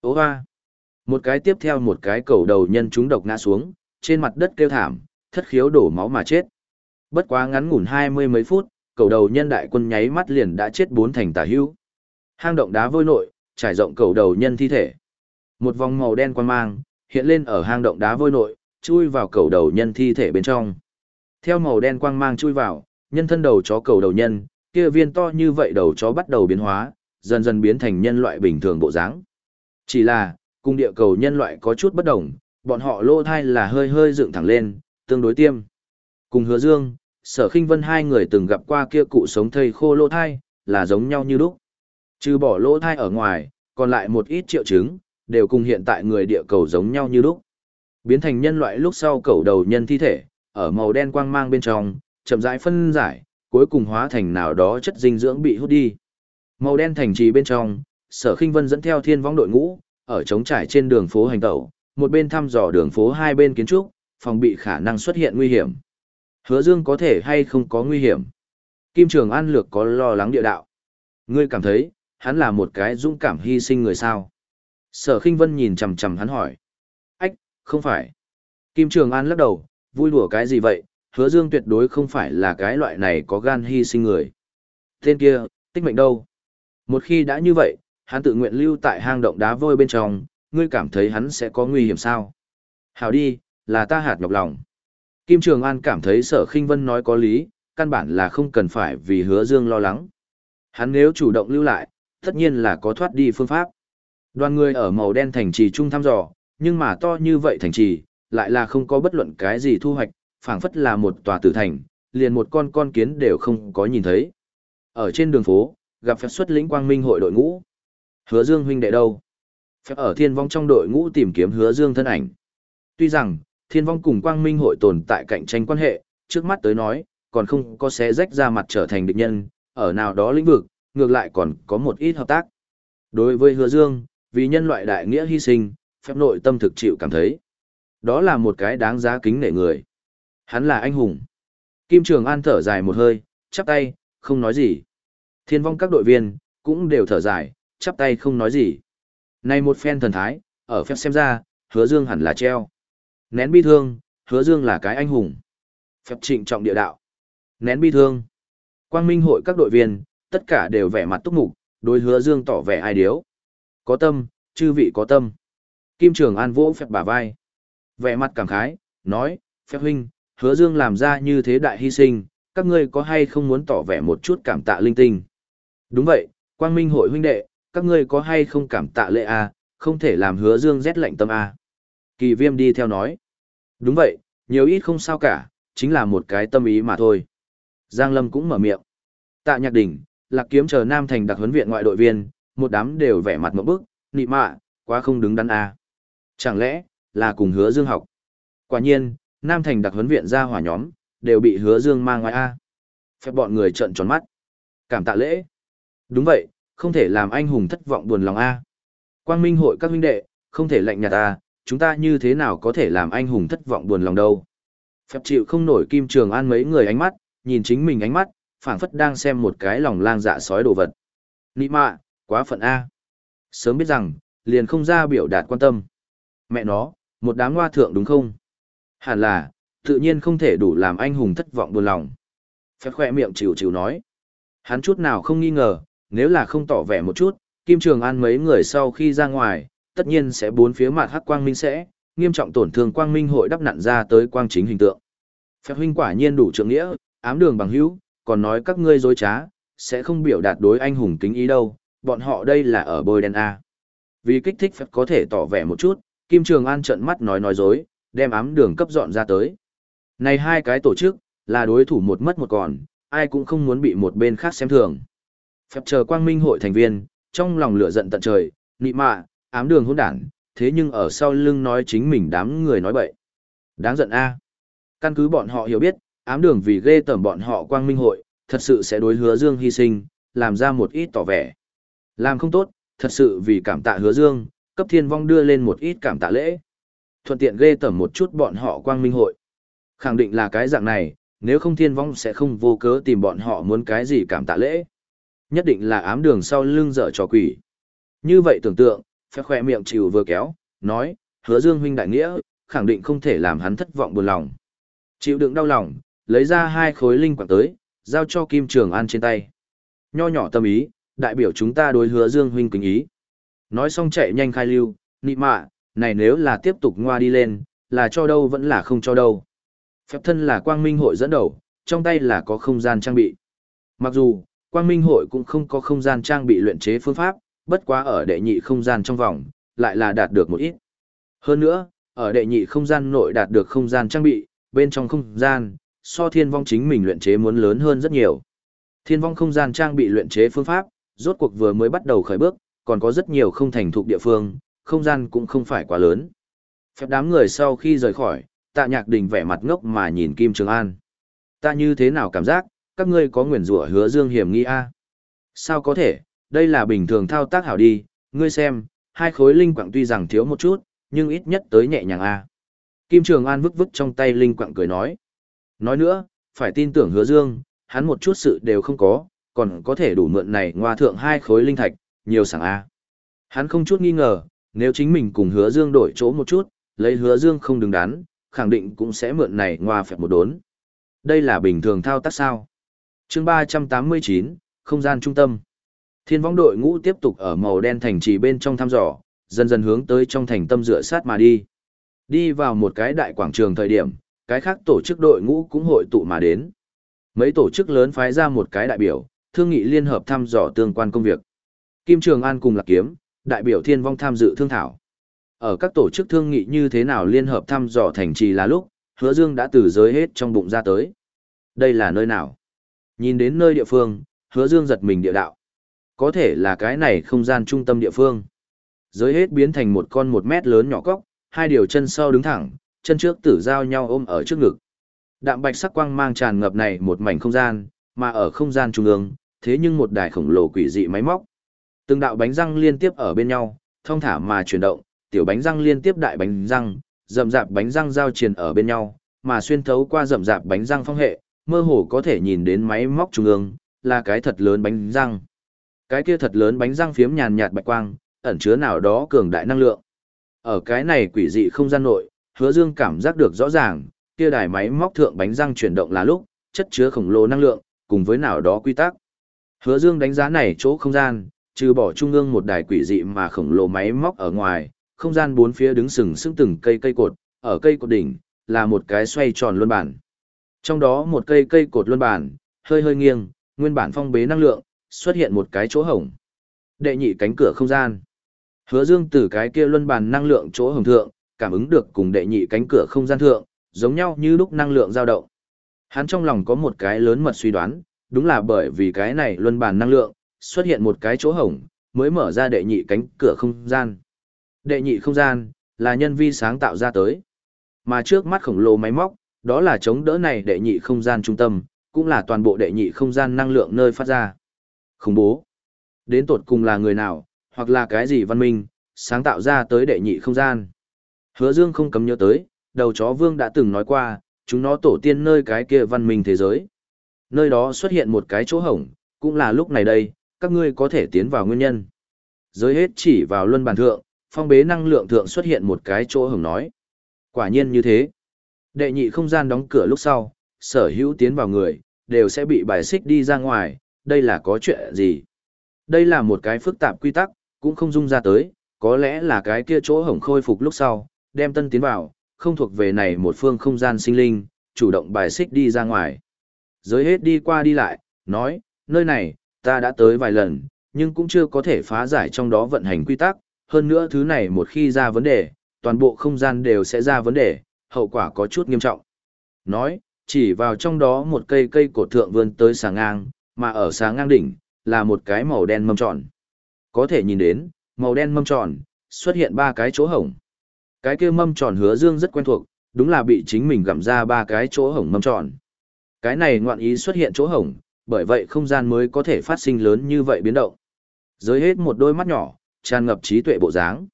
Ô hoa! Một cái tiếp theo một cái cầu đầu nhân chúng độc ngã xuống, trên mặt đất kêu thảm, thất khiếu đổ máu mà chết. Bất quá ngắn ngủn hai mươi mấy phút, cầu đầu nhân đại quân nháy mắt liền đã chết bốn thành tả hữu. Hang động đá vôi nội, trải rộng cầu đầu nhân thi thể. Một vòng màu đen quan mang, hiện lên ở hang động đá vôi nội, chui vào cầu đầu nhân thi thể bên trong. Theo màu đen quang mang chui vào, nhân thân đầu chó cầu đầu nhân, kia viên to như vậy đầu chó bắt đầu biến hóa, dần dần biến thành nhân loại bình thường bộ dáng. Chỉ là, cùng địa cầu nhân loại có chút bất đồng, bọn họ lô thai là hơi hơi dựng thẳng lên, tương đối tiêm. Cùng hứa dương, sở khinh vân hai người từng gặp qua kia cụ sống thây khô lô thai, là giống nhau như lúc. Trừ bỏ lô thai ở ngoài, còn lại một ít triệu chứng, đều cùng hiện tại người địa cầu giống nhau như lúc. Biến thành nhân loại lúc sau cầu đầu nhân thi thể, ở màu đen quang mang bên trong, chậm rãi phân giải, cuối cùng hóa thành nào đó chất dinh dưỡng bị hút đi. Màu đen thành trì bên trong, Sở Khinh Vân dẫn theo Thiên Vong đội ngũ, ở trống trải trên đường phố hành tẩu, một bên thăm dò đường phố hai bên kiến trúc, phòng bị khả năng xuất hiện nguy hiểm. Hứa Dương có thể hay không có nguy hiểm? Kim Trường An Lược có lo lắng địa đạo. Ngươi cảm thấy, hắn là một cái dũng cảm hy sinh người sao? Sở Khinh Vân nhìn chằm chằm hắn hỏi. Ách, không phải. Kim Trường An lắc đầu, vui đùa cái gì vậy, hứa dương tuyệt đối không phải là cái loại này có gan hy sinh người. Tên kia, tích mệnh đâu? Một khi đã như vậy, hắn tự nguyện lưu tại hang động đá vôi bên trong, ngươi cảm thấy hắn sẽ có nguy hiểm sao? Hảo đi, là ta hạt nhọc lòng. Kim Trường An cảm thấy sở khinh vân nói có lý, căn bản là không cần phải vì hứa dương lo lắng. Hắn nếu chủ động lưu lại, tất nhiên là có thoát đi phương pháp. Đoàn người ở màu đen thành trì trung thăm dò, nhưng mà to như vậy thành trì, lại là không có bất luận cái gì thu hoạch, phảng phất là một tòa tử thành, liền một con con kiến đều không có nhìn thấy. Ở trên đường phố, gặp phép xuất lĩnh quang minh hội đội ngũ. Hứa Dương huynh đệ đâu? Phép ở thiên vong trong đội ngũ tìm kiếm hứa Dương thân ảnh. Tuy rằng, thiên vong cùng quang minh hội tồn tại cạnh tranh quan hệ, trước mắt tới nói, còn không có xé rách ra mặt trở thành địch nhân, ở nào đó lĩnh vực, ngược lại còn có một ít hợp tác. Đối với hứa Dương, vì nhân loại đại nghĩa hy sinh, phép nội tâm thực chịu cảm thấy. Đó là một cái đáng giá kính nể người. Hắn là anh hùng. Kim Trường An thở dài một hơi, chắp tay, không nói gì. Thiên vong các đội viên, cũng đều thở dài, chắp tay không nói gì. Này một phen thần thái, ở phép xem ra, hứa dương hẳn là treo. Nén bi thương, hứa dương là cái anh hùng. Phép trịnh trọng địa đạo. Nén bi thương. Quang minh hội các đội viên, tất cả đều vẻ mặt túc mục, đối hứa dương tỏ vẻ ai điếu. Có tâm, chư vị có tâm. Kim Trường An vỗ phép bả vai. Vẻ mặt cảm khái, nói, phép huynh, hứa dương làm ra như thế đại hy sinh, các ngươi có hay không muốn tỏ vẻ một chút cảm tạ linh tinh? Đúng vậy, quang minh hội huynh đệ, các ngươi có hay không cảm tạ lệ a, à, không thể làm hứa dương rét lạnh tâm a. À. Kỳ viêm đi theo nói. Đúng vậy, nhiều ít không sao cả, chính là một cái tâm ý mà thôi. Giang Lâm cũng mở miệng. Tạ Nhạc Đỉnh, Lạc Kiếm chờ Nam Thành đặc huấn viện ngoại đội viên, một đám đều vẻ mặt một bức, nị mạ, quá không đứng đắn a. À. Chẳng lẽ, là cùng hứa dương học? Quả nhiên, Nam Thành đặc huấn viện ra hỏa nhóm, đều bị hứa dương mang ngoài A. Phép bọn người trợn tròn mắt. Cảm tạ lễ. Đúng vậy, không thể làm anh hùng thất vọng buồn lòng A. Quang Minh hội các huynh đệ, không thể lạnh nhạt ta chúng ta như thế nào có thể làm anh hùng thất vọng buồn lòng đâu. Phép chịu không nổi Kim Trường An mấy người ánh mắt, nhìn chính mình ánh mắt, phảng phất đang xem một cái lòng lang dạ sói đồ vật. Nị mạ, quá phận A. Sớm biết rằng, liền không ra biểu đạt quan tâm. Mẹ nó, một đám hoa thượng đúng không? Hẳn là, tự nhiên không thể đủ làm anh hùng thất vọng buồn lòng. Phép khoe miệng chịu chịu nói. Hắn chút nào không nghi ngờ, nếu là không tỏ vẻ một chút, Kim Trường An mấy người sau khi ra ngoài, tất nhiên sẽ bốn phía mặt hắc quang minh sẽ, nghiêm trọng tổn thương quang minh hội đắp nặn ra tới quang chính hình tượng. Phép huynh quả nhiên đủ trượng nghĩa, ám đường bằng hữu, còn nói các ngươi dối trá, sẽ không biểu đạt đối anh hùng kính ý đâu, bọn họ đây là ở bôi đen A. Vì kích thích phép có thể tỏ vẻ một chút, Kim Trường An trợn mắt nói nói dối, đem ám đường cấp dọn ra tới. Này hai cái tổ chức, là đối thủ một mất một còn, ai cũng không muốn bị một bên khác xem thường. Phép chờ quang minh hội thành viên, trong lòng lửa giận tận trời, nị mạ, ám đường hỗn đản, thế nhưng ở sau lưng nói chính mình đám người nói bậy. Đáng giận a. Căn cứ bọn họ hiểu biết, ám đường vì ghê tởm bọn họ quang minh hội, thật sự sẽ đối hứa dương hy sinh, làm ra một ít tỏ vẻ. Làm không tốt, thật sự vì cảm tạ hứa dương, cấp thiên vong đưa lên một ít cảm tạ lễ. Thuận tiện ghê tởm một chút bọn họ quang minh hội. Khẳng định là cái dạng này, nếu không thiên vong sẽ không vô cớ tìm bọn họ muốn cái gì cảm tạ lễ. Nhất định là ám đường sau lưng dở trò quỷ. Như vậy tưởng tượng, Phép khoe miệng chịu vừa kéo, nói, hứa dương huynh đại nghĩa, khẳng định không thể làm hắn thất vọng buồn lòng. Chịu đựng đau lòng, lấy ra hai khối linh quảng tới, giao cho Kim Trường An trên tay. Nho nhỏ tâm ý, đại biểu chúng ta đối hứa dương huynh kính ý. Nói xong chạy nhanh khai lưu, nị mạ, này nếu là tiếp tục ngoa đi lên, là cho đâu vẫn là không cho đâu. Phép thân là quang minh hội dẫn đầu, trong tay là có không gian trang bị. Mặc dù, quang minh hội cũng không có không gian trang bị luyện chế phương pháp, bất quá ở đệ nhị không gian trong vòng, lại là đạt được một ít. Hơn nữa, ở đệ nhị không gian nội đạt được không gian trang bị, bên trong không gian, so thiên vong chính mình luyện chế muốn lớn hơn rất nhiều. Thiên vong không gian trang bị luyện chế phương pháp, rốt cuộc vừa mới bắt đầu khởi bước, còn có rất nhiều không thành thục địa phương, không gian cũng không phải quá lớn. Phép đám người sau khi rời khỏi, tạ nhạc đình vẻ mặt ngốc mà nhìn Kim Trường An. Ta như thế nào cảm giác, các ngươi có nguyền rủa hứa dương hiểm nghi a Sao có thể, đây là bình thường thao tác hảo đi, ngươi xem, hai khối linh quạng tuy rằng thiếu một chút, nhưng ít nhất tới nhẹ nhàng a Kim Trường An vứt vứt trong tay linh quạng cười nói. Nói nữa, phải tin tưởng hứa dương, hắn một chút sự đều không có, còn có thể đủ mượn này ngoa thượng hai khối linh thạch, nhiều sảng a Hắn không chút nghi ngờ, nếu chính mình cùng hứa dương đổi chỗ một chút, lấy hứa dương không đứng đắn, khẳng định cũng sẽ mượn này ngoa phải một đốn. Đây là bình thường thao tác sao chương ba trăm tám mươi chín không gian trung tâm. Thiên võng đội ngũ tiếp tục ở màu đen thành trì bên trong thăm dò, dần dần hướng tới trong thành tâm dựa sát mà đi. Đi vào một cái đại quảng trường thời điểm, cái khác tổ chức đội ngũ cũng hội tụ mà đến. Mấy tổ chức lớn phái ra một cái đại biểu, thương nghị liên hợp thăm dò tương quan công việc. Kim Trường An cùng Lạc Kiếm, đại biểu Thiên Vong tham dự thương thảo. Ở các tổ chức thương nghị như thế nào liên hợp thăm dò thành trì là lúc, Hứa Dương đã từ giới hết trong bụng ra tới. Đây là nơi nào? Nhìn đến nơi địa phương, Hứa Dương giật mình địa đạo. Có thể là cái này không gian trung tâm địa phương. Giới hết biến thành một con một mét lớn nhỏ cóc, hai điều chân sau đứng thẳng, chân trước tử giao nhau ôm ở trước ngực. Đạm bạch sắc quang mang tràn ngập này một mảnh không gian, mà ở không gian trung ương, thế nhưng một đài khổng lồ quỷ dị máy móc. Từng đạo bánh răng liên tiếp ở bên nhau, thông thả mà chuyển động, tiểu bánh răng liên tiếp đại bánh răng, rậm rạp bánh răng giao triền ở bên nhau, mà xuyên thấu qua rậm rạp bánh răng phong hệ, mơ hồ có thể nhìn đến máy móc trung ương, là cái thật lớn bánh răng. Cái kia thật lớn bánh răng phiếm nhàn nhạt bạch quang, ẩn chứa nào đó cường đại năng lượng. Ở cái này quỷ dị không gian nội, Hứa Dương cảm giác được rõ ràng, kia đài máy móc thượng bánh răng chuyển động là lúc, chất chứa khổng lồ năng lượng, cùng với nào đó quy tắc. Hứa Dương đánh giá này chỗ không gian, trừ bỏ trung ương một đài quỷ dị mà khổng lồ máy móc ở ngoài, không gian bốn phía đứng sừng sững từng cây cây cột, ở cây cột đỉnh là một cái xoay tròn luân bản. Trong đó một cây cây cột luân bản, hơi hơi nghiêng, nguyên bản phong bế năng lượng, xuất hiện một cái chỗ hổng. Đệ nhị cánh cửa không gian. Hứa Dương từ cái kia luân bản năng lượng chỗ hổng thượng, cảm ứng được cùng đệ nhị cánh cửa không gian thượng, giống nhau như lúc năng lượng dao động. Hắn trong lòng có một cái lớn mật suy đoán, đúng là bởi vì cái này luân bản năng lượng, xuất hiện một cái chỗ hổng, mới mở ra đệ nhị cánh cửa không gian. Đệ nhị không gian, là nhân vi sáng tạo ra tới. Mà trước mắt khổng lồ máy móc, đó là chống đỡ này đệ nhị không gian trung tâm, cũng là toàn bộ đệ nhị không gian năng lượng nơi phát ra. Khủng bố. Đến tột cùng là người nào, hoặc là cái gì văn minh, sáng tạo ra tới đệ nhị không gian. Hứa Dương không cấm nhớ tới, đầu chó vương đã từng nói qua, chúng nó tổ tiên nơi cái kia văn minh thế giới. Nơi đó xuất hiện một cái chỗ hổng, cũng là lúc này đây, các ngươi có thể tiến vào nguyên nhân. Giới hết chỉ vào luân bàn thượng, phong bế năng lượng thượng xuất hiện một cái chỗ hổng nói. Quả nhiên như thế. Đệ nhị không gian đóng cửa lúc sau, sở hữu tiến vào người, đều sẽ bị bài xích đi ra ngoài, đây là có chuyện gì? Đây là một cái phức tạp quy tắc, cũng không dung ra tới, có lẽ là cái kia chỗ hổng khôi phục lúc sau, đem tân tiến vào, không thuộc về này một phương không gian sinh linh, chủ động bài xích đi ra ngoài. Giới hết đi qua đi lại, nói, nơi này, ta đã tới vài lần, nhưng cũng chưa có thể phá giải trong đó vận hành quy tắc, hơn nữa thứ này một khi ra vấn đề, toàn bộ không gian đều sẽ ra vấn đề, hậu quả có chút nghiêm trọng. Nói, chỉ vào trong đó một cây cây cột thượng vươn tới sáng ngang, mà ở sáng ngang đỉnh, là một cái màu đen mâm tròn. Có thể nhìn đến, màu đen mâm tròn, xuất hiện ba cái chỗ hổng. Cái kia mâm tròn hứa dương rất quen thuộc, đúng là bị chính mình gặm ra ba cái chỗ hổng mâm tròn. Cái này ngoạn ý xuất hiện chỗ hổng, bởi vậy không gian mới có thể phát sinh lớn như vậy biến động. Giới hết một đôi mắt nhỏ, tràn ngập trí tuệ bộ dáng.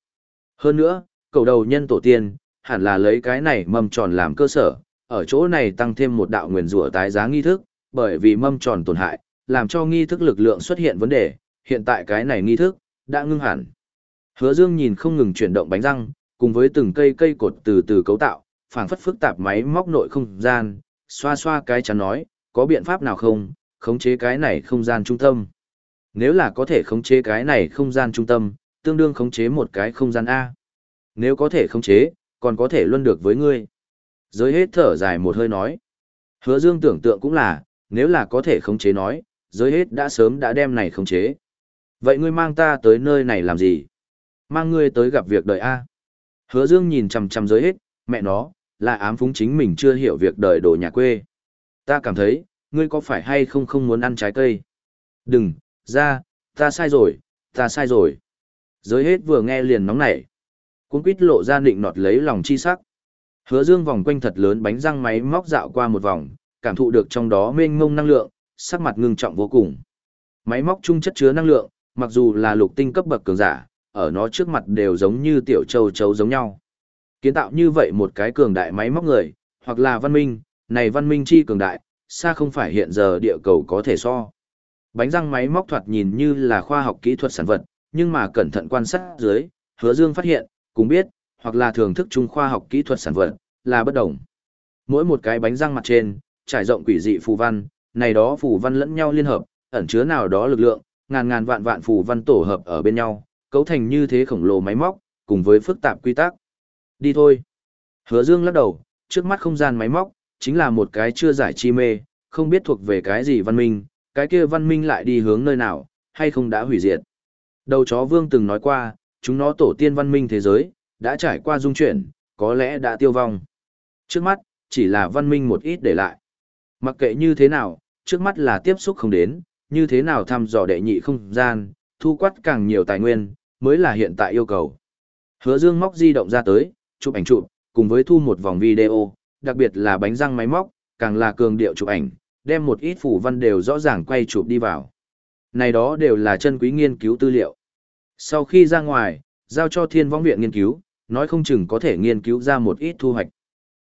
Hơn nữa, cầu đầu nhân tổ tiên, hẳn là lấy cái này mâm tròn làm cơ sở, ở chỗ này tăng thêm một đạo nguyền rủa tái giá nghi thức, bởi vì mâm tròn tổn hại, làm cho nghi thức lực lượng xuất hiện vấn đề, hiện tại cái này nghi thức, đã ngưng hẳn. Hứa Dương nhìn không ngừng chuyển động bánh răng, cùng với từng cây cây cột từ từ cấu tạo, phảng phất phức tạp máy móc nội không gian, xoa xoa cái chán nói, có biện pháp nào không, khống chế cái này không gian trung tâm. Nếu là có thể khống chế cái này không gian trung tâm, tương đương khống chế một cái không gian A. Nếu có thể khống chế, còn có thể luân được với ngươi. Giới hết thở dài một hơi nói. Hứa Dương tưởng tượng cũng là, nếu là có thể khống chế nói, giới hết đã sớm đã đem này khống chế. Vậy ngươi mang ta tới nơi này làm gì? Mang ngươi tới gặp việc đời A. Hứa Dương nhìn chằm chằm giới hết, mẹ nó, là ám phúng chính mình chưa hiểu việc đời đồ nhà quê. Ta cảm thấy, ngươi có phải hay không không muốn ăn trái cây? Đừng, ra, ta sai rồi, ta sai rồi. Giới hết vừa nghe liền nóng nảy. Cuốn quýt lộ ra định nọt lấy lòng chi sắc. Hứa dương vòng quanh thật lớn bánh răng máy móc dạo qua một vòng, cảm thụ được trong đó mênh mông năng lượng, sắc mặt ngưng trọng vô cùng. Máy móc chung chất chứa năng lượng, mặc dù là lục tinh cấp bậc cường giả, ở nó trước mặt đều giống như tiểu châu chấu giống nhau. Kiến tạo như vậy một cái cường đại máy móc người, hoặc là văn minh, này văn minh chi cường đại, xa không phải hiện giờ địa cầu có thể so. Bánh răng máy móc thoạt nhìn như là khoa học kỹ thuật sản vật, nhưng mà cẩn thận quan sát dưới, hứa dương phát hiện, cũng biết, hoặc là thưởng thức trung khoa học kỹ thuật sản vật, là bất đồng. Mỗi một cái bánh răng mặt trên, trải rộng quỷ dị phù văn, này đó phù văn lẫn nhau liên hợp, ẩn chứa nào đó lực lượng, ngàn ngàn vạn vạn phù văn tổ hợp ở bên nhau, cấu thành như thế khổng lồ máy móc, cùng với phức tạp quy tắc. Đi thôi. Hứa Dương lắc đầu, trước mắt không gian máy móc, chính là một cái chưa giải chi mê, không biết thuộc về cái gì văn minh, cái kia văn minh lại đi hướng nơi nào, hay không đã hủy diệt. Đầu chó vương từng nói qua, chúng nó tổ tiên văn minh thế giới, đã trải qua dung chuyển, có lẽ đã tiêu vong. Trước mắt, chỉ là văn minh một ít để lại. Mặc kệ như thế nào, trước mắt là tiếp xúc không đến, như thế nào thăm dò đệ nhị không gian, thu quát càng nhiều tài nguyên, mới là hiện tại yêu cầu. Hứa Dương móc di động ra tới, chụp ảnh chụp, cùng với thu một vòng video, đặc biệt là bánh răng máy móc, càng là cường điệu chụp ảnh, đem một ít phủ văn đều rõ ràng quay chụp đi vào. Này đó đều là chân quý nghiên cứu tư liệu. Sau khi ra ngoài, giao cho thiên vong viện nghiên cứu, nói không chừng có thể nghiên cứu ra một ít thu hoạch.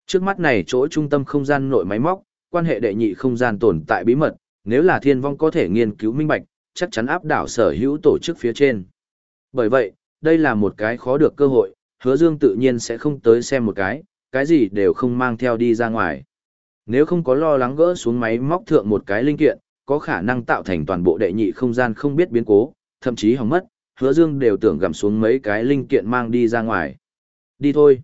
Trước mắt này chỗ trung tâm không gian nội máy móc, quan hệ đệ nhị không gian tồn tại bí mật, nếu là thiên vong có thể nghiên cứu minh bạch, chắc chắn áp đảo sở hữu tổ chức phía trên. Bởi vậy, đây là một cái khó được cơ hội, hứa dương tự nhiên sẽ không tới xem một cái, cái gì đều không mang theo đi ra ngoài. Nếu không có lo lắng gỡ xuống máy móc thượng một cái linh kiện, có khả năng tạo thành toàn bộ đệ nhị không gian không biết biến cố, thậm chí hỏng mất, hứa dương đều tưởng gặm xuống mấy cái linh kiện mang đi ra ngoài. Đi thôi.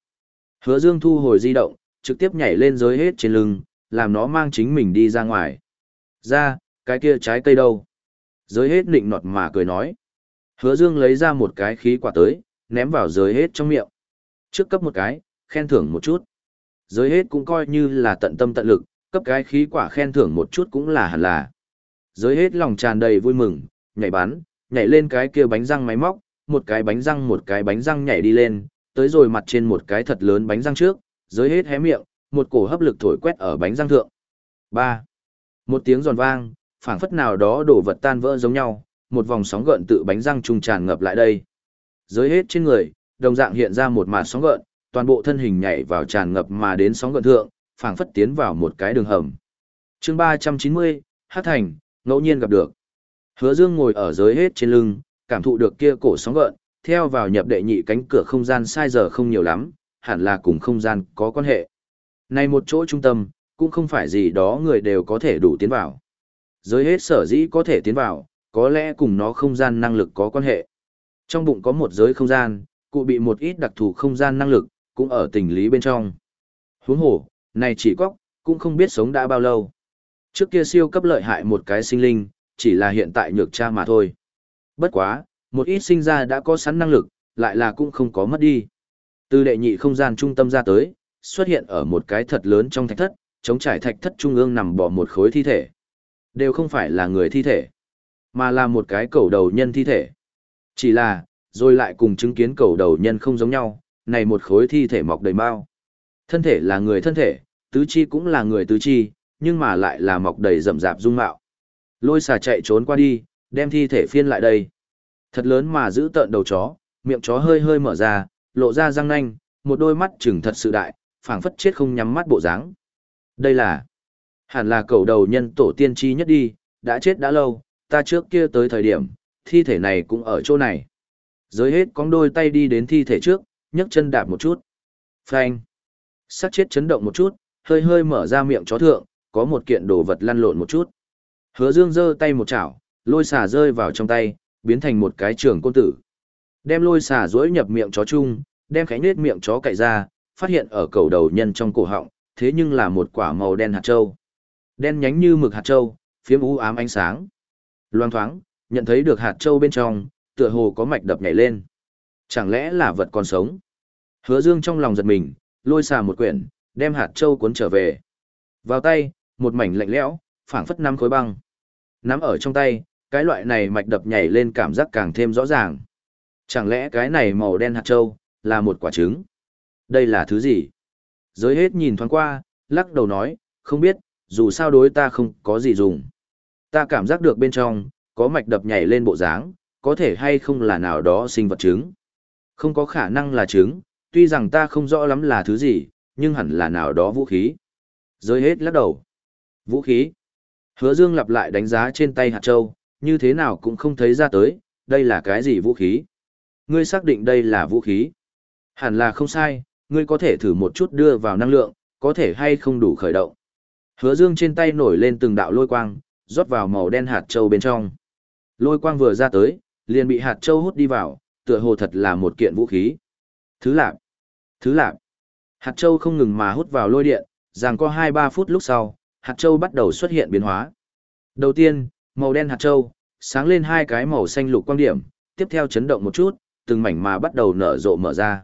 Hứa dương thu hồi di động, trực tiếp nhảy lên giới hết trên lưng, làm nó mang chính mình đi ra ngoài. Ra, cái kia trái cây đâu? Giới hết nịnh nọt mà cười nói. Hứa dương lấy ra một cái khí quả tới, ném vào giới hết trong miệng. Trước cấp một cái, khen thưởng một chút. Giới hết cũng coi như là tận tâm tận lực, cấp cái khí quả khen thưởng một chút cũng là hẳn là. Giới hết lòng tràn đầy vui mừng, nhảy bắn, nhảy lên cái kia bánh răng máy móc, một cái bánh răng một cái bánh răng nhảy đi lên, tới rồi mặt trên một cái thật lớn bánh răng trước, giới hết hé miệng, một cổ hấp lực thổi quét ở bánh răng thượng. 3. Một tiếng giòn vang, phảng phất nào đó đổ vật tan vỡ giống nhau, một vòng sóng gợn tự bánh răng trung tràn ngập lại đây. Giới hết trên người, đồng dạng hiện ra một màn sóng gợn, toàn bộ thân hình nhảy vào tràn ngập mà đến sóng gợn thượng, phảng phất tiến vào một cái đường hầm. Chương 390, Hát Thành, ngẫu nhiên gặp được. Hứa Dương ngồi ở dưới hết trên lưng, cảm thụ được kia cổ sóng gợn, theo vào nhập đệ nhị cánh cửa không gian sai giờ không nhiều lắm, hẳn là cùng không gian có quan hệ. Này một chỗ trung tâm, cũng không phải gì đó người đều có thể đủ tiến vào. Giới hết sở dĩ có thể tiến vào, có lẽ cùng nó không gian năng lực có quan hệ. Trong bụng có một giới không gian, cụ bị một ít đặc thù không gian năng lực, cũng ở tình lý bên trong. Huống hồ, này chỉ có, cũng không biết sống đã bao lâu. Trước kia siêu cấp lợi hại một cái sinh linh, chỉ là hiện tại nhược cha mà thôi. Bất quá, một ít sinh ra đã có sẵn năng lực, lại là cũng không có mất đi. Từ đệ nhị không gian trung tâm ra tới, xuất hiện ở một cái thật lớn trong thạch thất, chống trải thạch thất trung ương nằm bỏ một khối thi thể. Đều không phải là người thi thể, mà là một cái cầu đầu nhân thi thể. Chỉ là, rồi lại cùng chứng kiến cầu đầu nhân không giống nhau, này một khối thi thể mọc đầy mao. Thân thể là người thân thể, tứ chi cũng là người tứ chi, nhưng mà lại là mọc đầy rậm rạp dung mạo. Lôi xà chạy trốn qua đi, đem thi thể phiên lại đây. Thật lớn mà giữ tợn đầu chó, miệng chó hơi hơi mở ra, lộ ra răng nanh, một đôi mắt chừng thật sự đại, phảng phất chết không nhắm mắt bộ dáng. Đây là, hẳn là cầu đầu nhân tổ tiên chi nhất đi, đã chết đã lâu, ta trước kia tới thời điểm, thi thể này cũng ở chỗ này. Giới hết cong đôi tay đi đến thi thể trước, nhấc chân đạp một chút. Phanh. Sắc chết chấn động một chút, hơi hơi mở ra miệng chó thượng, có một kiện đồ vật lăn lộn một chút. Hứa Dương giơ tay một chảo, lôi xà rơi vào trong tay, biến thành một cái trường côn tử. Đem lôi xà duỗi nhập miệng chó chung, đem khẽ nết miệng chó cạy ra, phát hiện ở cầu đầu nhân trong cổ họng, thế nhưng là một quả màu đen hạt châu. Đen nhánh như mực hạt châu, phiếm u ám ánh sáng. Loang thoáng, nhận thấy được hạt châu bên trong, tựa hồ có mạch đập nhảy lên. Chẳng lẽ là vật còn sống? Hứa Dương trong lòng giật mình, lôi xà một quyển, đem hạt châu cuốn trở về. Vào tay, một mảnh lạnh lẽo, phảng phất năm khối băng. Nắm ở trong tay, cái loại này mạch đập nhảy lên cảm giác càng thêm rõ ràng. Chẳng lẽ cái này màu đen hạt châu, là một quả trứng? Đây là thứ gì? Giới hết nhìn thoáng qua, lắc đầu nói, không biết, dù sao đối ta không có gì dùng. Ta cảm giác được bên trong, có mạch đập nhảy lên bộ dáng, có thể hay không là nào đó sinh vật trứng. Không có khả năng là trứng, tuy rằng ta không rõ lắm là thứ gì, nhưng hẳn là nào đó vũ khí. Giới hết lắc đầu. Vũ khí. Hứa Dương lặp lại đánh giá trên tay hạt châu, như thế nào cũng không thấy ra tới, đây là cái gì vũ khí. Ngươi xác định đây là vũ khí. Hẳn là không sai, ngươi có thể thử một chút đưa vào năng lượng, có thể hay không đủ khởi động. Hứa Dương trên tay nổi lên từng đạo lôi quang, rót vào màu đen hạt châu bên trong. Lôi quang vừa ra tới, liền bị hạt châu hút đi vào, tựa hồ thật là một kiện vũ khí. Thứ lạ, thứ lạ. Hạt châu không ngừng mà hút vào lôi điện, rằng có 2-3 phút lúc sau, hạt châu bắt đầu xuất hiện biến hóa. Đầu tiên, màu đen hạt châu, sáng lên hai cái màu xanh lục quang điểm, tiếp theo chấn động một chút, từng mảnh mà bắt đầu nở rộ mở ra.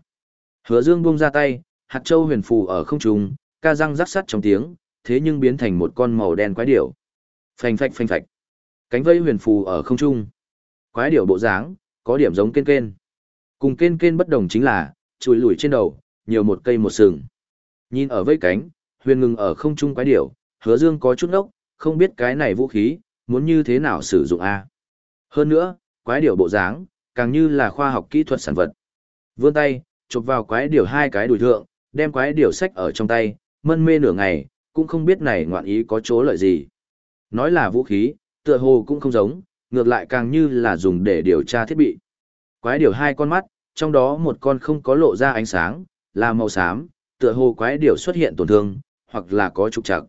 Hứa Dương buông ra tay, hạt châu huyền phù ở không trung, ca răng rắc sắt trong tiếng, thế nhưng biến thành một con màu đen quái điểu. Phanh phạch phanh phạch. Cánh vây huyền phù ở không trung. Quái điểu bộ dáng, có điểm giống kên kên. Cùng kên kên bất đồng chính là, chùi lùi trên đầu, nhiều một cây một sừng. Nhìn ở vây cánh, huyền ngừng ở không trung quái điểu, hứa dương có chút ngốc, không biết cái này vũ khí, muốn như thế nào sử dụng a Hơn nữa, quái điểu bộ dáng, càng như là khoa học kỹ thuật sản vật. Vươn tay, chụp vào quái điểu hai cái đùi thượng, đem quái điểu sách ở trong tay, mân mê nửa ngày, cũng không biết này ngoạn ý có chỗ lợi gì. Nói là vũ khí, tựa hồ cũng không giống, ngược lại càng như là dùng để điều tra thiết bị. Quái điểu hai con mắt, trong đó một con không có lộ ra ánh sáng, là màu xám, tựa hồ quái điểu xuất hiện tổn thương, hoặc là có trục trặc.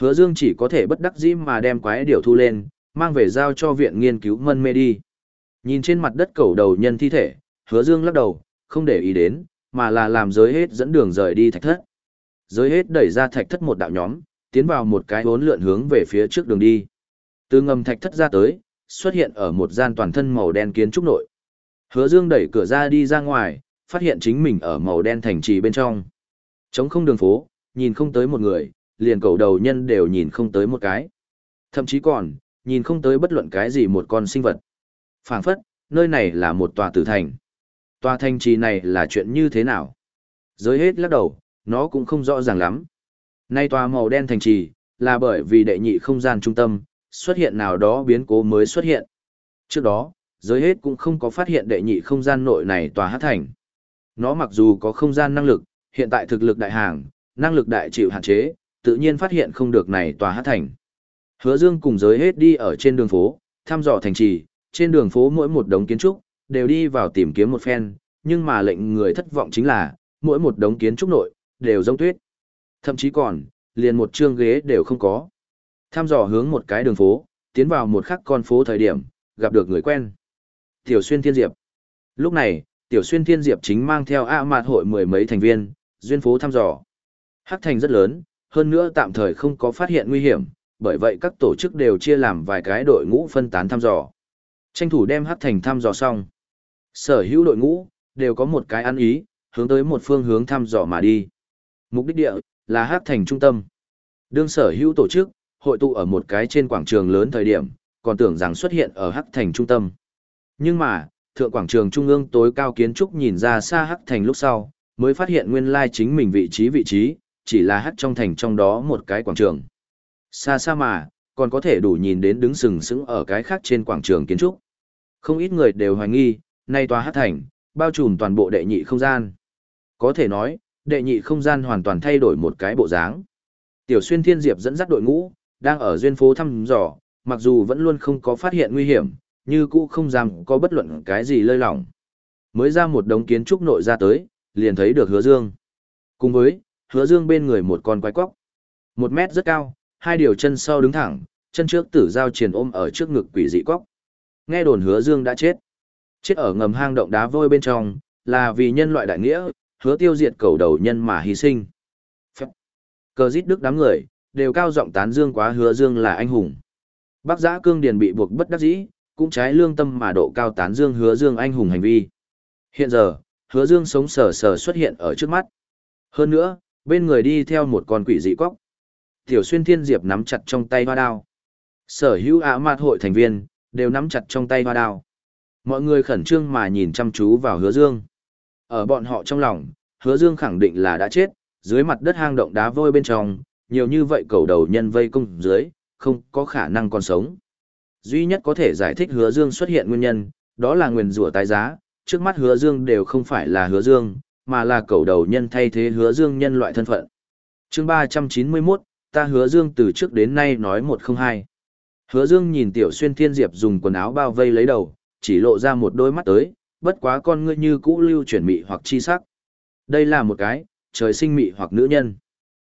Hứa Dương chỉ có thể bất đắc dĩ mà đem quái điểu thu lên, mang về giao cho viện nghiên cứu mân mê đi. Nhìn trên mặt đất cầu đầu nhân thi thể, Hứa Dương lắc đầu, không để ý đến, mà là làm giới hết dẫn đường rời đi thạch thất. Giới hết đẩy ra thạch thất một đạo nhóm, tiến vào một cái bốn lượn hướng về phía trước đường đi. Từ ngầm thạch thất ra tới, xuất hiện ở một gian toàn thân màu đen kiến trúc nội. Hứa Dương đẩy cửa ra đi ra ngoài, phát hiện chính mình ở màu đen thành trì bên trong. Trống không đường phố, nhìn không tới một người, liền cầu đầu nhân đều nhìn không tới một cái. Thậm chí còn, nhìn không tới bất luận cái gì một con sinh vật. phảng phất, nơi này là một tòa tử thành. Tòa thành trì này là chuyện như thế nào? Giới hết lắc đầu, nó cũng không rõ ràng lắm. Nay tòa màu đen thành trì, là bởi vì đệ nhị không gian trung tâm, xuất hiện nào đó biến cố mới xuất hiện. Trước đó, giới hết cũng không có phát hiện đệ nhị không gian nội này tòa hát thành. Nó mặc dù có không gian năng lực, hiện tại thực lực đại hàng, năng lực đại chịu hạn chế, tự nhiên phát hiện không được này tòa hát thành. Hứa Dương cùng giới hết đi ở trên đường phố, thăm dò thành trì, trên đường phố mỗi một đống kiến trúc, đều đi vào tìm kiếm một phen, nhưng mà lệnh người thất vọng chính là, mỗi một đống kiến trúc nội, đều giống tuyết. Thậm chí còn, liền một chương ghế đều không có. thăm dò hướng một cái đường phố, tiến vào một khắc con phố thời điểm, gặp được người quen. Tiểu Xuyên Thiên Diệp. Lúc này, Tiểu Xuyên Thiên Diệp chính mang theo A Mạt hội mười mấy thành viên, duyên phố thăm dò. Hắc thành rất lớn, hơn nữa tạm thời không có phát hiện nguy hiểm, bởi vậy các tổ chức đều chia làm vài cái đội ngũ phân tán thăm dò. Tranh thủ đem Hắc thành thăm dò xong. Sở hữu đội ngũ, đều có một cái ăn ý, hướng tới một phương hướng thăm dò mà đi. Mục đích địa, là Hắc thành trung tâm. Đương sở hữu tổ chức, hội tụ ở một cái trên quảng trường lớn thời điểm, còn tưởng rằng xuất hiện ở Hắc thành trung tâm. Nhưng mà, thượng quảng trường trung ương tối cao kiến trúc nhìn ra xa Hắc thành lúc sau, mới phát hiện nguyên lai chính mình vị trí vị trí, chỉ là hát trong thành trong đó một cái quảng trường. Xa xa mà, còn có thể đủ nhìn đến đứng sừng sững ở cái khác trên quảng trường kiến trúc. Không ít người đều hoài nghi, nay tòa hát thành, bao trùm toàn bộ đệ nhị không gian. Có thể nói, đệ nhị không gian hoàn toàn thay đổi một cái bộ dáng. Tiểu xuyên thiên diệp dẫn dắt đội ngũ, đang ở duyên phố thăm dò, mặc dù vẫn luôn không có phát hiện nguy hiểm, như cũ không dám có bất luận cái gì lơi lỏng. Mới ra một đống kiến trúc nội ra tới, liền thấy được hứa dương. Cùng với, hứa dương bên người một con quái quốc, Một mét rất cao, hai điều chân sau đứng thẳng, chân trước tử giao triền ôm ở trước ngực quỷ dị quốc. Nghe đồn hứa dương đã chết. Chết ở ngầm hang động đá vôi bên trong, là vì nhân loại đại nghĩa, hứa tiêu diệt cầu đầu nhân mà hy sinh. Phép. Cờ giít đức đám người, đều cao giọng tán dương quá hứa dương là anh hùng. Bác giã cương điền bị buộc bất đắc dĩ, cũng trái lương tâm mà độ cao tán dương hứa dương anh hùng hành vi. Hiện giờ, hứa dương sống sờ sờ xuất hiện ở trước mắt. Hơn nữa, bên người đi theo một con quỷ dị cóc. Tiểu xuyên thiên diệp nắm chặt trong tay hoa đao. Sở hữu ả mạt hội thành viên, đều nắm chặt trong tay hoa đao. Mọi người khẩn trương mà nhìn chăm chú vào hứa dương. Ở bọn họ trong lòng, hứa dương khẳng định là đã chết, dưới mặt đất hang động đá vôi bên trong, nhiều như vậy cầu đầu nhân vây công dưới, không có khả năng còn sống. Duy nhất có thể giải thích hứa dương xuất hiện nguyên nhân, đó là nguyền rủa tái giá, trước mắt hứa dương đều không phải là hứa dương, mà là cầu đầu nhân thay thế hứa dương nhân loại thân phận. chương 391, ta hứa dương từ trước đến nay nói một không hai. Hứa dương nhìn tiểu xuyên thiên diệp dùng quần áo bao vây lấy đầu, chỉ lộ ra một đôi mắt tới, bất quá con ngươi như cũ lưu chuyển mị hoặc chi sắc. Đây là một cái, trời sinh mị hoặc nữ nhân.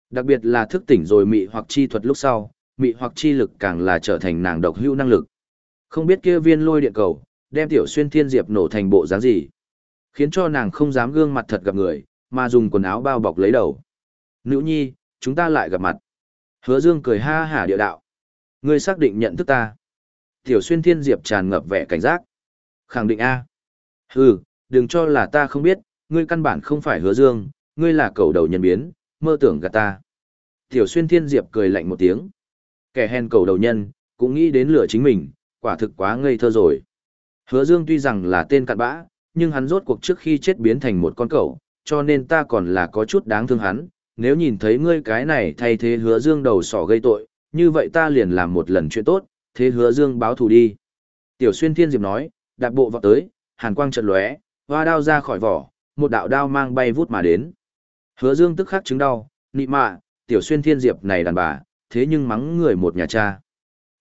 Đặc biệt là thức tỉnh rồi mị hoặc chi thuật lúc sau, mị hoặc chi lực càng là trở thành nàng độc hữu năng lực. Không biết kia viên lôi điện cầu, đem tiểu xuyên thiên diệp nổ thành bộ dáng gì. Khiến cho nàng không dám gương mặt thật gặp người, mà dùng quần áo bao bọc lấy đầu. Nữ nhi, chúng ta lại gặp mặt. Hứa dương cười ha hả địa đạo. Ngươi xác định nhận thức ta. Tiểu xuyên thiên diệp tràn ngập vẻ cảnh giác. Khẳng định A. Hừ, đừng cho là ta không biết, ngươi căn bản không phải hứa dương, ngươi là cầu đầu nhân biến, mơ tưởng gạt ta. Tiểu xuyên thiên diệp cười lạnh một tiếng. Kẻ hèn cầu đầu nhân, cũng nghĩ đến lửa chính mình, quả thực quá ngây thơ rồi. Hứa dương tuy rằng là tên cặn bã, nhưng hắn rốt cuộc trước khi chết biến thành một con cẩu, cho nên ta còn là có chút đáng thương hắn. Nếu nhìn thấy ngươi cái này thay thế hứa dương đầu sỏ gây tội, như vậy ta liền làm một lần chuyện tốt, thế hứa dương báo thù đi. Tiểu xuyên thiên diệp nói, đạp bộ vào tới, hàn quang chợt lóe, hoa đao ra khỏi vỏ, một đạo đao mang bay vút mà đến. Hứa Dương tức khắc chứng đau, nị mạ, tiểu xuyên thiên diệp này đàn bà, thế nhưng mắng người một nhà cha.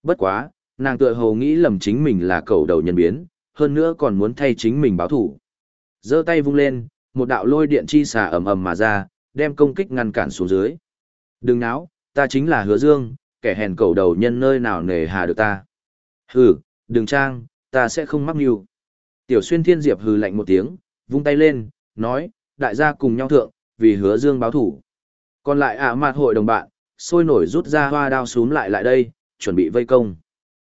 Bất quá, nàng tựa hồ nghĩ lầm chính mình là cầu đầu nhân biến, hơn nữa còn muốn thay chính mình báo thủ. giơ tay vung lên, một đạo lôi điện chi xà ầm ầm mà ra, đem công kích ngăn cản xuống dưới. Đừng náo, ta chính là hứa dương, kẻ hèn cầu đầu nhân nơi nào nề hà được ta. Hừ, đừng trang, ta sẽ không mắc mưu. Tiểu xuyên thiên diệp hừ lạnh một tiếng, vung tay lên, nói, đại gia cùng nhau thượng, vì hứa dương báo thủ. Còn lại ả à mặt hội đồng bạn, sôi nổi rút ra hoa đao xuống lại lại đây, chuẩn bị vây công.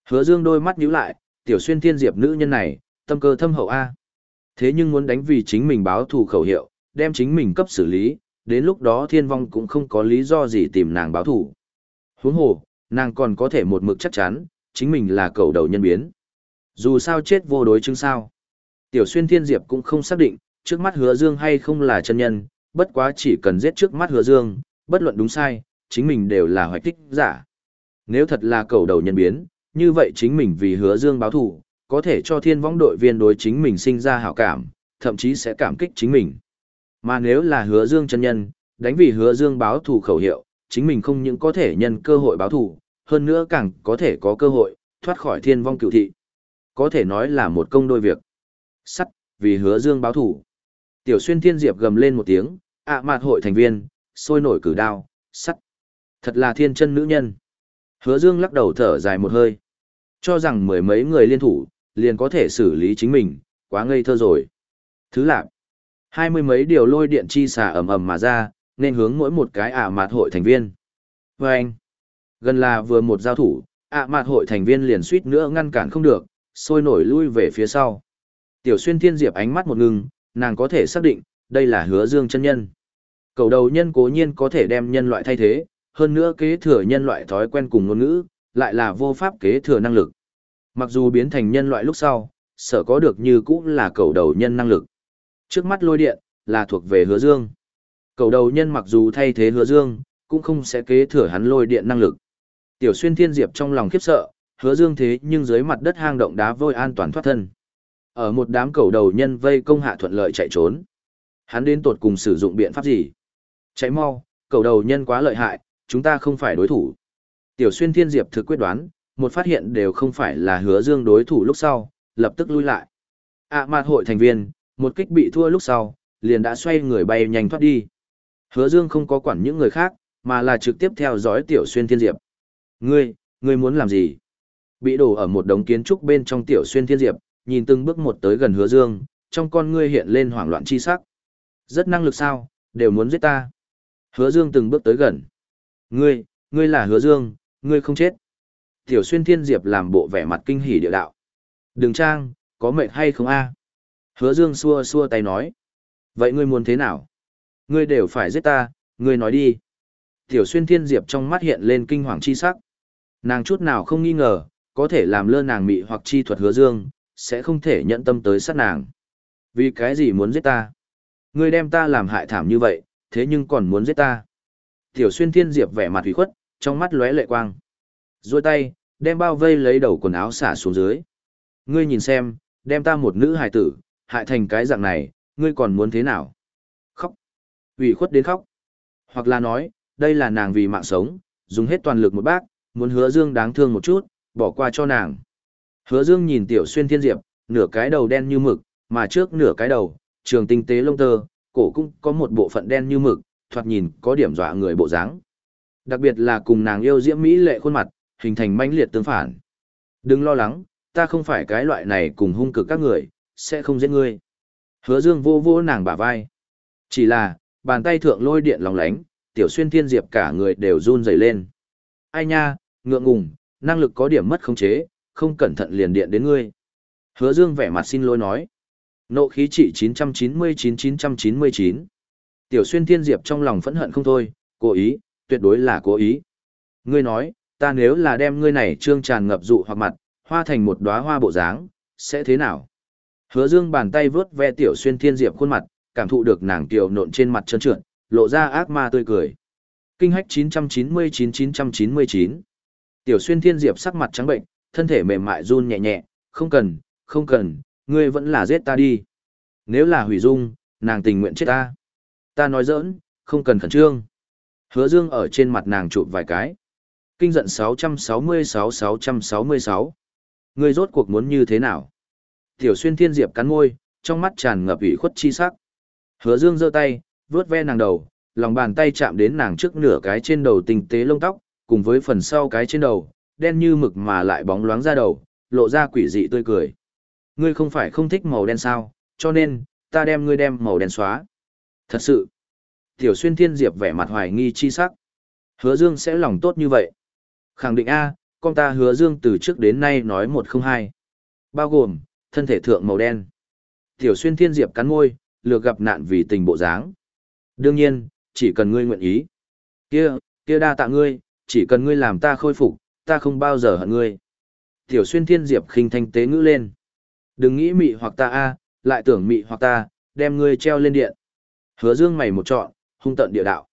Hứa dương đôi mắt nhíu lại, tiểu xuyên thiên diệp nữ nhân này, tâm cơ thâm hậu A. Thế nhưng muốn đánh vì chính mình báo thù khẩu hiệu, đem chính mình cấp xử lý, đến lúc đó thiên vong cũng không có lý do gì tìm nàng báo thù. Huống hồ, nàng còn có thể một mực chắc chắn, chính mình là cầu đầu nhân biến. Dù sao chết vô đối chứng sao. Tiểu xuyên thiên diệp cũng không xác định, trước mắt hứa dương hay không là chân nhân, bất quá chỉ cần giết trước mắt hứa dương, bất luận đúng sai, chính mình đều là hoạch tích giả. Nếu thật là cầu đầu nhân biến, như vậy chính mình vì hứa dương báo thù, có thể cho thiên võng đội viên đối chính mình sinh ra hảo cảm, thậm chí sẽ cảm kích chính mình. Mà nếu là hứa dương chân nhân, đánh vì hứa dương báo thù khẩu hiệu, chính mình không những có thể nhân cơ hội báo thù, hơn nữa càng có thể có cơ hội, thoát khỏi thiên vong cựu thị. Có thể nói là một công đôi việc. Sắt, vì hứa dương báo thù. Tiểu xuyên thiên diệp gầm lên một tiếng, ạ à mạt hội thành viên, sôi nổi cử đao, sắt. Thật là thiên chân nữ nhân. Hứa dương lắc đầu thở dài một hơi. Cho rằng mười mấy người liên thủ, liền có thể xử lý chính mình, quá ngây thơ rồi. Thứ lạc. Hai mươi mấy điều lôi điện chi xà ầm ầm mà ra, nên hướng mỗi một cái ạ mạt hội thành viên. Và anh. Gần là vừa một giao thủ, ạ mạt hội thành viên liền suýt nữa ngăn cản không được, sôi nổi lui về phía sau. Tiểu xuyên thiên diệp ánh mắt một ngừng, nàng có thể xác định, đây là hứa dương chân nhân. Cầu đầu nhân cố nhiên có thể đem nhân loại thay thế, hơn nữa kế thừa nhân loại thói quen cùng ngôn ngữ, lại là vô pháp kế thừa năng lực. Mặc dù biến thành nhân loại lúc sau, sợ có được như cũng là cầu đầu nhân năng lực. Trước mắt lôi điện, là thuộc về hứa dương. Cầu đầu nhân mặc dù thay thế hứa dương, cũng không sẽ kế thừa hắn lôi điện năng lực. Tiểu xuyên thiên diệp trong lòng khiếp sợ, hứa dương thế nhưng dưới mặt đất hang động đá vôi an toàn thoát thân. Ở một đám cầu đầu nhân vây công hạ thuận lợi chạy trốn. Hắn đến tột cùng sử dụng biện pháp gì? Chạy mau, cầu đầu nhân quá lợi hại, chúng ta không phải đối thủ. Tiểu xuyên thiên diệp thực quyết đoán, một phát hiện đều không phải là hứa dương đối thủ lúc sau, lập tức lui lại. ạ à, hội thành viên, một kích bị thua lúc sau, liền đã xoay người bay nhanh thoát đi. Hứa Dương không có quản những người khác, mà là trực tiếp theo dõi Tiểu Xuyên Thiên Diệp. Ngươi, ngươi muốn làm gì? Bị đổ ở một đống kiến trúc bên trong Tiểu Xuyên Thiên Diệp, nhìn từng bước một tới gần Hứa Dương, trong con ngươi hiện lên hoảng loạn chi sắc. Rất năng lực sao, đều muốn giết ta. Hứa Dương từng bước tới gần. Ngươi, ngươi là Hứa Dương, ngươi không chết. Tiểu Xuyên Thiên Diệp làm bộ vẻ mặt kinh hỉ địa đạo. Đừng trang, có mệt hay không a? À? Hứa Dương xua xua tay nói. Vậy ngươi muốn thế nào? Ngươi đều phải giết ta, ngươi nói đi. Tiểu Xuyên Thiên Diệp trong mắt hiện lên kinh hoàng chi sắc. Nàng chút nào không nghi ngờ, có thể làm lơ nàng mị hoặc chi thuật Hứa Dương, sẽ không thể nhận tâm tới sát nàng. Vì cái gì muốn giết ta? Ngươi đem ta làm hại thảm như vậy, thế nhưng còn muốn giết ta. Tiểu xuyên thiên diệp vẻ mặt hủy khuất, trong mắt lóe lệ quang. Rồi tay, đem bao vây lấy đầu quần áo xả xuống dưới. Ngươi nhìn xem, đem ta một nữ hài tử, hại thành cái dạng này, ngươi còn muốn thế nào? Khóc. Ủy khuất đến khóc. Hoặc là nói, đây là nàng vì mạng sống, dùng hết toàn lực một bác, muốn hứa dương đáng thương một chút, bỏ qua cho nàng. Hứa dương nhìn tiểu xuyên thiên diệp, nửa cái đầu đen như mực, mà trước nửa cái đầu, trường tinh tế lông tơ, cổ cũng có một bộ phận đen như mực, thoạt nhìn có điểm dọa người bộ dáng. Đặc biệt là cùng nàng yêu diễm mỹ lệ khuôn mặt, hình thành manh liệt tương phản. Đừng lo lắng, ta không phải cái loại này cùng hung cực các người, sẽ không giết ngươi. Hứa Dương vô vô nàng bả vai. Chỉ là, bàn tay thượng lôi điện lòng lánh, tiểu xuyên thiên diệp cả người đều run rẩy lên. Ai nha, ngượng ngùng, năng lực có điểm mất khống chế, không cẩn thận liền điện đến ngươi. Hứa Dương vẻ mặt xin lỗi nói. Nộ khí trị 999-999. Tiểu xuyên thiên diệp trong lòng phẫn hận không thôi, cố ý, tuyệt đối là cố ý. Ngươi nói, ta nếu là đem ngươi này trương tràn ngập dụ hoặc mặt, hoa thành một đóa hoa bộ dáng, sẽ thế nào? Hứa dương bàn tay vướt ve tiểu xuyên thiên diệp khuôn mặt, cảm thụ được nàng tiểu nộn trên mặt trơn trượt, lộ ra ác ma tươi cười. Kinh hách 999-999. Tiểu xuyên thiên diệp sắc mặt trắng bệnh, thân thể mềm mại run nhẹ nhẹ, không cần, không cần, ngươi vẫn là giết ta đi. Nếu là hủy dung, nàng tình nguyện chết ta. Ta nói giỡn, không cần khẩn trương. Hứa dương ở trên mặt nàng chụp vài cái. Kinh giận 666-666. Ngươi rốt cuộc muốn như thế nào? Tiểu xuyên thiên diệp cắn môi, trong mắt tràn ngập ủy khuất chi sắc. Hứa dương giơ tay, vuốt ve nàng đầu, lòng bàn tay chạm đến nàng trước nửa cái trên đầu tinh tế lông tóc, cùng với phần sau cái trên đầu, đen như mực mà lại bóng loáng ra đầu, lộ ra quỷ dị tươi cười. Ngươi không phải không thích màu đen sao, cho nên, ta đem ngươi đem màu đen xóa. Thật sự, Tiểu Xuyên Thiên Diệp vẻ mặt hoài nghi chi sắc. Hứa Dương sẽ lòng tốt như vậy. Khẳng định A, con ta hứa Dương từ trước đến nay nói một không hai. Bao gồm, thân thể thượng màu đen. Tiểu Xuyên Thiên Diệp cắn môi, lừa gặp nạn vì tình bộ dáng. Đương nhiên, chỉ cần ngươi nguyện ý. Kia, kia đa tạ ngươi, chỉ cần ngươi làm ta khôi phục, ta không bao giờ hận ngươi. Tiểu Xuyên Thiên Diệp khinh thanh tế ngữ lên. Đừng nghĩ mị hoặc ta a, lại tưởng mị hoặc ta, đem ngươi treo lên điện. Hứa Dương mày một trọn, hung tận địa đạo.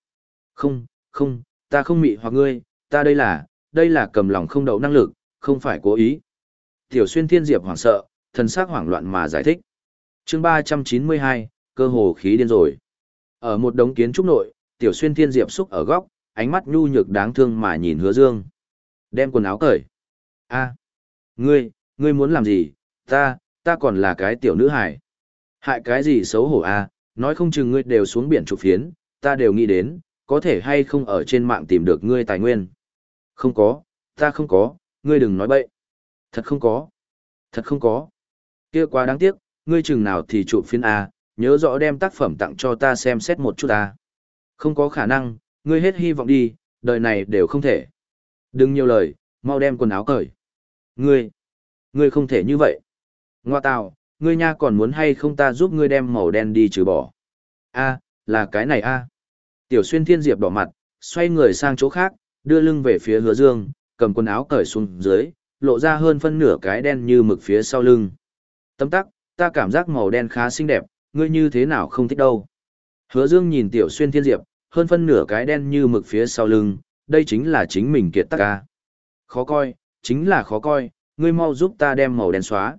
Không, không, ta không mị hoặc ngươi, ta đây là, đây là cầm lòng không đậu năng lực, không phải cố ý. Tiểu xuyên thiên diệp hoảng sợ, thần sắc hoảng loạn mà giải thích. chương 392, cơ hồ khí điên rồi. Ở một đống kiến trúc nội, tiểu xuyên thiên diệp xúc ở góc, ánh mắt nhu nhược đáng thương mà nhìn hứa dương. Đem quần áo cởi. a ngươi, ngươi muốn làm gì, ta, ta còn là cái tiểu nữ hải. Hại cái gì xấu hổ a nói không chừng ngươi đều xuống biển trục phiến, ta đều nghĩ đến, có thể hay không ở trên mạng tìm được ngươi tài nguyên. Không có, ta không có, ngươi đừng nói bậy. Thật không có. Thật không có. kia quá đáng tiếc, ngươi chừng nào thì chụp phiên A, nhớ rõ đem tác phẩm tặng cho ta xem xét một chút A. Không có khả năng, ngươi hết hy vọng đi, đời này đều không thể. Đừng nhiều lời, mau đem quần áo cởi. Ngươi, ngươi không thể như vậy. Ngoa tào, ngươi nha còn muốn hay không ta giúp ngươi đem màu đen đi trừ bỏ. A, là cái này a. Tiểu xuyên thiên diệp đỏ mặt, xoay người sang chỗ khác, đưa lưng về phía hứa dương, cầm quần áo cởi xuống dưới, lộ ra hơn phân nửa cái đen như mực phía sau lưng. Tấm tắc, ta cảm giác màu đen khá xinh đẹp, ngươi như thế nào không thích đâu. Hứa dương nhìn tiểu xuyên thiên diệp, hơn phân nửa cái đen như mực phía sau lưng, đây chính là chính mình kiệt tắc ca. Khó coi, chính là khó coi, ngươi mau giúp ta đem màu đen xóa.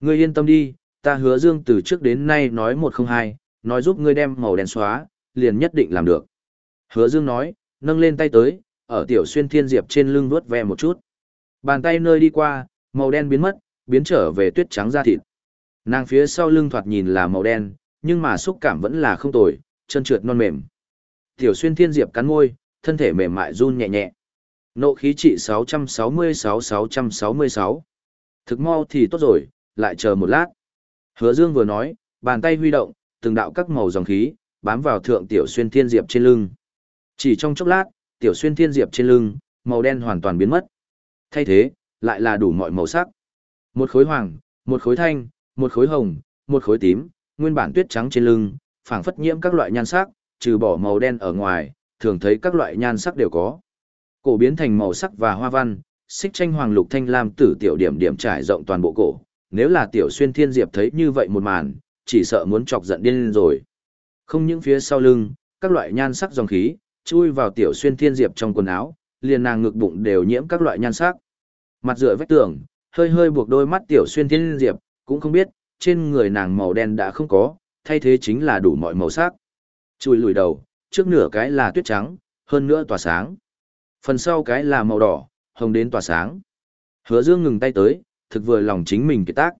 Ngươi yên tâm đi, ta hứa dương từ trước đến nay nói một không hai, nói giúp ngươi đem màu đen xóa, liền nhất định làm được. Hứa dương nói, nâng lên tay tới, ở tiểu xuyên thiên diệp trên lưng vuốt ve một chút. Bàn tay nơi đi qua, màu đen biến mất, biến trở về tuyết trắng da thịt. Nàng phía sau lưng thoạt nhìn là màu đen, nhưng mà xúc cảm vẫn là không tồi, chân trượt non mềm. Tiểu xuyên thiên diệp cắn môi, thân thể mềm mại run nhẹ nhẹ. Nộ khí trị 666-666. Thực mau thì tốt rồi, lại chờ một lát. Hứa Dương vừa nói, bàn tay huy động, từng đạo các màu dòng khí, bám vào thượng tiểu xuyên thiên diệp trên lưng. Chỉ trong chốc lát, tiểu xuyên thiên diệp trên lưng, màu đen hoàn toàn biến mất. Thay thế, lại là đủ mọi màu sắc. Một khối hoàng, một khối thanh, một khối hồng, một khối tím, nguyên bản tuyết trắng trên lưng, phảng phất nhiễm các loại nhan sắc, trừ bỏ màu đen ở ngoài, thường thấy các loại nhan sắc đều có. Cổ biến thành màu sắc và hoa văn, xích tranh hoàng lục thanh lam tử tiểu điểm điểm trải rộng toàn bộ cổ. Nếu là tiểu xuyên thiên diệp thấy như vậy một màn, chỉ sợ muốn chọc giận điên rồi. Không những phía sau lưng, các loại nhan sắc dòng khí, chui vào tiểu xuyên thiên diệp trong quần áo, liền nàng ngực bụng đều nhiễm các loại nhan sắc. Mặt dựa vách tường, hơi hơi buộc đôi mắt tiểu xuyên thiên diệp, cũng không biết, trên người nàng màu đen đã không có, thay thế chính là đủ mọi màu sắc. Chùi lùi đầu, trước nửa cái là tuyết trắng, hơn nữa tỏa sáng. Phần sau cái là màu đỏ, hồng đến tỏa sáng. Hứa Dương ngừng tay tới, thực vừa lòng chính mình cái tác.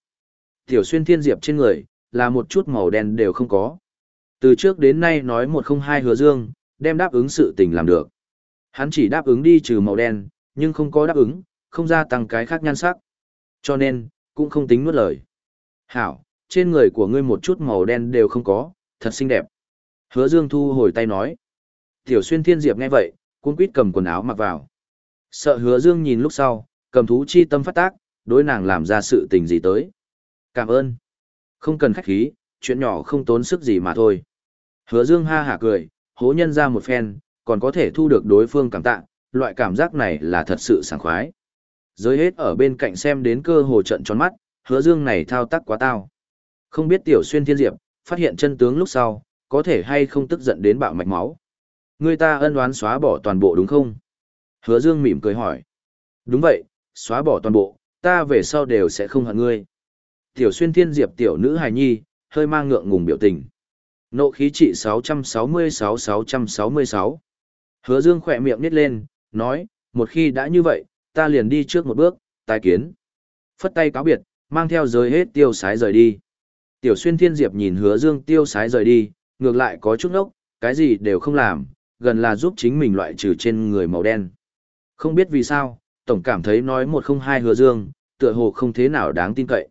Tiểu xuyên thiên diệp trên người, là một chút màu đen đều không có. Từ trước đến nay nói một không hai hứa Dương, đem đáp ứng sự tình làm được. Hắn chỉ đáp ứng đi trừ màu đen, nhưng không có đáp ứng, không gia tăng cái khác nhan sắc. Cho nên, cũng không tính nuốt lời. Hảo, trên người của ngươi một chút màu đen đều không có, thật xinh đẹp. Hứa Dương thu hồi tay nói. Tiểu xuyên thiên diệp nghe vậy, cuốn quýt cầm quần áo mặc vào. Sợ hứa Dương nhìn lúc sau, cầm thú chi tâm phát tác, đối nàng làm ra sự tình gì tới. Cảm ơn. Không cần khách khí, chuyện nhỏ không tốn sức gì mà thôi. Hứa Dương ha hả cười, hố nhân ra một phen, còn có thể thu được đối phương cảm tạ, loại cảm giác này là thật sự sảng khoái. Giới hết ở bên cạnh xem đến cơ hồ trận tròn mắt, hứa dương này thao tác quá tao. Không biết tiểu xuyên thiên diệp, phát hiện chân tướng lúc sau, có thể hay không tức giận đến bạo mạch máu. Người ta ân oán xóa bỏ toàn bộ đúng không? Hứa dương mỉm cười hỏi. Đúng vậy, xóa bỏ toàn bộ, ta về sau đều sẽ không hận ngươi. Tiểu xuyên thiên diệp tiểu nữ hài nhi, hơi mang ngượng ngùng biểu tình. Nộ khí trị 666-666. Hứa dương khỏe miệng nít lên, nói, một khi đã như vậy, ta liền đi trước một bước, tài kiến. Phất tay cáo biệt, mang theo giới hết tiêu sái rời đi. Tiểu xuyên thiên diệp nhìn hứa dương tiêu sái rời đi, ngược lại có chút nốc, cái gì đều không làm, gần là giúp chính mình loại trừ trên người màu đen. Không biết vì sao, tổng cảm thấy nói một không hai hứa dương, tựa hồ không thế nào đáng tin cậy.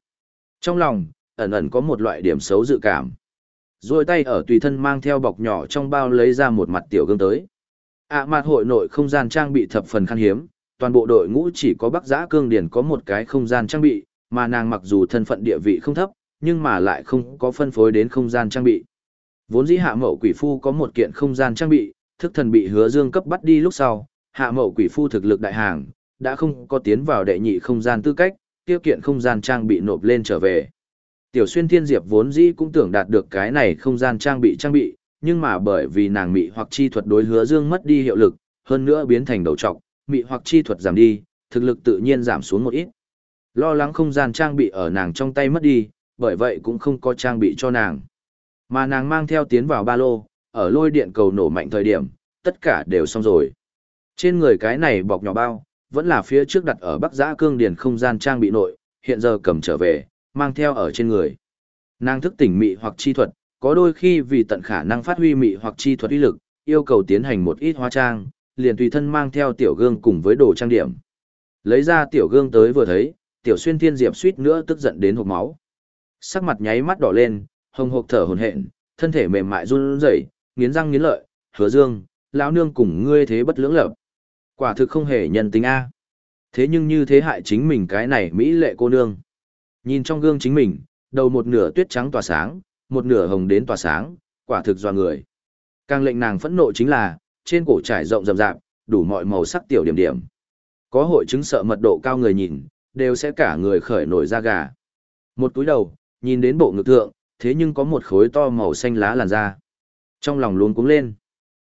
Trong lòng, ẩn ẩn có một loại điểm xấu dự cảm. Rồi tay ở tùy thân mang theo bọc nhỏ trong bao lấy ra một mặt tiểu gương tới. ạ à, mặt hội nội không gian trang bị thập phần khan hiếm, toàn bộ đội ngũ chỉ có Bắc Giã Cương Điển có một cái không gian trang bị, mà nàng mặc dù thân phận địa vị không thấp, nhưng mà lại không có phân phối đến không gian trang bị. Vốn dĩ hạ mẫu quỷ phu có một kiện không gian trang bị, thức thần bị hứa dương cấp bắt đi lúc sau, hạ mẫu quỷ phu thực lực đại hàng, đã không có tiến vào đệ nhị không gian tư cách, tiêu kiện không gian trang bị nộp lên trở về. Tiểu xuyên thiên diệp vốn dĩ cũng tưởng đạt được cái này không gian trang bị trang bị, nhưng mà bởi vì nàng mị hoặc chi thuật đối hứa dương mất đi hiệu lực, hơn nữa biến thành đầu trọc, mị hoặc chi thuật giảm đi, thực lực tự nhiên giảm xuống một ít. Lo lắng không gian trang bị ở nàng trong tay mất đi, bởi vậy cũng không có trang bị cho nàng. Mà nàng mang theo tiến vào ba lô, ở lôi điện cầu nổ mạnh thời điểm, tất cả đều xong rồi. Trên người cái này bọc nhỏ bao, vẫn là phía trước đặt ở Bắc Giã Cương Điền không gian trang bị nội, hiện giờ cầm trở về, mang theo ở trên người. Nàng thức tỉnh mị hoặc chi thuật, có đôi khi vì tận khả năng phát huy mị hoặc chi thuật uy lực, yêu cầu tiến hành một ít hóa trang, liền tùy thân mang theo tiểu gương cùng với đồ trang điểm. Lấy ra tiểu gương tới vừa thấy, tiểu xuyên thiên diệp suýt nữa tức giận đến hộc máu. Sắc mặt nháy mắt đỏ lên, hồng hộc thở hổn hển, thân thể mềm mại run rẩy, nghiến răng nghiến lợi, "Hứa Dương, lão nương cùng ngươi thế bất lưỡng lập." Quả thực không hề nhân tính a. Thế nhưng như thế hại chính mình cái này mỹ lệ cô nương. Nhìn trong gương chính mình, đầu một nửa tuyết trắng tỏa sáng, một nửa hồng đến tỏa sáng, quả thực doa người. Càng lệnh nàng phẫn nộ chính là, trên cổ trải rộng rậm rạp, đủ mọi màu sắc tiểu điểm điểm. Có hội chứng sợ mật độ cao người nhìn, đều sẽ cả người khởi nổi da gà. Một túi đầu, nhìn đến bộ ngực thượng, thế nhưng có một khối to màu xanh lá làn da. Trong lòng luôn cúng lên.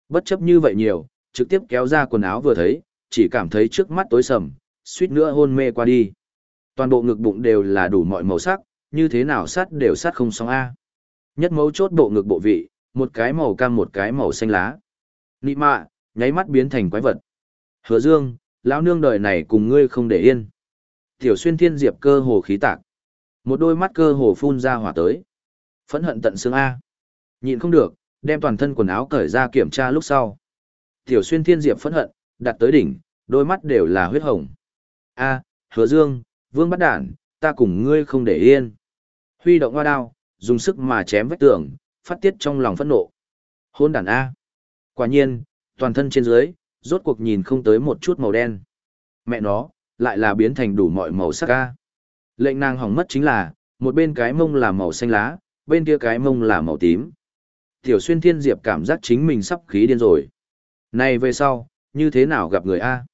Bất chấp như vậy nhiều, trực tiếp kéo ra quần áo vừa thấy, chỉ cảm thấy trước mắt tối sầm, suýt nữa hôn mê qua đi. Toàn bộ ngực bụng đều là đủ mọi màu sắc, như thế nào sát đều sát không xong A. Nhất mấu chốt bộ ngực bộ vị, một cái màu cam một cái màu xanh lá. Nị mạ, nháy mắt biến thành quái vật. Hứa dương, lão nương đời này cùng ngươi không để yên. Tiểu xuyên thiên diệp cơ hồ khí tạc. Một đôi mắt cơ hồ phun ra hỏa tới. Phẫn hận tận xương A. Nhịn không được, đem toàn thân quần áo cởi ra kiểm tra lúc sau. Tiểu xuyên thiên diệp phẫn hận, đặt tới đỉnh, đôi mắt đều là huyết hồng. A, hứa dương, vương bắt đản, ta cùng ngươi không để yên. Huy động hoa đao, dùng sức mà chém vách tường, phát tiết trong lòng phẫn nộ. Hôn đản A. Quả nhiên, toàn thân trên dưới, rốt cuộc nhìn không tới một chút màu đen. Mẹ nó, lại là biến thành đủ mọi màu sắc A. Lệnh nàng hỏng mất chính là, một bên cái mông là màu xanh lá, bên kia cái mông là màu tím. Tiểu xuyên thiên diệp cảm giác chính mình sắp khí điên rồi. Này về sau, như thế nào gặp người A?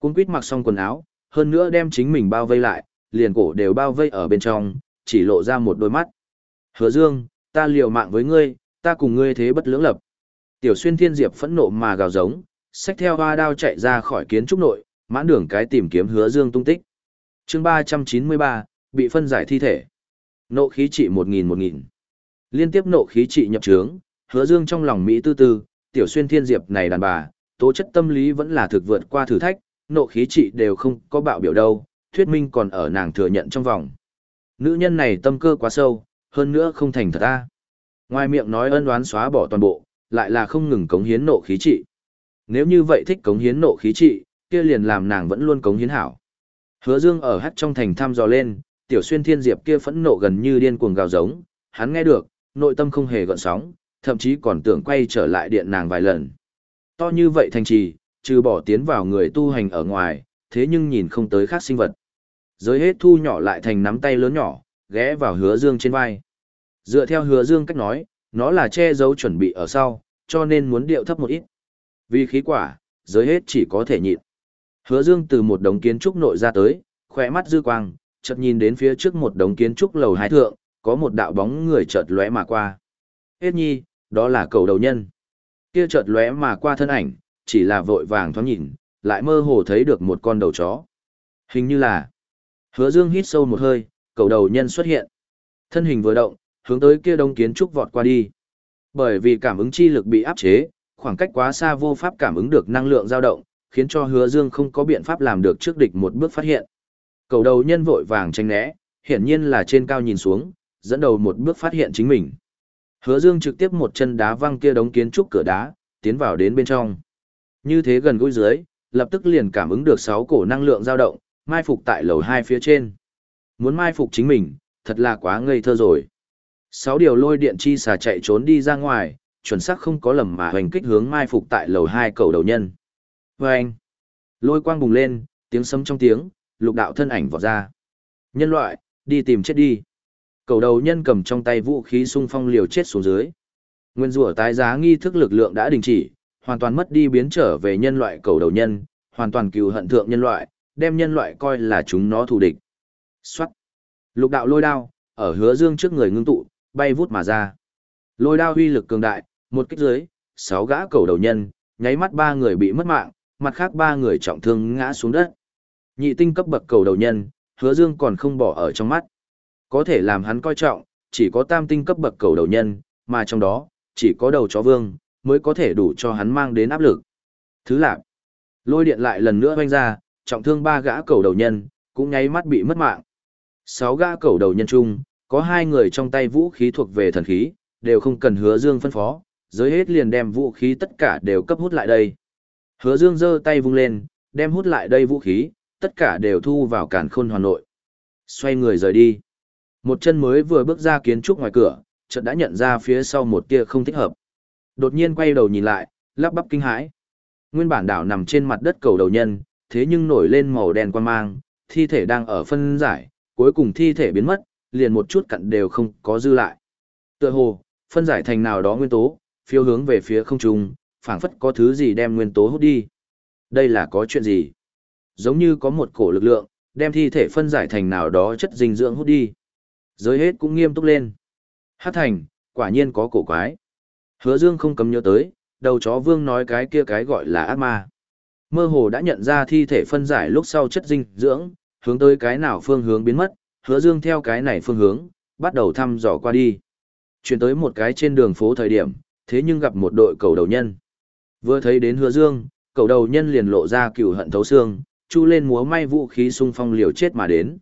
Cung quýt mặc xong quần áo, hơn nữa đem chính mình bao vây lại, liền cổ đều bao vây ở bên trong, chỉ lộ ra một đôi mắt. Hứa dương, ta liều mạng với ngươi, ta cùng ngươi thế bất lưỡng lập. Tiểu xuyên thiên diệp phẫn nộ mà gào giống, xách theo hoa đao chạy ra khỏi kiến trúc nội, mãn đường cái tìm kiếm hứa dương tung tích. chương ba trăm chín mươi ba bị phân giải thi thể. Nộ khí trị một nghìn một nghìn Liên tiếp nộ khí trị nhập trướng, hứa dương trong lòng Mỹ tư tư, tiểu xuyên thiên diệp này đàn bà, tố chất tâm lý vẫn là thực vượt qua thử thách, nộ khí trị đều không có bạo biểu đâu, thuyết minh còn ở nàng thừa nhận trong vòng. Nữ nhân này tâm cơ quá sâu, hơn nữa không thành thật ta. Ngoài miệng nói ân oán xóa bỏ toàn bộ, lại là không ngừng cống hiến nộ khí trị. Nếu như vậy thích cống hiến nộ khí trị, kia liền làm nàng vẫn luôn cống hiến hảo. Hứa Dương ở hắt trong thành thăm dò lên, tiểu xuyên thiên diệp kia phẫn nộ gần như điên cuồng gào giống, hắn nghe được, nội tâm không hề gợn sóng, thậm chí còn tưởng quay trở lại điện nàng vài lần. To như vậy thành trì, trừ bỏ tiến vào người tu hành ở ngoài, thế nhưng nhìn không tới khác sinh vật. Giới hết thu nhỏ lại thành nắm tay lớn nhỏ, ghé vào hứa dương trên vai. Dựa theo hứa dương cách nói, nó là che giấu chuẩn bị ở sau, cho nên muốn điệu thấp một ít. Vì khí quả, giới hết chỉ có thể nhịn. Hứa dương từ một đống kiến trúc nội ra tới, khỏe mắt dư quang, chợt nhìn đến phía trước một đống kiến trúc lầu hai thượng, có một đạo bóng người chợt lóe mà qua. Hết nhi, đó là cầu đầu nhân. Kia chợt lóe mà qua thân ảnh, chỉ là vội vàng thoáng nhìn, lại mơ hồ thấy được một con đầu chó. Hình như là. Hứa Dương hít sâu một hơi, cầu đầu nhân xuất hiện. Thân hình vừa động, hướng tới kia đông kiến trúc vọt qua đi. Bởi vì cảm ứng chi lực bị áp chế, khoảng cách quá xa vô pháp cảm ứng được năng lượng dao động, khiến cho Hứa Dương không có biện pháp làm được trước địch một bước phát hiện. Cầu đầu nhân vội vàng tránh né, hiển nhiên là trên cao nhìn xuống, dẫn đầu một bước phát hiện chính mình. Hứa Dương trực tiếp một chân đá văng kia đống kiến trúc cửa đá, tiến vào đến bên trong. Như thế gần gũi dưới, lập tức liền cảm ứng được sáu cổ năng lượng dao động, mai phục tại lầu hai phía trên. Muốn mai phục chính mình, thật là quá ngây thơ rồi. Sáu điều lôi điện chi xà chạy trốn đi ra ngoài, chuẩn xác không có lầm mà hoành kích hướng mai phục tại lầu hai cầu đầu nhân. Và anh, lôi quang bùng lên, tiếng sấm trong tiếng, lục đạo thân ảnh vọt ra. Nhân loại, đi tìm chết đi. Cầu đầu nhân cầm trong tay vũ khí xung phong liều chết xuống dưới. Nguyên rủa tái giá nghi thức lực lượng đã đình chỉ, hoàn toàn mất đi biến trở về nhân loại cầu đầu nhân, hoàn toàn cừu hận thượng nhân loại, đem nhân loại coi là chúng nó thù địch. Xoát. Lục đạo lôi đao, ở hứa dương trước người ngưng tụ, bay vút mà ra. Lôi đao huy lực cường đại, một kích dưới, sáu gã cầu đầu nhân, nháy mắt ba người bị mất mạng, mặt khác ba người trọng thương ngã xuống đất. Nhị tinh cấp bậc cầu đầu nhân, hứa dương còn không bỏ ở trong mắt. Có thể làm hắn coi trọng, chỉ có tam tinh cấp bậc cầu đầu nhân, mà trong đó, chỉ có đầu chó vương, mới có thể đủ cho hắn mang đến áp lực. Thứ lạc, lôi điện lại lần nữa hoanh ra, trọng thương ba gã cầu đầu nhân, cũng nháy mắt bị mất mạng. Sáu gã cầu đầu nhân chung, có hai người trong tay vũ khí thuộc về thần khí, đều không cần hứa dương phân phó, giới hết liền đem vũ khí tất cả đều cấp hút lại đây. Hứa dương giơ tay vung lên, đem hút lại đây vũ khí, tất cả đều thu vào cản khôn hoàn nội. Xoay người rời đi. Một chân mới vừa bước ra kiến trúc ngoài cửa, chợt đã nhận ra phía sau một tia không thích hợp. Đột nhiên quay đầu nhìn lại, lắp bắp kinh hãi. Nguyên bản đảo nằm trên mặt đất cầu đầu nhân, thế nhưng nổi lên màu đen quan mang, thi thể đang ở phân giải, cuối cùng thi thể biến mất, liền một chút cặn đều không có dư lại. Tựa hồ, phân giải thành nào đó nguyên tố, phiêu hướng về phía không trung, phảng phất có thứ gì đem nguyên tố hút đi. Đây là có chuyện gì? Giống như có một cổ lực lượng, đem thi thể phân giải thành nào đó chất dinh dưỡng hút đi. Giới hết cũng nghiêm túc lên. Hát thành, quả nhiên có cổ quái. Hứa Dương không cấm nhớ tới, đầu chó vương nói cái kia cái gọi là ác ma. Mơ hồ đã nhận ra thi thể phân giải lúc sau chất dinh dưỡng, hướng tới cái nào phương hướng biến mất, hứa dương theo cái này phương hướng, bắt đầu thăm dò qua đi. Chuyển tới một cái trên đường phố thời điểm, thế nhưng gặp một đội cầu đầu nhân. Vừa thấy đến hứa dương, cầu đầu nhân liền lộ ra cừu hận thấu xương, chu lên múa may vũ khí xung phong liều chết mà đến.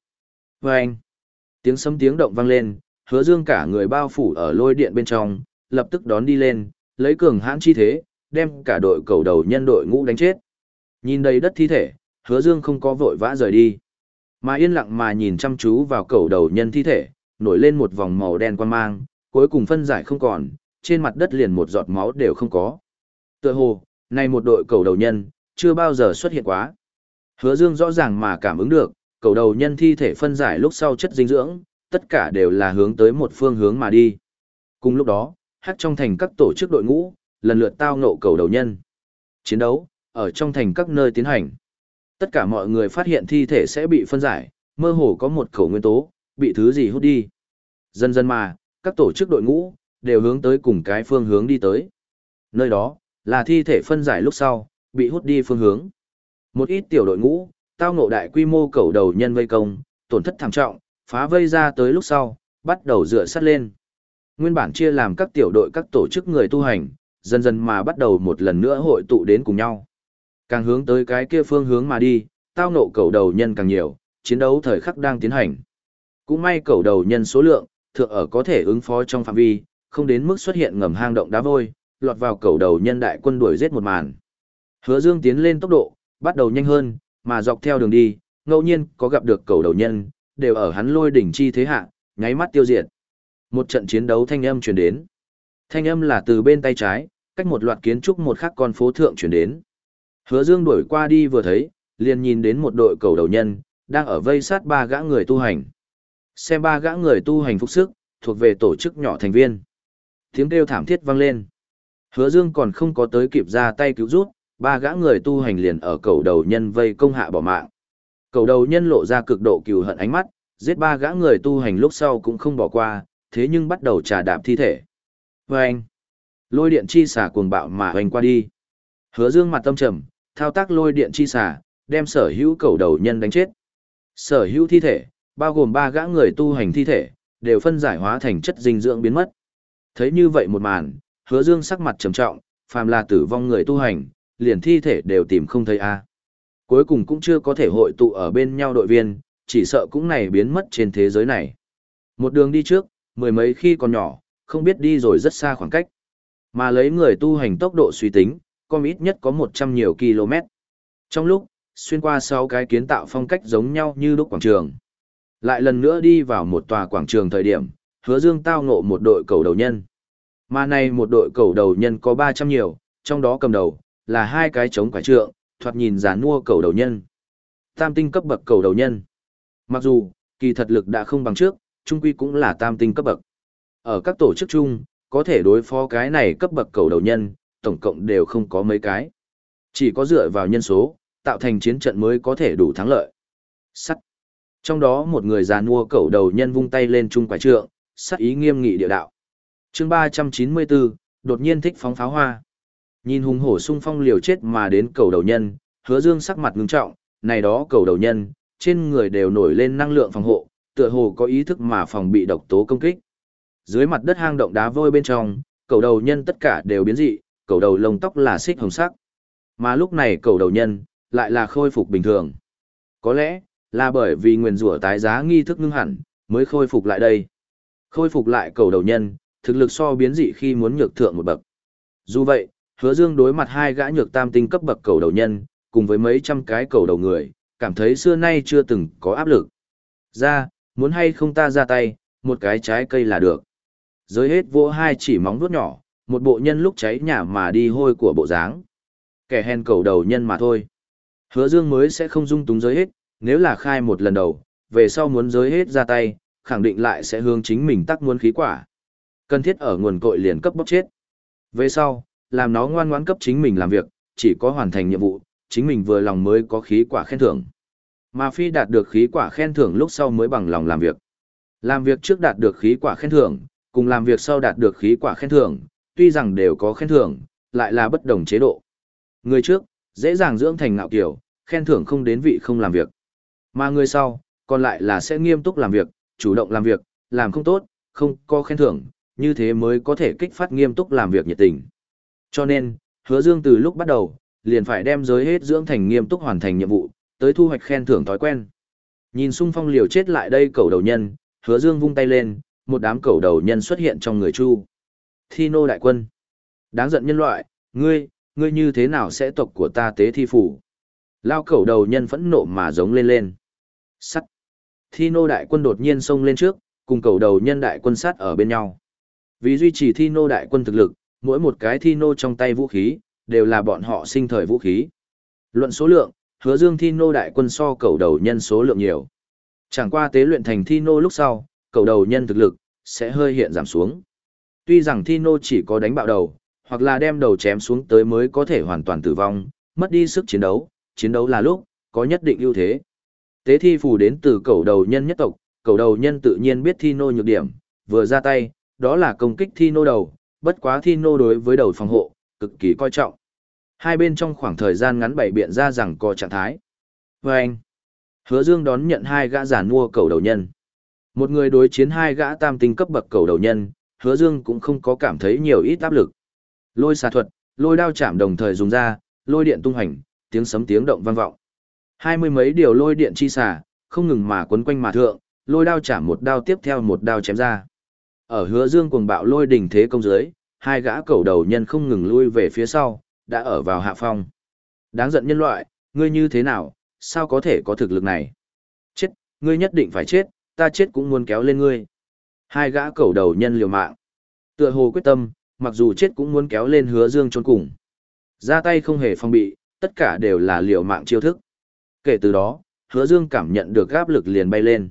Và anh, Tiếng sấm tiếng động vang lên, hứa dương cả người bao phủ ở lôi điện bên trong, lập tức đón đi lên, lấy cường hãn chi thế, đem cả đội cầu đầu nhân đội ngũ đánh chết. Nhìn đầy đất thi thể, hứa dương không có vội vã rời đi. Mà yên lặng mà nhìn chăm chú vào cầu đầu nhân thi thể, nổi lên một vòng màu đen quan mang, cuối cùng phân giải không còn, trên mặt đất liền một giọt máu đều không có. Tựa hồ, này một đội cầu đầu nhân, chưa bao giờ xuất hiện quá. Hứa Dương rõ ràng mà cảm ứng được, cầu đầu nhân thi thể phân giải lúc sau chất dinh dưỡng, tất cả đều là hướng tới một phương hướng mà đi. Cùng lúc đó, hát trong thành các tổ chức đội ngũ, lần lượt tao ngộ cầu đầu nhân. Chiến đấu, ở trong thành các nơi tiến hành. Tất cả mọi người phát hiện thi thể sẽ bị phân giải, mơ hồ có một khẩu nguyên tố, bị thứ gì hút đi. Dần dần mà, các tổ chức đội ngũ, đều hướng tới cùng cái phương hướng đi tới. Nơi đó, là thi thể phân giải lúc sau, bị hút đi phương hướng. Một ít tiểu đội ngũ, tao ngộ đại quy mô cầu đầu nhân vây công, tổn thất thảm trọng, phá vây ra tới lúc sau, bắt đầu dựa sát lên. Nguyên bản chia làm các tiểu đội các tổ chức người tu hành, dần dần mà bắt đầu một lần nữa hội tụ đến cùng nhau. Càng hướng tới cái kia phương hướng mà đi, tao nộ cầu đầu nhân càng nhiều, chiến đấu thời khắc đang tiến hành. Cũng may cầu đầu nhân số lượng, thượng ở có thể ứng phó trong phạm vi, không đến mức xuất hiện ngầm hang động đá vôi, lọt vào cầu đầu nhân đại quân đuổi giết một màn. Hứa Dương tiến lên tốc độ, bắt đầu nhanh hơn, mà dọc theo đường đi, ngẫu nhiên có gặp được cầu đầu nhân, đều ở hắn lôi đỉnh chi thế hạ, nháy mắt tiêu diệt. Một trận chiến đấu thanh âm truyền đến. Thanh âm là từ bên tay trái, cách một loạt kiến trúc một khắc con phố thượng truyền đến. Hứa Dương đuổi qua đi vừa thấy, liền nhìn đến một đội cầu đầu nhân, đang ở vây sát ba gã người tu hành. Xem ba gã người tu hành phục sức, thuộc về tổ chức nhỏ thành viên. Tiếng kêu thảm thiết vang lên. Hứa Dương còn không có tới kịp ra tay cứu rút, ba gã người tu hành liền ở cầu đầu nhân vây công hạ bỏ mạng. Cầu đầu nhân lộ ra cực độ cừu hận ánh mắt, giết ba gã người tu hành lúc sau cũng không bỏ qua, thế nhưng bắt đầu trà đạp thi thể. Và anh, lôi điện chi xả cuồng bạo mà hoành qua đi. Hứa Dương mặt tâm trầm, thao tác lôi điện chi xả, đem sở hữu cầu đầu nhân đánh chết. Sở hữu thi thể, bao gồm ba gã người tu hành thi thể, đều phân giải hóa thành chất dinh dưỡng biến mất. Thấy như vậy một màn, hứa dương sắc mặt trầm trọng, phàm là tử vong người tu hành, liền thi thể đều tìm không thấy a. Cuối cùng cũng chưa có thể hội tụ ở bên nhau đội viên, chỉ sợ cũng này biến mất trên thế giới này. Một đường đi trước, mười mấy khi còn nhỏ, không biết đi rồi rất xa khoảng cách. Mà lấy người tu hành tốc độ suy tính, có ít nhất có 100 nhiều km. Trong lúc, xuyên qua sáu cái kiến tạo phong cách giống nhau như đúc quảng trường. Lại lần nữa đi vào một tòa quảng trường thời điểm, hứa dương tao ngộ một đội cầu đầu nhân. Mà này một đội cầu đầu nhân có 300 nhiều, trong đó cầm đầu, là hai cái chống quải trượng, thoạt nhìn giả nua cầu đầu nhân. Tam tinh cấp bậc cầu đầu nhân. Mặc dù, kỳ thật lực đã không bằng trước, trung quy cũng là tam tinh cấp bậc. Ở các tổ chức chung, có thể đối phó cái này cấp bậc cầu đầu nhân, tổng cộng đều không có mấy cái. Chỉ có dựa vào nhân số, tạo thành chiến trận mới có thể đủ thắng lợi. Sắt. Trong đó một người già nua cầu đầu nhân vung tay lên trung quải trượng, sắc ý nghiêm nghị địa đạo. chương 394, đột nhiên thích phóng pháo hoa. Nhìn hùng hổ sung phong liều chết mà đến cầu đầu nhân, hứa dương sắc mặt ngưng trọng, này đó cầu đầu nhân, trên người đều nổi lên năng lượng phòng hộ, tựa hồ có ý thức mà phòng bị độc tố công kích. Dưới mặt đất hang động đá vôi bên trong, cầu đầu nhân tất cả đều biến dị, cầu đầu lông tóc là xích hồng sắc. Mà lúc này cầu đầu nhân, lại là khôi phục bình thường. Có lẽ, là bởi vì Nguyên rủa tái giá nghi thức ngưng hẳn, mới khôi phục lại đây. Khôi phục lại cầu đầu nhân, thực lực so biến dị khi muốn nhược thượng một bậc. Dù vậy, hứa dương đối mặt hai gã nhược tam tinh cấp bậc cầu đầu nhân, cùng với mấy trăm cái cầu đầu người, cảm thấy xưa nay chưa từng có áp lực. Ra, muốn hay không ta ra tay, một cái trái cây là được. Giới hết vô hai chỉ móng vuốt nhỏ, một bộ nhân lúc cháy nhà mà đi hôi của bộ dáng. Kẻ hèn cầu đầu nhân mà thôi. Hứa dương mới sẽ không dung túng giới hết, nếu là khai một lần đầu, về sau muốn giới hết ra tay, khẳng định lại sẽ hướng chính mình tắc muốn khí quả. Cần thiết ở nguồn cội liền cấp bóc chết. Về sau, làm nó ngoan ngoãn cấp chính mình làm việc, chỉ có hoàn thành nhiệm vụ, chính mình vừa lòng mới có khí quả khen thưởng. Mà phi đạt được khí quả khen thưởng lúc sau mới bằng lòng làm việc. Làm việc trước đạt được khí quả khen thưởng, cùng làm việc sau đạt được khí quả khen thưởng, tuy rằng đều có khen thưởng, lại là bất đồng chế độ. Người trước, dễ dàng dưỡng thành ngạo kiểu, khen thưởng không đến vị không làm việc. Mà người sau, còn lại là sẽ nghiêm túc làm việc, chủ động làm việc, làm không tốt, không có khen thưởng, như thế mới có thể kích phát nghiêm túc làm việc nhiệt tình. Cho nên, hứa dương từ lúc bắt đầu, liền phải đem giới hết dưỡng thành nghiêm túc hoàn thành nhiệm vụ, tới thu hoạch khen thưởng thói quen. Nhìn xung phong liều chết lại đây cầu đầu nhân, hứa dương vung tay lên, một đám cầu đầu nhân xuất hiện trong người Chu. Thi nô đại quân. Đáng giận nhân loại, ngươi, ngươi như thế nào sẽ tộc của ta tế thi phủ? Lao cầu đầu nhân phẫn nộ mà giống lên lên. Sắt. Thi nô đại quân đột nhiên xông lên trước, cùng cầu đầu nhân đại quân sát ở bên nhau. Vì duy trì thi nô đại quân thực lực, mỗi một cái thi nô trong tay vũ khí, đều là bọn họ sinh thời vũ khí. Luận số lượng, hứa dương thi nô đại quân so cầu đầu nhân số lượng nhiều. Chẳng qua tế luyện thành thi nô lúc sau, cầu đầu nhân thực lực, sẽ hơi hiện giảm xuống. Tuy rằng thi nô chỉ có đánh bạo đầu, hoặc là đem đầu chém xuống tới mới có thể hoàn toàn tử vong, mất đi sức chiến đấu, chiến đấu là lúc, có nhất định ưu thế. Tế thi phù đến từ cầu đầu nhân nhất tộc, cầu đầu nhân tự nhiên biết thi nô nhược điểm, vừa ra tay, đó là công kích thi nô đầu, bất quá thi nô đối với đầu phòng hộ, cực kỳ coi trọng. Hai bên trong khoảng thời gian ngắn bảy biện ra rằng có trạng thái. Và anh, hứa dương đón nhận hai gã giả mua cầu đầu nhân. Một người đối chiến hai gã tam tinh cấp bậc cầu đầu nhân, hứa dương cũng không có cảm thấy nhiều ít áp lực. Lôi xà thuật, lôi đao chạm đồng thời dùng ra, lôi điện tung hành, tiếng sấm tiếng động vang vọng. Hai mươi mấy điều lôi điện chi xà, không ngừng mà quấn quanh mà thượng, lôi đao chạm một đao tiếp theo một đao chém ra. Ở hứa dương cuồng bạo lôi đỉnh thế công dưới, hai gã cầu đầu nhân không ngừng lui về phía sau, đã ở vào hạ phong. Đáng giận nhân loại, ngươi như thế nào, sao có thể có thực lực này? Chết, ngươi nhất định phải chết, ta chết cũng muốn kéo lên ngươi. Hai gã cẩu đầu nhân liều mạng. Tựa hồ quyết tâm, mặc dù chết cũng muốn kéo lên hứa dương trốn cùng. Ra tay không hề phong bị, tất cả đều là liều mạng chiêu thức. Kể từ đó, hứa dương cảm nhận được áp lực liền bay lên.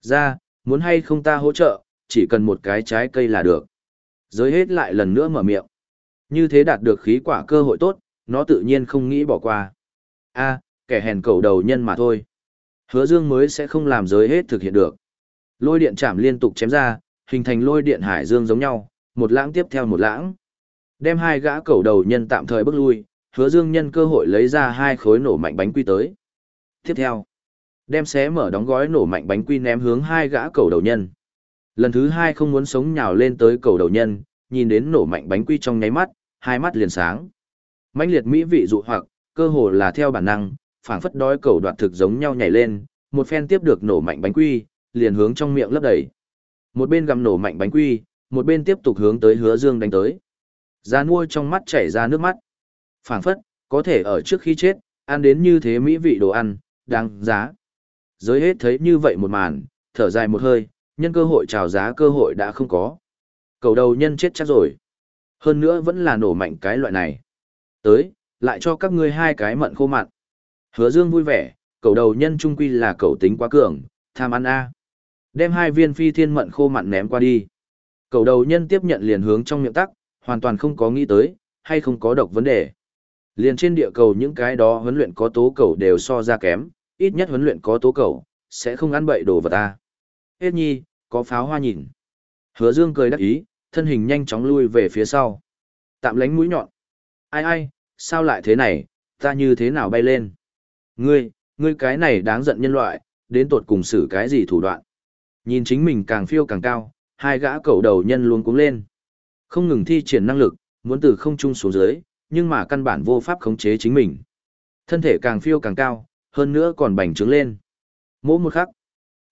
Ra, muốn hay không ta hỗ trợ, chỉ cần một cái trái cây là được. Giới hết lại lần nữa mở miệng. Như thế đạt được khí quả cơ hội tốt, nó tự nhiên không nghĩ bỏ qua. a kẻ hèn cầu đầu nhân mà thôi. Hứa dương mới sẽ không làm giới hết thực hiện được. Lôi điện chạm liên tục chém ra, hình thành lôi điện hải dương giống nhau, một lãng tiếp theo một lãng. Đem hai gã cầu đầu nhân tạm thời bước lui, hứa dương nhân cơ hội lấy ra hai khối nổ mạnh bánh quy tới. Tiếp theo, đem xé mở đóng gói nổ mạnh bánh quy ném hướng hai gã cầu đầu nhân. Lần thứ hai không muốn sống nhào lên tới cầu đầu nhân, nhìn đến nổ mạnh bánh quy trong nháy mắt, hai mắt liền sáng. mãnh liệt mỹ vị dụ hoặc, cơ hồ là theo bản năng, phảng phất đói cầu đoạt thực giống nhau nhảy lên, một phen tiếp được nổ mạnh bánh quy, liền hướng trong miệng lấp đầy. Một bên gặm nổ mạnh bánh quy, một bên tiếp tục hướng tới Hứa Dương đánh tới. da nuôi trong mắt chảy ra nước mắt. Phảng phất, có thể ở trước khi chết, ăn đến như thế mỹ vị đồ ăn, đáng giá. Giới hết thấy như vậy một màn, thở dài một hơi, nhân cơ hội trào giá cơ hội đã không có. Cầu đầu nhân chết chắc rồi. Hơn nữa vẫn là nổ mạnh cái loại này. Tới, lại cho các ngươi hai cái mận khô mặn. Hứa Dương vui vẻ, cầu đầu nhân trung quy là cầu tính quá cường, tham ăn a. Đem hai viên phi thiên mận khô mặn ném qua đi. Cầu đầu nhân tiếp nhận liền hướng trong miệng tắc, hoàn toàn không có nghĩ tới, hay không có độc vấn đề. Liền trên địa cầu những cái đó huấn luyện có tố cầu đều so ra kém, ít nhất huấn luyện có tố cầu, sẽ không ăn bậy đồ vật ta. Hết nhi, có pháo hoa nhìn. Hứa dương cười đắc ý, thân hình nhanh chóng lui về phía sau. Tạm lánh mũi nhọn. Ai ai, sao lại thế này, ta như thế nào bay lên? Ngươi, ngươi cái này đáng giận nhân loại, đến tột cùng xử cái gì thủ đoạn? Nhìn chính mình càng phiêu càng cao, hai gã cẩu đầu nhân luôn cuống lên. Không ngừng thi triển năng lực, muốn từ không trung xuống dưới, nhưng mà căn bản vô pháp khống chế chính mình. Thân thể càng phiêu càng cao, hơn nữa còn bành trướng lên. Mỗi một khắc.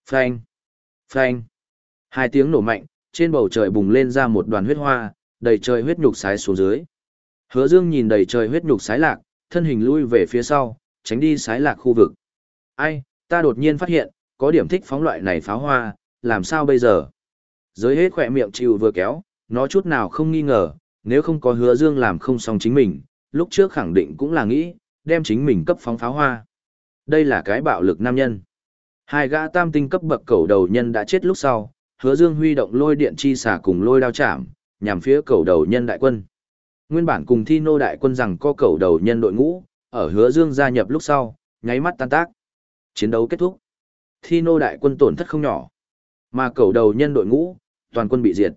Phanh. Phanh. Hai tiếng nổ mạnh, trên bầu trời bùng lên ra một đoàn huyết hoa, đầy trời huyết nhục sái xuống dưới. Hứa Dương nhìn đầy trời huyết nhục sái lạc, thân hình lui về phía sau, tránh đi sái lạc khu vực. Ai, ta đột nhiên phát hiện, có điểm thích phóng loại này pháo hoa, làm sao bây giờ? Giới hết khỏe miệng chịu vừa kéo, nó chút nào không nghi ngờ, nếu không có hứa dương làm không xong chính mình, lúc trước khẳng định cũng là nghĩ, đem chính mình cấp phóng pháo hoa. Đây là cái bạo lực nam nhân. Hai gã tam tinh cấp bậc cầu đầu nhân đã chết lúc sau, hứa dương huy động lôi điện chi xả cùng lôi đao chạm, nhằm phía cầu đầu nhân đại quân. Nguyên bản cùng thi nô đại quân rằng có cầu đầu nhân đội ngũ, ở hứa dương gia nhập lúc sau, nháy mắt tan tác. Chiến đấu kết thúc. Thi nô đại quân tổn thất không nhỏ. Mà cầu đầu nhân đội ngũ, toàn quân bị diệt.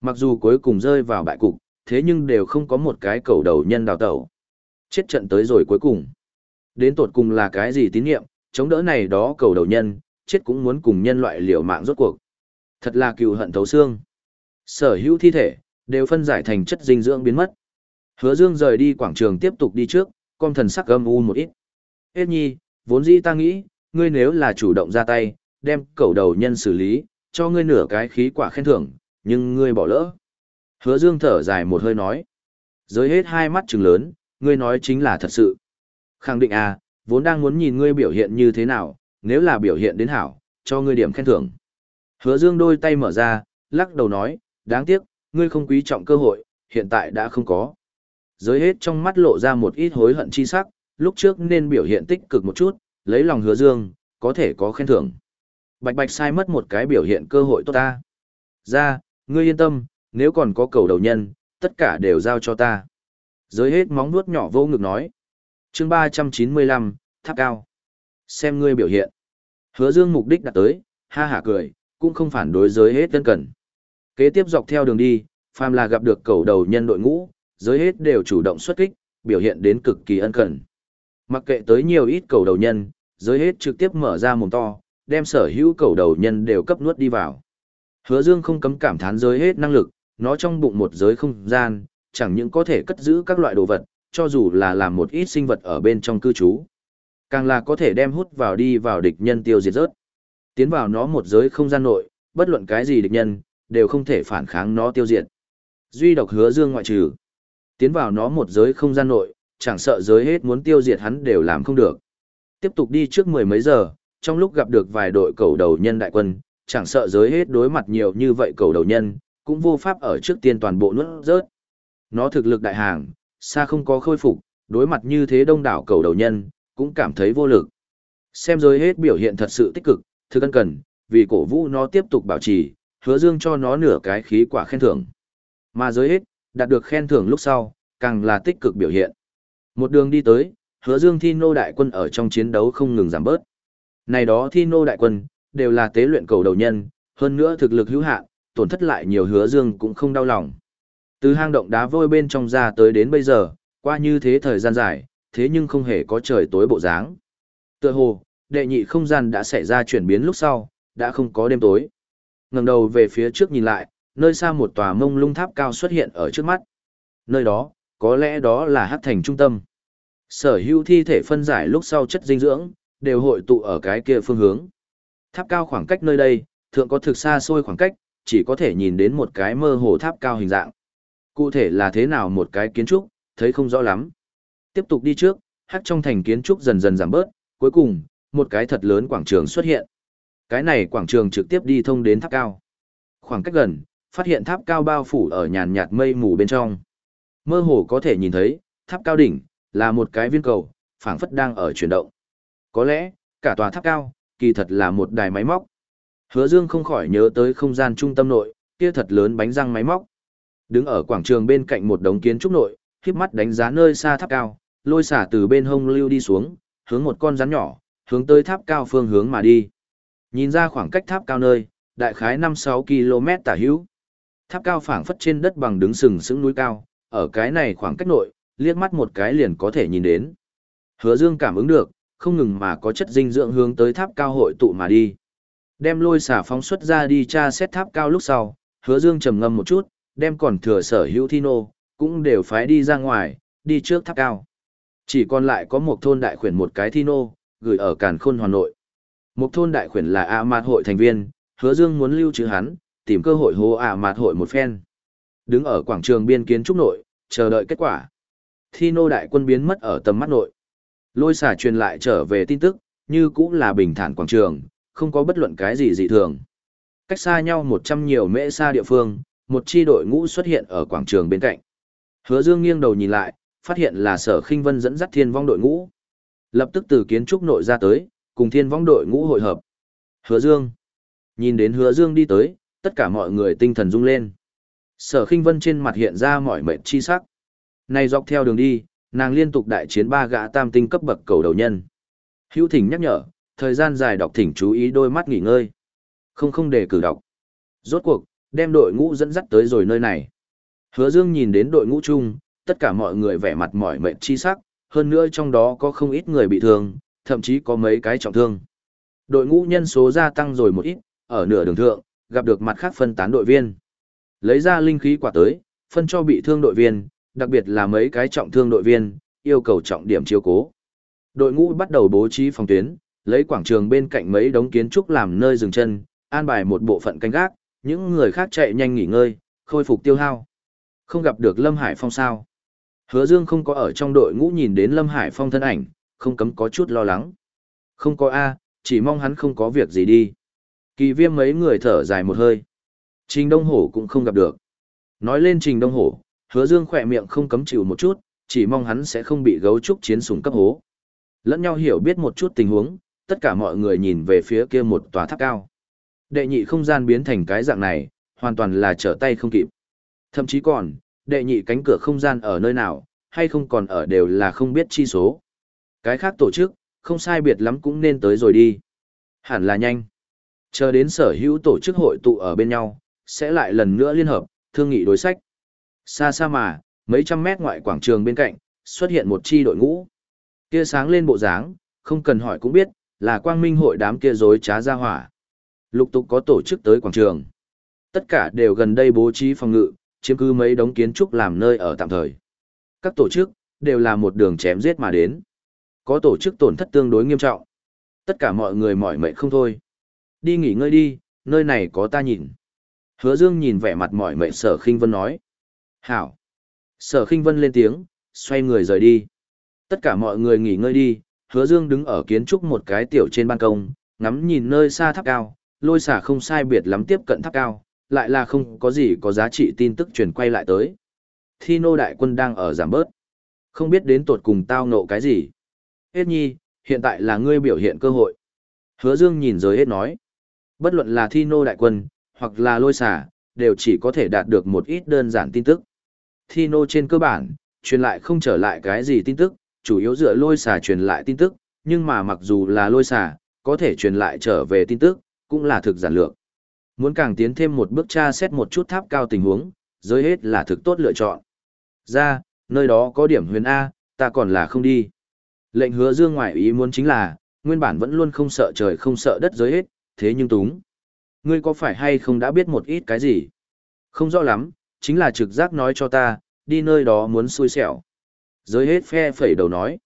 Mặc dù cuối cùng rơi vào bại cục, thế nhưng đều không có một cái cầu đầu nhân đào tẩu. Chết trận tới rồi cuối cùng. Đến tột cùng là cái gì tín nhiệm, chống đỡ này đó cầu đầu nhân, chết cũng muốn cùng nhân loại liều mạng rốt cuộc. Thật là cừu hận thấu xương. Sở hữu thi thể, đều phân giải thành chất dinh dưỡng biến mất. Hứa Dương rời đi quảng trường tiếp tục đi trước, con thần sắc âm u một ít. Hết nhi, vốn dĩ ta nghĩ, ngươi nếu là chủ động ra tay, đem cẩu đầu nhân xử lý, cho ngươi nửa cái khí quả khen thưởng, nhưng ngươi bỏ lỡ. Hứa Dương thở dài một hơi nói. Giới hết hai mắt trừng lớn, ngươi nói chính là thật sự. Khẳng định à, vốn đang muốn nhìn ngươi biểu hiện như thế nào, nếu là biểu hiện đến hảo, cho ngươi điểm khen thưởng. Hứa Dương đôi tay mở ra, lắc đầu nói, đáng tiếc, ngươi không quý trọng cơ hội, hiện tại đã không có. Giới hết trong mắt lộ ra một ít hối hận chi sắc, lúc trước nên biểu hiện tích cực một chút, lấy lòng hứa dương, có thể có khen thưởng. Bạch bạch sai mất một cái biểu hiện cơ hội tốt ta. Ra, ngươi yên tâm, nếu còn có cầu đầu nhân, tất cả đều giao cho ta. Giới hết móng nuốt nhỏ vô ngực nói. chương 395, tháp cao. Xem ngươi biểu hiện. Hứa dương mục đích đặt tới, ha hả cười, cũng không phản đối giới hết tân cần. Kế tiếp dọc theo đường đi, phàm là gặp được cầu đầu nhân đội ngũ, giới hết đều chủ động xuất kích, biểu hiện đến cực kỳ ân cần. Mặc kệ tới nhiều ít cầu đầu nhân, giới hết trực tiếp mở ra mồm to, đem sở hữu cầu đầu nhân đều cấp nuốt đi vào. Hứa Dương không cấm cảm thán giới hết năng lực, nó trong bụng một giới không gian, chẳng những có thể cất giữ các loại đồ vật, cho dù là làm một ít sinh vật ở bên trong cư trú. Càng là có thể đem hút vào đi vào địch nhân tiêu diệt rớt. Tiến vào nó một giới không gian nội, bất luận cái gì địch nhân, đều không thể phản kháng nó tiêu diệt. Duy độc hứa dương ngoại trừ. Tiến vào nó một giới không gian nội, chẳng sợ giới hết muốn tiêu diệt hắn đều làm không được. Tiếp tục đi trước mười mấy giờ, trong lúc gặp được vài đội cầu đầu nhân đại quân, chẳng sợ giới hết đối mặt nhiều như vậy cầu đầu nhân, cũng vô pháp ở trước tiên toàn bộ nuốt rớt. Nó thực lực đại hàng, xa không có khôi phục, đối mặt như thế đông đảo cầu đầu nhân, cũng cảm thấy vô lực. Xem giới hết biểu hiện thật sự tích cực, thực ân cần, vì cổ vũ nó tiếp tục bảo trì, hứa dương cho nó nửa cái khí quả khen thưởng. Mà giới hết, đạt được khen thưởng lúc sau, càng là tích cực biểu hiện. Một đường đi tới, hứa dương thi nô đại quân ở trong chiến đấu không ngừng giảm bớt. Này đó thi nô đại quân, đều là tế luyện cầu đầu nhân, hơn nữa thực lực hữu hạn, tổn thất lại nhiều hứa dương cũng không đau lòng. Từ hang động đá vôi bên trong ra tới đến bây giờ, qua như thế thời gian dài, thế nhưng không hề có trời tối bộ dáng. Tựa hồ, đệ nhị không gian đã xảy ra chuyển biến lúc sau, đã không có đêm tối. ngẩng đầu về phía trước nhìn lại, nơi xa một tòa mông lung tháp cao xuất hiện ở trước mắt. Nơi đó, có lẽ đó là hắc thành trung tâm. Sở hữu thi thể phân giải lúc sau chất dinh dưỡng, đều hội tụ ở cái kia phương hướng. Tháp cao khoảng cách nơi đây, thượng có thực xa xôi khoảng cách, chỉ có thể nhìn đến một cái mơ hồ tháp cao hình dạng. Cụ thể là thế nào một cái kiến trúc, thấy không rõ lắm. Tiếp tục đi trước, hắc trong thành kiến trúc dần dần giảm bớt, cuối cùng, một cái thật lớn quảng trường xuất hiện. Cái này quảng trường trực tiếp đi thông đến tháp cao. Khoảng cách gần, phát hiện tháp cao bao phủ ở nhàn nhạt mây mù bên trong. Mơ hồ có thể nhìn thấy, tháp cao đỉnh, là một cái viên cầu, phảng phất đang ở chuyển động. Có lẽ, cả tòa tháp cao, kỳ thật là một đài máy móc. Hứa Dương không khỏi nhớ tới không gian trung tâm nội, kia thật lớn bánh răng máy móc. Đứng ở quảng trường bên cạnh một đống kiến trúc nội, khiếp mắt đánh giá nơi xa tháp cao, lôi xả từ bên hông lưu đi xuống, hướng một con rắn nhỏ, hướng tới tháp cao phương hướng mà đi. Nhìn ra khoảng cách tháp cao nơi, đại khái 5-6 km tả hữu. Tháp cao phảng phất trên đất bằng đứng sừng sững núi cao, ở cái này khoảng cách nội, liếc mắt một cái liền có thể nhìn đến. Hứa Dương cảm ứng được, không ngừng mà có chất dinh dưỡng hướng tới tháp cao hội tụ mà đi. Đem lôi xả phóng xuất ra đi tra xét tháp cao lúc sau, Hứa Dương trầm ngâm một chút, đem còn thừa sở hữu thi nô, cũng đều phái đi ra ngoài, đi trước tháp cao. Chỉ còn lại có một thôn đại khuyển một cái thi nô, gửi ở Càn Khôn Hoàn Nội. Một thôn đại khuyển là A Mạt hội thành viên, Hứa Dương muốn lưu trữ hắn, tìm cơ hội hô A Mạt hội một phen. Đứng ở quảng trường biên kiến trúc nội, chờ đợi kết quả. Thi nô đại quân biến mất ở tầm mắt nội. Lôi xả truyền lại trở về tin tức, như cũng là bình thản quảng trường, không có bất luận cái gì dị thường. Cách xa nhau một trăm nhiều mễ xa địa phương, một chi đội ngũ xuất hiện ở quảng trường bên cạnh. Hứa Dương nghiêng đầu nhìn lại, phát hiện là Sở Khinh Vân dẫn dắt Thiên Vong đội ngũ. Lập tức từ kiến trúc nội ra tới, cùng Thiên Vong đội ngũ hội hợp. Hứa Dương. Nhìn đến Hứa Dương đi tới, tất cả mọi người tinh thần rung lên. Sở Khinh Vân trên mặt hiện ra mỏi mệt chi sắc. Này dọc theo đường đi, nàng liên tục đại chiến ba gã tam tinh cấp bậc cầu đầu nhân. Hữu Thỉnh nhắc nhở, thời gian dài đọc thỉnh chú ý đôi mắt nghỉ ngơi. Không không để cử đọc. Rốt cuộc, đem đội ngũ dẫn dắt tới rồi nơi này. Hứa Dương nhìn đến đội ngũ chung, tất cả mọi người vẻ mặt mỏi mệt chi sắc, hơn nữa trong đó có không ít người bị thương, thậm chí có mấy cái trọng thương. Đội ngũ nhân số gia tăng rồi một ít, ở nửa đường thượng, gặp được mặt khác phân tán đội viên. Lấy ra linh khí quả tới, phân cho bị thương đội viên, đặc biệt là mấy cái trọng thương đội viên, yêu cầu trọng điểm chiếu cố. Đội ngũ bắt đầu bố trí phòng tuyến, lấy quảng trường bên cạnh mấy đống kiến trúc làm nơi dừng chân, an bài một bộ phận canh gác, những người khác chạy nhanh nghỉ ngơi, khôi phục tiêu hao. Không gặp được Lâm Hải Phong sao? Hứa Dương không có ở trong đội ngũ nhìn đến Lâm Hải Phong thân ảnh, không cấm có chút lo lắng. Không có A, chỉ mong hắn không có việc gì đi. Kỳ viêm mấy người thở dài một hơi. Trình Đông Hổ cũng không gặp được. Nói lên Trình Đông Hổ, hứa dương khỏe miệng không cấm chịu một chút, chỉ mong hắn sẽ không bị gấu trúc chiến sủng cấp hố. Lẫn nhau hiểu biết một chút tình huống, tất cả mọi người nhìn về phía kia một tòa tháp cao. Đệ nhị không gian biến thành cái dạng này, hoàn toàn là trở tay không kịp. Thậm chí còn, đệ nhị cánh cửa không gian ở nơi nào, hay không còn ở đều là không biết chi số. Cái khác tổ chức, không sai biệt lắm cũng nên tới rồi đi. Hẳn là nhanh. Chờ đến sở hữu tổ chức hội tụ ở bên nhau, sẽ lại lần nữa liên hợp, thương nghị đối sách. Xa xa mà, mấy trăm mét ngoại quảng trường bên cạnh, xuất hiện một chi đội ngũ. Kia sáng lên bộ dáng, không cần hỏi cũng biết, là quang minh hội đám kia dối trá ra hỏa. Lục tục có tổ chức tới quảng trường. Tất cả đều gần đây bố trí phòng ngự, chiếm cứ mấy đống kiến trúc làm nơi ở tạm thời. Các tổ chức, đều là một đường chém giết mà đến. Có tổ chức tổn thất tương đối nghiêm trọng. Tất cả mọi người mỏi mệt không thôi. Đi nghỉ ngơi đi, nơi này có ta nhìn. Hứa Dương nhìn vẻ mặt mỏi mệt sở khinh vân nói. Hảo. Sở khinh vân lên tiếng, xoay người rời đi. Tất cả mọi người nghỉ ngơi đi, hứa dương đứng ở kiến trúc một cái tiểu trên ban công, ngắm nhìn nơi xa tháp cao, lôi xả không sai biệt lắm tiếp cận tháp cao, lại là không có gì có giá trị tin tức truyền quay lại tới. Thi nô đại quân đang ở giảm bớt. Không biết đến tột cùng tao nộ cái gì. Hết nhi, hiện tại là ngươi biểu hiện cơ hội. Hứa dương nhìn rồi hết nói. Bất luận là thi nô đại quân, hoặc là lôi xả, đều chỉ có thể đạt được một ít đơn giản tin tức. thi nô trên cơ bản, truyền lại không trở lại cái gì tin tức, chủ yếu dựa lôi xà truyền lại tin tức, nhưng mà mặc dù là lôi xà, có thể truyền lại trở về tin tức, cũng là thực giản lược. Muốn càng tiến thêm một bước tra xét một chút tháp cao tình huống, giới hết là thực tốt lựa chọn. Ra, nơi đó có điểm huyền A, ta còn là không đi. Lệnh hứa dương ngoại ý muốn chính là, nguyên bản vẫn luôn không sợ trời không sợ đất giới hết, thế nhưng túng. Ngươi có phải hay không đã biết một ít cái gì? Không rõ lắm, chính là trực giác nói cho ta, đi nơi đó muốn xui xẻo. Giới hết phe phẩy đầu nói.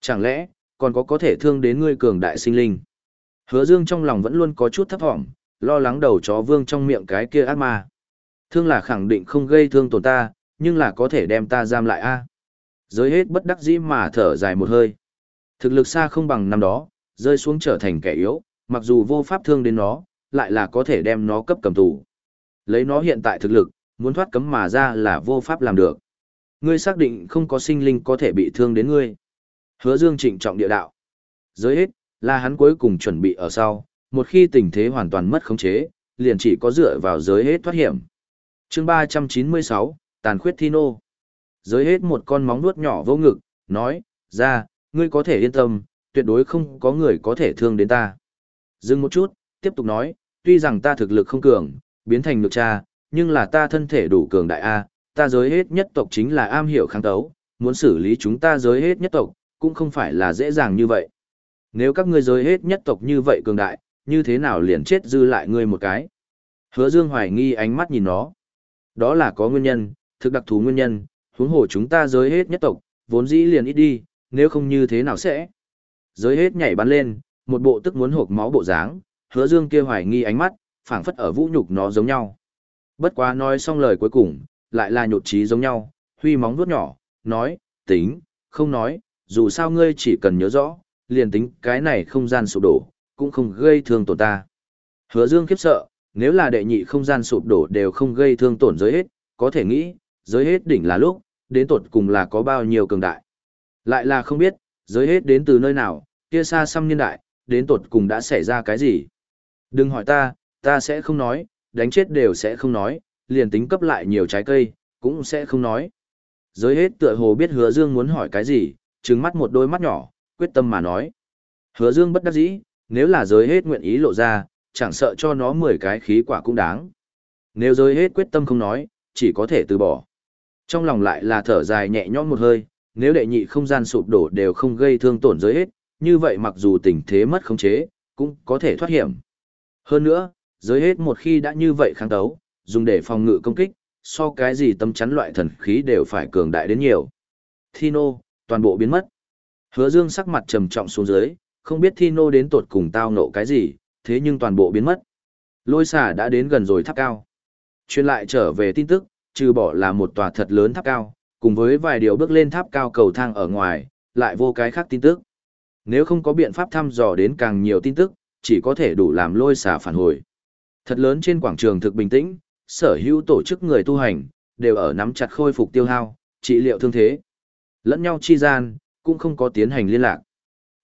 Chẳng lẽ, còn có có thể thương đến ngươi cường đại sinh linh? Hứa dương trong lòng vẫn luôn có chút thấp thỏm, lo lắng đầu chó vương trong miệng cái kia ác ma. Thương là khẳng định không gây thương tổn ta, nhưng là có thể đem ta giam lại a. Giới hết bất đắc dĩ mà thở dài một hơi. Thực lực xa không bằng năm đó, rơi xuống trở thành kẻ yếu, mặc dù vô pháp thương đến nó, lại là có thể đem nó cấp cầm tù. Lấy nó hiện tại thực lực, muốn thoát cấm mà ra là vô pháp làm được. Ngươi xác định không có sinh linh có thể bị thương đến ngươi. Hứa Dương trịnh trọng địa đạo. Giới hết, là hắn cuối cùng chuẩn bị ở sau, một khi tình thế hoàn toàn mất khống chế, liền chỉ có dựa vào giới hết thoát hiểm. Chương 396, Tàn khuyết Thino. Giới hết một con móng nuốt nhỏ vô ngực, nói, ra, ngươi có thể yên tâm, tuyệt đối không có người có thể thương đến ta. Dừng một chút, tiếp tục nói, tuy rằng ta thực lực không cường, biến thành ngược cha, nhưng là ta thân thể đủ cường đại A, ta giới hết nhất tộc chính là am hiểu kháng tấu, muốn xử lý chúng ta giới hết nhất tộc, cũng không phải là dễ dàng như vậy. Nếu các ngươi giới hết nhất tộc như vậy cường đại, như thế nào liền chết dư lại ngươi một cái? Hứa Dương hoài nghi ánh mắt nhìn nó. Đó là có nguyên nhân, thực đặc thù nguyên nhân, huống hồ chúng ta giới hết nhất tộc, vốn dĩ liền ít đi, nếu không như thế nào sẽ? Giới hết nhảy bắn lên, một bộ tức muốn hộp máu bộ dáng, hứa dương kia hoài nghi ánh mắt, phảng phất ở vũ nhục nó giống nhau. Bất quá nói xong lời cuối cùng, lại là nhột trí giống nhau, huy móng vuốt nhỏ, nói, tính, không nói, dù sao ngươi chỉ cần nhớ rõ, liền tính cái này không gian sụp đổ, cũng không gây thương tổn ta. Hứa dương khiếp sợ, nếu là đệ nhị không gian sụp đổ đều không gây thương tổn giới hết, có thể nghĩ, giới hết đỉnh là lúc, đến tột cùng là có bao nhiêu cường đại. Lại là không biết, giới hết đến từ nơi nào, kia xa xăm niên đại, đến tột cùng đã xảy ra cái gì. Đừng hỏi ta, ta sẽ không nói, đánh chết đều sẽ không nói, liền tính cấp lại nhiều trái cây, cũng sẽ không nói. Giới hết tựa hồ biết hứa dương muốn hỏi cái gì, trừng mắt một đôi mắt nhỏ, quyết tâm mà nói. Hứa dương bất đắc dĩ, nếu là giới hết nguyện ý lộ ra, chẳng sợ cho nó 10 cái khí quả cũng đáng. Nếu giới hết quyết tâm không nói, chỉ có thể từ bỏ. Trong lòng lại là thở dài nhẹ nhõm một hơi, nếu đệ nhị không gian sụp đổ đều không gây thương tổn giới hết, như vậy mặc dù tình thế mất khống chế, cũng có thể thoát hiểm. Hơn nữa, giới hết một khi đã như vậy kháng đấu, dùng để phòng ngự công kích, so cái gì tâm chắn loại thần khí đều phải cường đại đến nhiều. Thino, toàn bộ biến mất. Hứa Dương sắc mặt trầm trọng xuống dưới, không biết Thino đến tột cùng tao nộ cái gì, thế nhưng toàn bộ biến mất. Lôi xà đã đến gần rồi tháp cao. Truyền lại trở về tin tức, trừ bỏ là một tòa thật lớn tháp cao, cùng với vài điều bước lên tháp cao cầu thang ở ngoài, lại vô cái khác tin tức. Nếu không có biện pháp thăm dò đến càng nhiều tin tức, chỉ có thể đủ làm lôi xà phản hồi. Thật lớn trên quảng trường thực bình tĩnh, sở hữu tổ chức người tu hành, đều ở nắm chặt khôi phục tiêu hao, trị liệu thương thế. Lẫn nhau chi gian, cũng không có tiến hành liên lạc.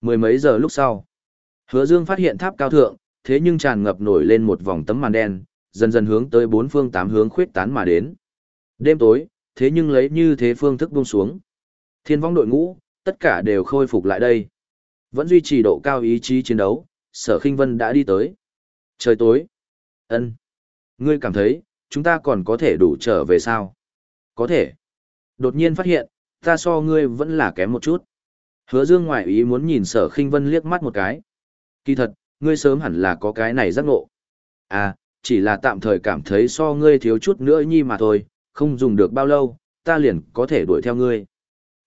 Mười mấy giờ lúc sau, hứa dương phát hiện tháp cao thượng, thế nhưng tràn ngập nổi lên một vòng tấm màn đen, dần dần hướng tới bốn phương tám hướng khuyết tán mà đến. Đêm tối, thế nhưng lấy như thế phương thức buông xuống. Thiên vong đội ngũ, tất cả đều khôi phục lại đây. Vẫn duy trì độ cao ý chí chiến đấu, sở khinh vân đã đi tới. Trời tối. ân Ngươi cảm thấy, chúng ta còn có thể đủ trở về sao? Có thể. Đột nhiên phát hiện, ta so ngươi vẫn là kém một chút. Hứa dương ngoại ý muốn nhìn sở khinh vân liếc mắt một cái. Kỳ thật, ngươi sớm hẳn là có cái này giác ngộ. À, chỉ là tạm thời cảm thấy so ngươi thiếu chút nữa nhi mà thôi, không dùng được bao lâu, ta liền có thể đuổi theo ngươi.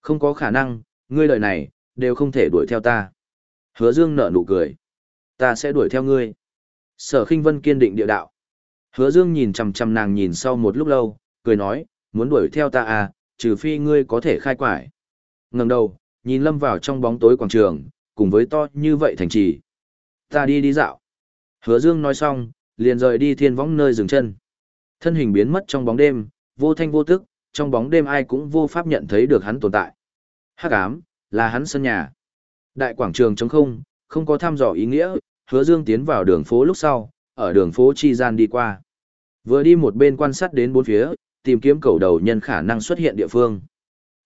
Không có khả năng, ngươi lời này, đều không thể đuổi theo ta. Hứa Dương nở nụ cười. Ta sẽ đuổi theo ngươi. Sở Kinh Vân kiên định địa đạo. Hứa Dương nhìn chằm chằm nàng nhìn sau một lúc lâu, cười nói, muốn đuổi theo ta à, trừ phi ngươi có thể khai quải. Ngẩng đầu, nhìn lâm vào trong bóng tối quảng trường, cùng với to như vậy thành trì. Ta đi đi dạo. Hứa Dương nói xong, liền rời đi thiên võng nơi dừng chân. Thân hình biến mất trong bóng đêm, vô thanh vô tức, trong bóng đêm ai cũng vô pháp nhận thấy được hắn tồn tại. Hắc ám, là hắn sân nhà. Đại quảng trường trống không, không có thăm dò ý nghĩa, hứa dương tiến vào đường phố lúc sau, ở đường phố chi gian đi qua. Vừa đi một bên quan sát đến bốn phía, tìm kiếm cầu đầu nhân khả năng xuất hiện địa phương.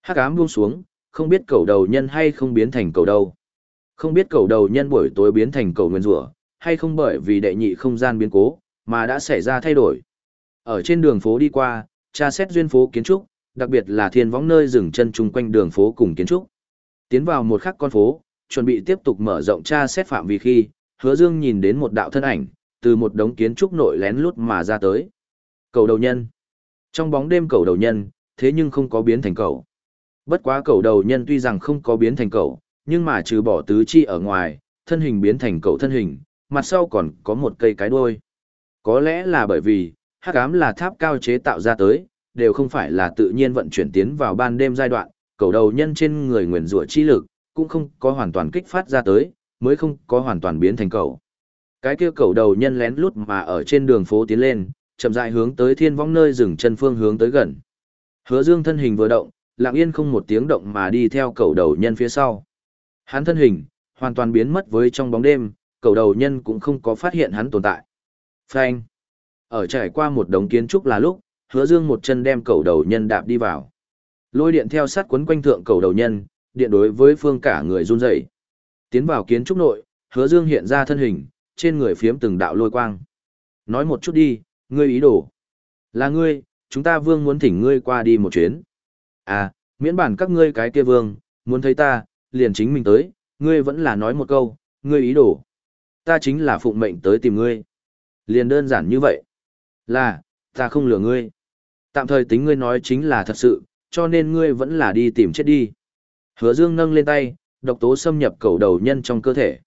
Hắc ám buông xuống, không biết cầu đầu nhân hay không biến thành cầu đầu. Không biết cầu đầu nhân buổi tối biến thành cầu nguyên rủa hay không bởi vì đệ nhị không gian biến cố, mà đã xảy ra thay đổi. Ở trên đường phố đi qua, tra xét duyên phố kiến trúc, đặc biệt là thiên võng nơi dừng chân chung quanh đường phố cùng kiến trúc. Tiến vào một khắc con phố, chuẩn bị tiếp tục mở rộng tra xét phạm vi khi, hứa dương nhìn đến một đạo thân ảnh, từ một đống kiến trúc nội lén lút mà ra tới. Cầu đầu nhân. Trong bóng đêm cầu đầu nhân, thế nhưng không có biến thành cầu. Bất quá cầu đầu nhân tuy rằng không có biến thành cầu, nhưng mà trừ bỏ tứ chi ở ngoài, thân hình biến thành cầu thân hình, mặt sau còn có một cây cái đuôi. Có lẽ là bởi vì, hắc ám là tháp cao chế tạo ra tới, đều không phải là tự nhiên vận chuyển tiến vào ban đêm giai đoạn, cầu đầu nhân trên người nguyền rủa chi lực, cũng không có hoàn toàn kích phát ra tới, mới không có hoàn toàn biến thành cầu. Cái kia cầu đầu nhân lén lút mà ở trên đường phố tiến lên, chậm rãi hướng tới thiên vong nơi dừng chân phương hướng tới gần. Hứa Dương thân hình vừa động, lặng yên không một tiếng động mà đi theo cầu đầu nhân phía sau. Hắn thân hình hoàn toàn biến mất với trong bóng đêm, cầu đầu nhân cũng không có phát hiện hắn tồn tại. Phanh. Ở trải qua một đống kiến trúc là lúc, hứa dương một chân đem cầu đầu nhân đạp đi vào. Lôi điện theo sát quấn quanh thượng cầu đầu nhân, điện đối với phương cả người run rẩy. Tiến vào kiến trúc nội, hứa dương hiện ra thân hình, trên người phiếm từng đạo lôi quang. Nói một chút đi, ngươi ý đồ. Là ngươi, chúng ta vương muốn thỉnh ngươi qua đi một chuyến. À, miễn bản các ngươi cái kia vương, muốn thấy ta, liền chính mình tới, ngươi vẫn là nói một câu, ngươi ý đồ. Ta chính là phụng mệnh tới tìm ngươi. Liền đơn giản như vậy. Là, ta không lừa ngươi. Tạm thời tính ngươi nói chính là thật sự, cho nên ngươi vẫn là đi tìm chết đi. Hứa Dương nâng lên tay, độc tố xâm nhập cầu đầu nhân trong cơ thể.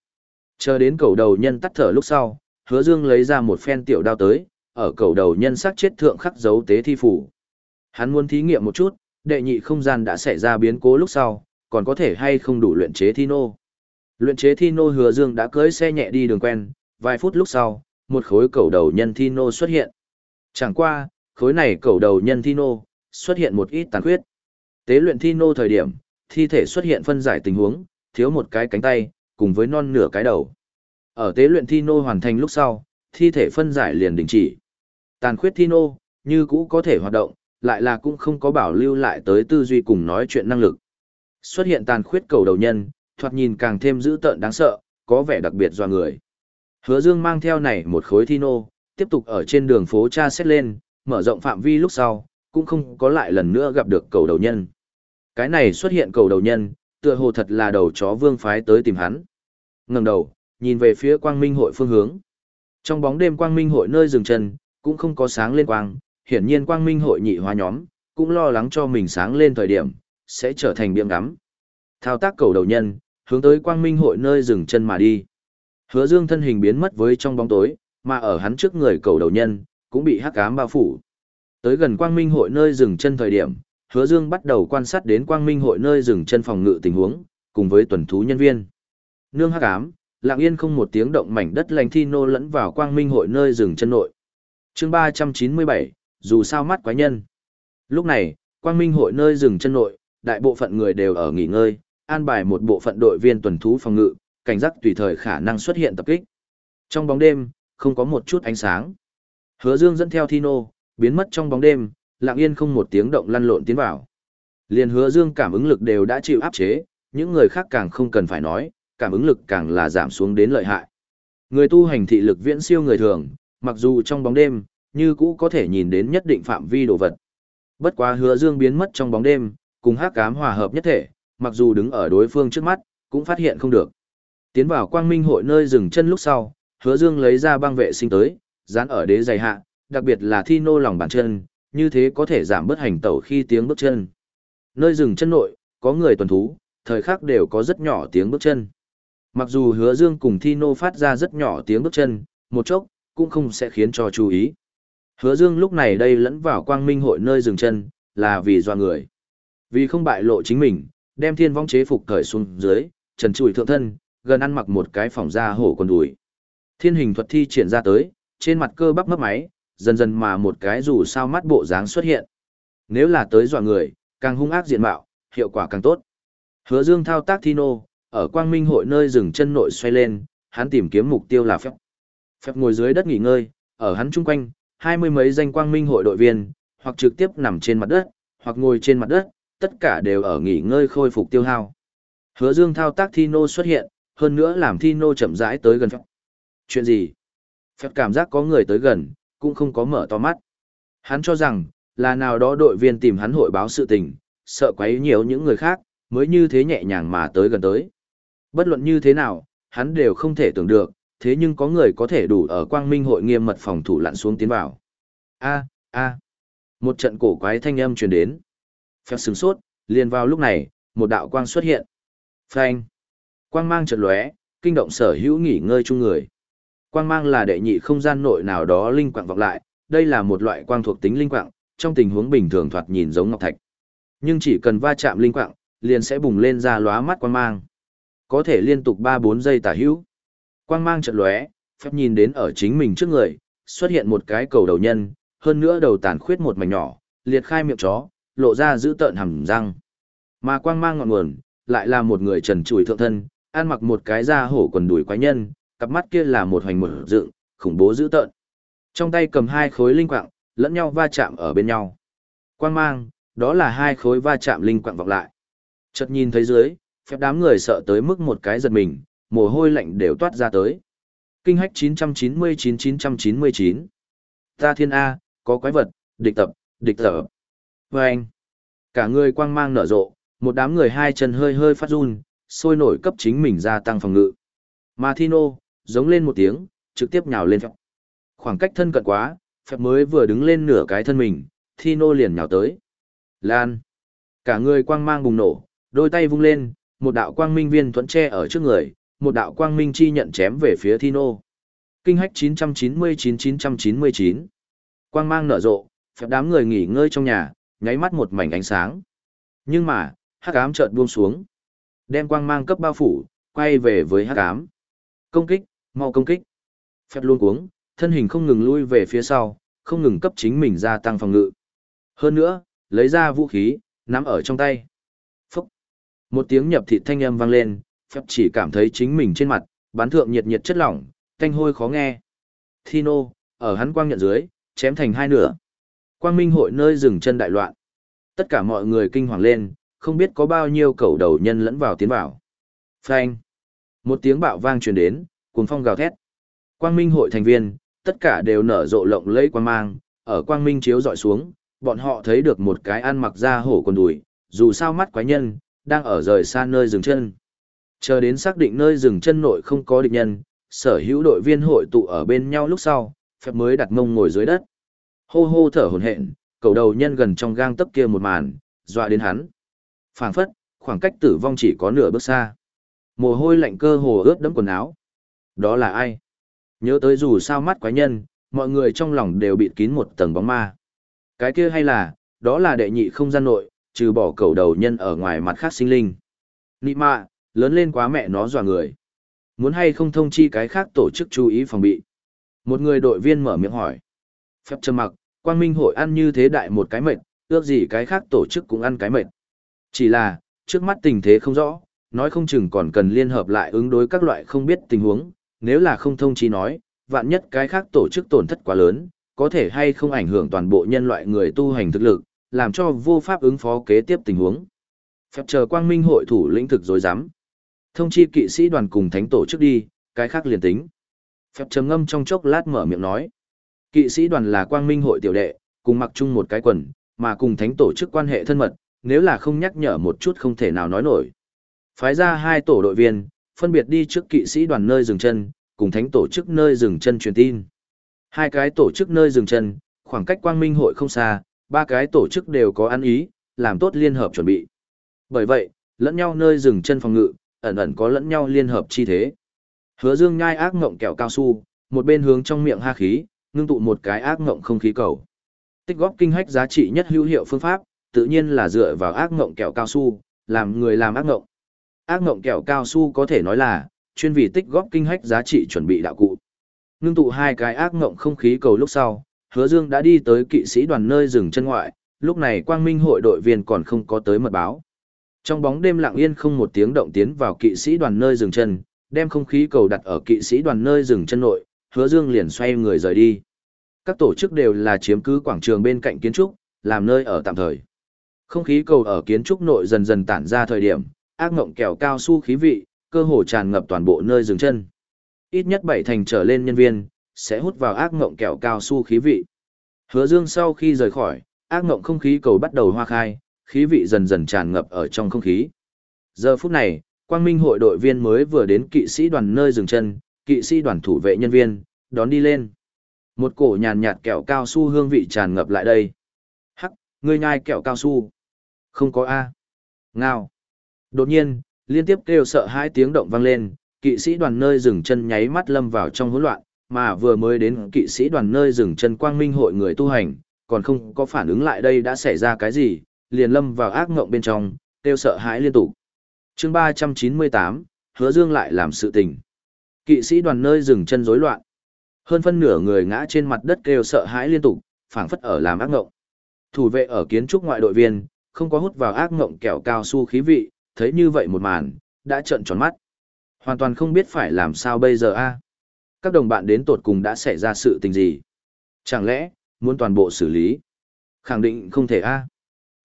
Chờ đến cầu đầu nhân tắt thở lúc sau, Hứa Dương lấy ra một phen tiểu đao tới, ở cầu đầu nhân xác chết thượng khắc dấu tế thi phủ. Hắn muốn thí nghiệm một chút, đệ nhị không gian đã xảy ra biến cố lúc sau, còn có thể hay không đủ luyện chế thi nô. Luyện chế thi nô Hứa Dương đã cưỡi xe nhẹ đi đường quen, vài phút lúc sau, một khối cầu đầu nhân thi nô xuất hiện. Chẳng qua, khối này cầu đầu nhân thi nô, xuất hiện một ít tàn khuyết. Tế luyện thi nô thời điểm, thi thể xuất hiện phân giải tình huống, thiếu một cái cánh tay, cùng với non nửa cái đầu. Ở tế luyện thi nô hoàn thành lúc sau, thi thể phân giải liền đình chỉ. Tàn khuyết thi nô, như cũ có thể hoạt động, lại là cũng không có bảo lưu lại tới tư duy cùng nói chuyện năng lực. Xuất hiện tàn khuyết cầu đầu nhân, thoạt nhìn càng thêm dữ tợn đáng sợ, có vẻ đặc biệt do người. Hứa Dương mang theo này một khối thi nô, tiếp tục ở trên đường phố tra xét lên, mở rộng phạm vi lúc sau, cũng không có lại lần nữa gặp được cầu đầu nhân. Cái này xuất hiện cầu đầu nhân, tựa hồ thật là đầu chó vương phái tới tìm hắn. Ngẩng đầu, nhìn về phía quang minh hội phương hướng. Trong bóng đêm quang minh hội nơi dừng chân, cũng không có sáng lên quang, hiển nhiên quang minh hội nhị hóa nhóm, cũng lo lắng cho mình sáng lên thời điểm, sẽ trở thành biếng ngắm. Thao tác cầu đầu nhân, hướng tới quang minh hội nơi dừng chân mà đi. Hứa dương thân hình biến mất với trong bóng tối, Mà ở hắn trước người cầu đầu nhân, cũng bị hắc ám bao phủ. Tới gần quang minh hội nơi dừng chân thời điểm, hứa dương bắt đầu quan sát đến quang minh hội nơi dừng chân phòng ngự tình huống, cùng với tuần thú nhân viên. Nương hắc ám, lặng yên không một tiếng động mảnh đất lành thi nô lẫn vào quang minh hội nơi dừng chân nội. chương ba trăm chín mươi bảy dù sao mắt quái nhân. Lúc này, quang minh hội nơi dừng chân nội, đại bộ phận người đều ở nghỉ ngơi, an bài một bộ phận đội viên tuần thú phòng ngự, cảnh giác tùy thời khả năng xuất hiện tập kích. Trong bóng đêm, không có một chút ánh sáng. Hứa Dương dẫn theo Thino, biến mất trong bóng đêm, lặng yên không một tiếng động lăn lộn tiến vào. Liền Hứa Dương cảm ứng lực đều đã chịu áp chế, những người khác càng không cần phải nói, cảm ứng lực càng là giảm xuống đến lợi hại. Người tu hành thị lực viễn siêu người thường, mặc dù trong bóng đêm, như cũ có thể nhìn đến nhất định phạm vi đồ vật. Bất quá Hứa Dương biến mất trong bóng đêm, cùng hắc ám hòa hợp nhất thể, mặc dù đứng ở đối phương trước mắt, cũng phát hiện không được. Tiến vào quang minh hội nơi dừng chân lúc sau, hứa dương lấy ra băng vệ sinh tới, dán ở đế giày hạ, đặc biệt là thi nô lòng bàn chân, như thế có thể giảm bớt hành tẩu khi tiếng bước chân. Nơi dừng chân nội, có người tuần thú, thời khắc đều có rất nhỏ tiếng bước chân. Mặc dù hứa dương cùng thi nô phát ra rất nhỏ tiếng bước chân, một chốc, cũng không sẽ khiến cho chú ý. Hứa dương lúc này đây lẫn vào quang minh hội nơi dừng chân, là vì doa người. Vì không bại lộ chính mình, đem thiên vong chế phục cởi xuống dưới, trần trụi thượng thân, gần ăn mặc một cái phòng da hổ quần đùi. Thiên hình thuật thi triển ra tới, trên mặt cơ bắp mấp máy, dần dần mà một cái dù sao mắt bộ dáng xuất hiện. Nếu là tới dọa người, càng hung ác diện mạo, hiệu quả càng tốt. Hứa Dương thao tác Thino, ở quang minh hội nơi dừng chân nội xoay lên, hắn tìm kiếm mục tiêu là phép. Phép ngồi dưới đất nghỉ ngơi, ở hắn chung quanh, hai mươi mấy danh quang minh hội đội viên, hoặc trực tiếp nằm trên mặt đất, hoặc ngồi trên mặt đất, tất cả đều ở nghỉ ngơi khôi phục tiêu hao. Hứa Dương thao tác Thino xuất hiện, hơn nữa làm Thino chậm rãi tới gần phép. Chuyện gì? Phép cảm giác có người tới gần, cũng không có mở to mắt. Hắn cho rằng, là nào đó đội viên tìm hắn hội báo sự tình, sợ quấy nhiều những người khác, mới như thế nhẹ nhàng mà tới gần tới. Bất luận như thế nào, hắn đều không thể tưởng được, thế nhưng có người có thể đủ ở quang minh hội nghiêm mật phòng thủ lặn xuống tiến vào. A, a. Một trận cổ quái thanh âm truyền đến. Phép sửng sốt, liền vào lúc này, một đạo quang xuất hiện. Phanh. Quang mang trận lóe, kinh động sở hữu nghỉ ngơi chung người. Quang mang là đệ nhị không gian nội nào đó linh quạng vọng lại, đây là một loại quang thuộc tính linh quạng, trong tình huống bình thường thoạt nhìn giống ngọc thạch. Nhưng chỉ cần va chạm linh quạng, liền sẽ bùng lên ra lóa mắt quang mang. Có thể liên tục 3-4 giây tả hữu. Quang mang trận lóe, phép nhìn đến ở chính mình trước người, xuất hiện một cái cầu đầu nhân, hơn nữa đầu tàn khuyết một mảnh nhỏ, liệt khai miệng chó, lộ ra giữ tợn hầm răng. Mà quang mang ngọn nguồn, lại là một người trần trụi thượng thân, ăn mặc một cái da hổ quần đùi quái nhân, cặp mắt kia là một hoành một dựng, khủng bố dữ tợn. Trong tay cầm hai khối linh quạng, lẫn nhau va chạm ở bên nhau. Quang mang, đó là hai khối va chạm linh quạng vọng lại. Chợt nhìn thấy dưới, phép đám người sợ tới mức một cái giật mình, mồ hôi lạnh đều toát ra tới. Kinh hách 999-999. Ta thiên A, có quái vật, địch tập, địch tập. Vâng! anh, cả người quang mang nở rộ, một đám người hai chân hơi hơi phát run, sôi nổi cấp chính mình gia tăng phòng ngự. Mà Thino, giống lên một tiếng, trực tiếp nhào lên phép. Khoảng cách thân cận quá, phép mới vừa đứng lên nửa cái thân mình, Thino liền nhào tới. Lan. Cả người quang mang bùng nổ, đôi tay vung lên, một đạo quang minh viên thuẫn che ở trước người, một đạo quang minh chi nhận chém về phía Thino. Kinh hách 999-999. Quang mang nở rộ, phép đám người nghỉ ngơi trong nhà, nháy mắt một mảnh ánh sáng. Nhưng mà, hắc ám chợt buông xuống. Đem quang mang cấp bao phủ, quay về với hắc ám. Công kích, mau công kích. Phép luôn cuống, thân hình không ngừng lui về phía sau, không ngừng cấp chính mình gia tăng phòng ngự. Hơn nữa, lấy ra vũ khí, nắm ở trong tay. Phúc. Một tiếng nhập thịt thanh âm vang lên, phép chỉ cảm thấy chính mình trên mặt, bán thượng nhiệt nhiệt chất lỏng, thanh hôi khó nghe. Thino, ở hắn quang nhận dưới, chém thành hai nửa. Quang minh hội nơi dừng chân đại loạn. Tất cả mọi người kinh hoàng lên, không biết có bao nhiêu cầu đầu nhân lẫn vào tiến vào. Phanh. Một tiếng bạo vang truyền đến, cuồng phong gào thét. Quang minh hội thành viên, tất cả đều nở rộ lộng lẫy quang mang, ở quang minh chiếu dọi xuống, bọn họ thấy được một cái ăn mặc da hổ quần đùi, dù sao mắt quái nhân, đang ở rời xa nơi dừng chân. Chờ đến xác định nơi dừng chân nội không có địch nhân, sở hữu đội viên hội tụ ở bên nhau lúc sau, phép mới đặt mông ngồi dưới đất. Hô hô thở hổn hển, cầu đầu nhân gần trong gang tấc kia một màn, dọa đến hắn. Phảng phất, khoảng cách tử vong chỉ có nửa bước xa. Mồ hôi lạnh cơ hồ ướt đẫm quần áo. Đó là ai? Nhớ tới dù sao mắt quái nhân, mọi người trong lòng đều bị kín một tầng bóng ma. Cái kia hay là, đó là đệ nhị không gian nội, trừ bỏ cầu đầu nhân ở ngoài mặt khác sinh linh. Nị mạ, lớn lên quá mẹ nó dọa người. Muốn hay không thông chi cái khác tổ chức chú ý phòng bị. Một người đội viên mở miệng hỏi. Phép trầm mặc, quang minh hội ăn như thế đại một cái mệt, ước gì cái khác tổ chức cũng ăn cái mệt. Chỉ là, trước mắt tình thế không rõ, nói không chừng còn cần liên hợp lại ứng đối các loại không biết tình huống, nếu là không thông chi nói, vạn nhất cái khác tổ chức tổn thất quá lớn, có thể hay không ảnh hưởng toàn bộ nhân loại người tu hành thực lực, làm cho vô pháp ứng phó kế tiếp tình huống. Phép chờ quang minh hội thủ lĩnh thực dối rắm Thông chi kỵ sĩ đoàn cùng thánh tổ chức đi, cái khác liền tính. Phép trầm ngâm trong chốc lát mở miệng nói. Kỵ sĩ đoàn là quang minh hội tiểu đệ, cùng mặc chung một cái quần, mà cùng thánh tổ chức quan hệ thân mật, nếu là không nhắc nhở một chút không thể nào nói nổi. Phái ra hai tổ đội viên, phân biệt đi trước kỵ sĩ đoàn nơi dừng chân, cùng thánh tổ chức nơi dừng chân truyền tin. Hai cái tổ chức nơi dừng chân, khoảng cách quang minh hội không xa, ba cái tổ chức đều có ăn ý, làm tốt liên hợp chuẩn bị. Bởi vậy, lẫn nhau nơi dừng chân phòng ngự, ẩn ẩn có lẫn nhau liên hợp chi thế. Hứa Dương nhai ác ngộng kẹo cao su, một bên hướng trong miệng ha khí, ngưng tụ một cái ác ngộng không khí cầu. Tích góp kinh hách giá trị nhất hữu hiệu phương pháp, tự nhiên là dựa vào ác ngộng kẹo cao su, làm người làm ác ngộng. Ác ngộng kẹo cao su có thể nói là chuyên vì tích góp kinh hách giá trị chuẩn bị đạo cụ. Ngưng tụ hai cái ác ngộng không khí cầu lúc sau, Hứa Dương đã đi tới kỵ sĩ đoàn nơi dừng chân ngoại, lúc này Quang Minh hội đội viên còn không có tới mật báo. Trong bóng đêm lặng yên không một tiếng động tiến vào kỵ sĩ đoàn nơi dừng chân, đem không khí cầu đặt ở kỵ sĩ đoàn nơi dừng chân nội, Hứa Dương liền xoay người rời đi. Các tổ chức đều là chiếm cứ quảng trường bên cạnh kiến trúc, làm nơi ở tạm thời. Không khí cầu ở kiến trúc nội dần dần tản ra thời điểm, ác ngộng kẹo cao su khí vị, cơ hồ tràn ngập toàn bộ nơi dừng chân. Ít nhất bảy thành trở lên nhân viên, sẽ hút vào ác ngộng kẹo cao su khí vị. Hứa Dương sau khi rời khỏi, ác ngộng không khí cầu bắt đầu hoa khai, khí vị dần dần tràn ngập ở trong không khí. Giờ phút này, Quang Minh hội đội viên mới vừa đến kỵ sĩ đoàn nơi dừng chân, kỵ sĩ đoàn thủ vệ nhân viên, đón đi lên. Một cổ nhàn nhạt kẹo cao su hương vị tràn ngập lại đây. Hắc, ngươi nhai kẹo cao su. Không có A. Ngao. Đột nhiên, liên tiếp kêu sợ hai tiếng động vang lên, kỵ sĩ đoàn nơi dừng chân nháy mắt lâm vào trong hỗn loạn, mà vừa mới đến kỵ sĩ đoàn nơi dừng chân quang minh hội người tu hành, còn không có phản ứng lại đây đã xảy ra cái gì, liền lâm vào ác ngộng bên trong, kêu sợ hãi liên tục. chương 398, hứa dương lại làm sự tình. Kỵ sĩ đoàn nơi dừng chân rối loạn. Hơn phân nửa người ngã trên mặt đất kêu sợ hãi liên tục, phảng phất ở làm ác ngộng. Thủ vệ ở kiến trúc ngoại đội viên, không có hút vào ác ngộng kẹo cao su khí vị, thấy như vậy một màn, đã trợn tròn mắt. Hoàn toàn không biết phải làm sao bây giờ a. À? Các đồng bạn đến tột cùng đã xảy ra sự tình gì? Chẳng lẽ, muốn toàn bộ xử lý? Khẳng định không thể a. À?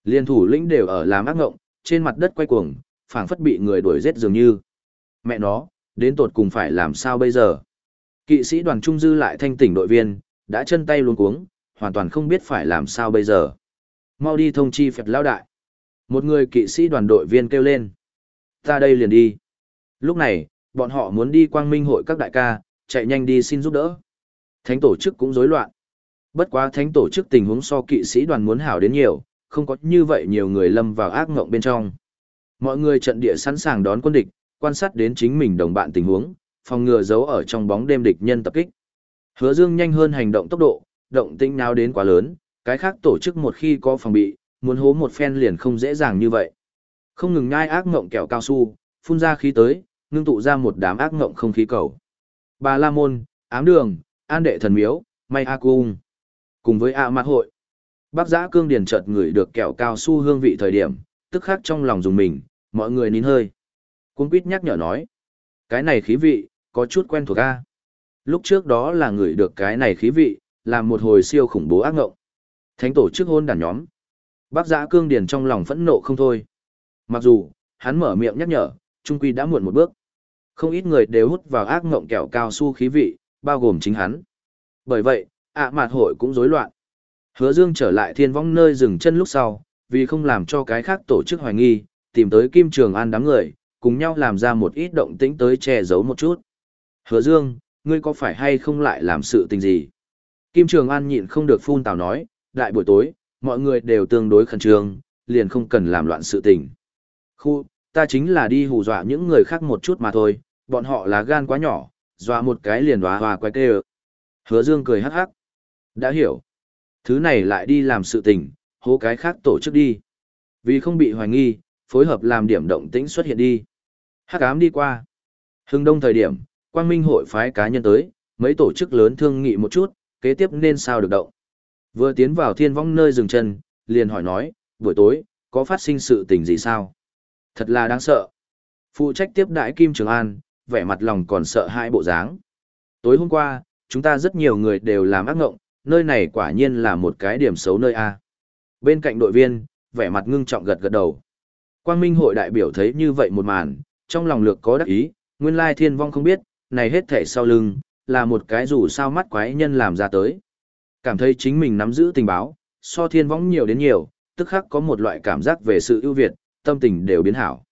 Liên thủ lĩnh đều ở làm ác ngộng, trên mặt đất quay cuồng, phảng phất bị người đuổi giết dường như. Mẹ nó, đến tột cùng phải làm sao bây giờ? Kỵ sĩ đoàn trung dư lại thanh tỉnh đội viên, đã chân tay luống cuống, hoàn toàn không biết phải làm sao bây giờ. Mau đi thông chi phật lao đại. Một người kỵ sĩ đoàn đội viên kêu lên. Ta đây liền đi. Lúc này, bọn họ muốn đi quang minh hội các đại ca, chạy nhanh đi xin giúp đỡ. Thánh tổ chức cũng rối loạn. Bất quá thánh tổ chức tình huống so kỵ sĩ đoàn muốn hảo đến nhiều, không có như vậy nhiều người lâm vào ác ngộng bên trong. Mọi người trận địa sẵn sàng đón quân địch, quan sát đến chính mình đồng bạn tình huống, phòng ngừa giấu ở trong bóng đêm địch nhân tập kích. Hứa Dương nhanh hơn hành động tốc độ, động tĩnh nào đến quá lớn, cái khác tổ chức một khi có phòng bị, muốn hố một phen liền không dễ dàng như vậy. Không ngừng nhai ác ngộng kẹo cao su, phun ra khí tới, ngưng tụ ra một đám ác ngộng không khí cầu. Bà La Môn, Ám Đường, An Đệ Thần Miếu, May A Cung. Cùng với A Mạc Hội. Bác giã cương điền chợt ngửi được kẹo cao su hương vị thời điểm, tức khắc trong lòng dùng mình, mọi người nín hơi. Cung quýt nhắc nhở nói. Cái này khí vị, có chút quen thuộc A. Lúc trước đó là ngửi được cái này khí vị, làm một hồi siêu khủng bố ác ngộng. Thánh tổ chức hôn đàn nhóm. Bác giã cương điền trong lòng phẫn nộ không thôi. Mặc dù, hắn mở miệng nhắc nhở, trung quy đã muộn một bước. Không ít người đều hút vào ác ngộng kẹo cao su khí vị, bao gồm chính hắn. Bởi vậy, ạ mạt hội cũng rối loạn. Hứa Dương trở lại thiên vong nơi dừng chân lúc sau, vì không làm cho cái khác tổ chức hoài nghi, tìm tới Kim Trường An đám người, cùng nhau làm ra một ít động tĩnh tới che giấu một chút. Hứa Dương, ngươi có phải hay không lại làm sự tình gì? Kim Trường An nhịn không được phun tào nói, đại buổi tối, mọi người đều tương đối khẩn trương, liền không cần làm loạn sự tình. Khu, ta chính là đi hù dọa những người khác một chút mà thôi, bọn họ là gan quá nhỏ, dọa một cái liền hóa hòa quay kê Hứa Dương cười hắc hắc. Đã hiểu. Thứ này lại đi làm sự tình, hố cái khác tổ chức đi. Vì không bị hoài nghi, phối hợp làm điểm động tĩnh xuất hiện đi. Hắc ám đi qua. Hưng đông thời điểm, quang minh hội phái cá nhân tới, mấy tổ chức lớn thương nghị một chút, kế tiếp nên sao được động. Vừa tiến vào thiên vong nơi dừng chân, liền hỏi nói, buổi tối, có phát sinh sự tình gì sao? Thật là đáng sợ. Phụ trách tiếp đại Kim Trường An, vẻ mặt lòng còn sợ hãi bộ dáng. Tối hôm qua, chúng ta rất nhiều người đều làm ác ngộng, nơi này quả nhiên là một cái điểm xấu nơi A. Bên cạnh đội viên, vẻ mặt ngưng trọng gật gật đầu. Quang Minh hội đại biểu thấy như vậy một màn, trong lòng lược có đắc ý, nguyên lai thiên vong không biết, này hết thể sau lưng, là một cái rủ sao mắt quái nhân làm ra tới. Cảm thấy chính mình nắm giữ tình báo, so thiên vong nhiều đến nhiều, tức khắc có một loại cảm giác về sự ưu việt, tâm tình đều biến hảo.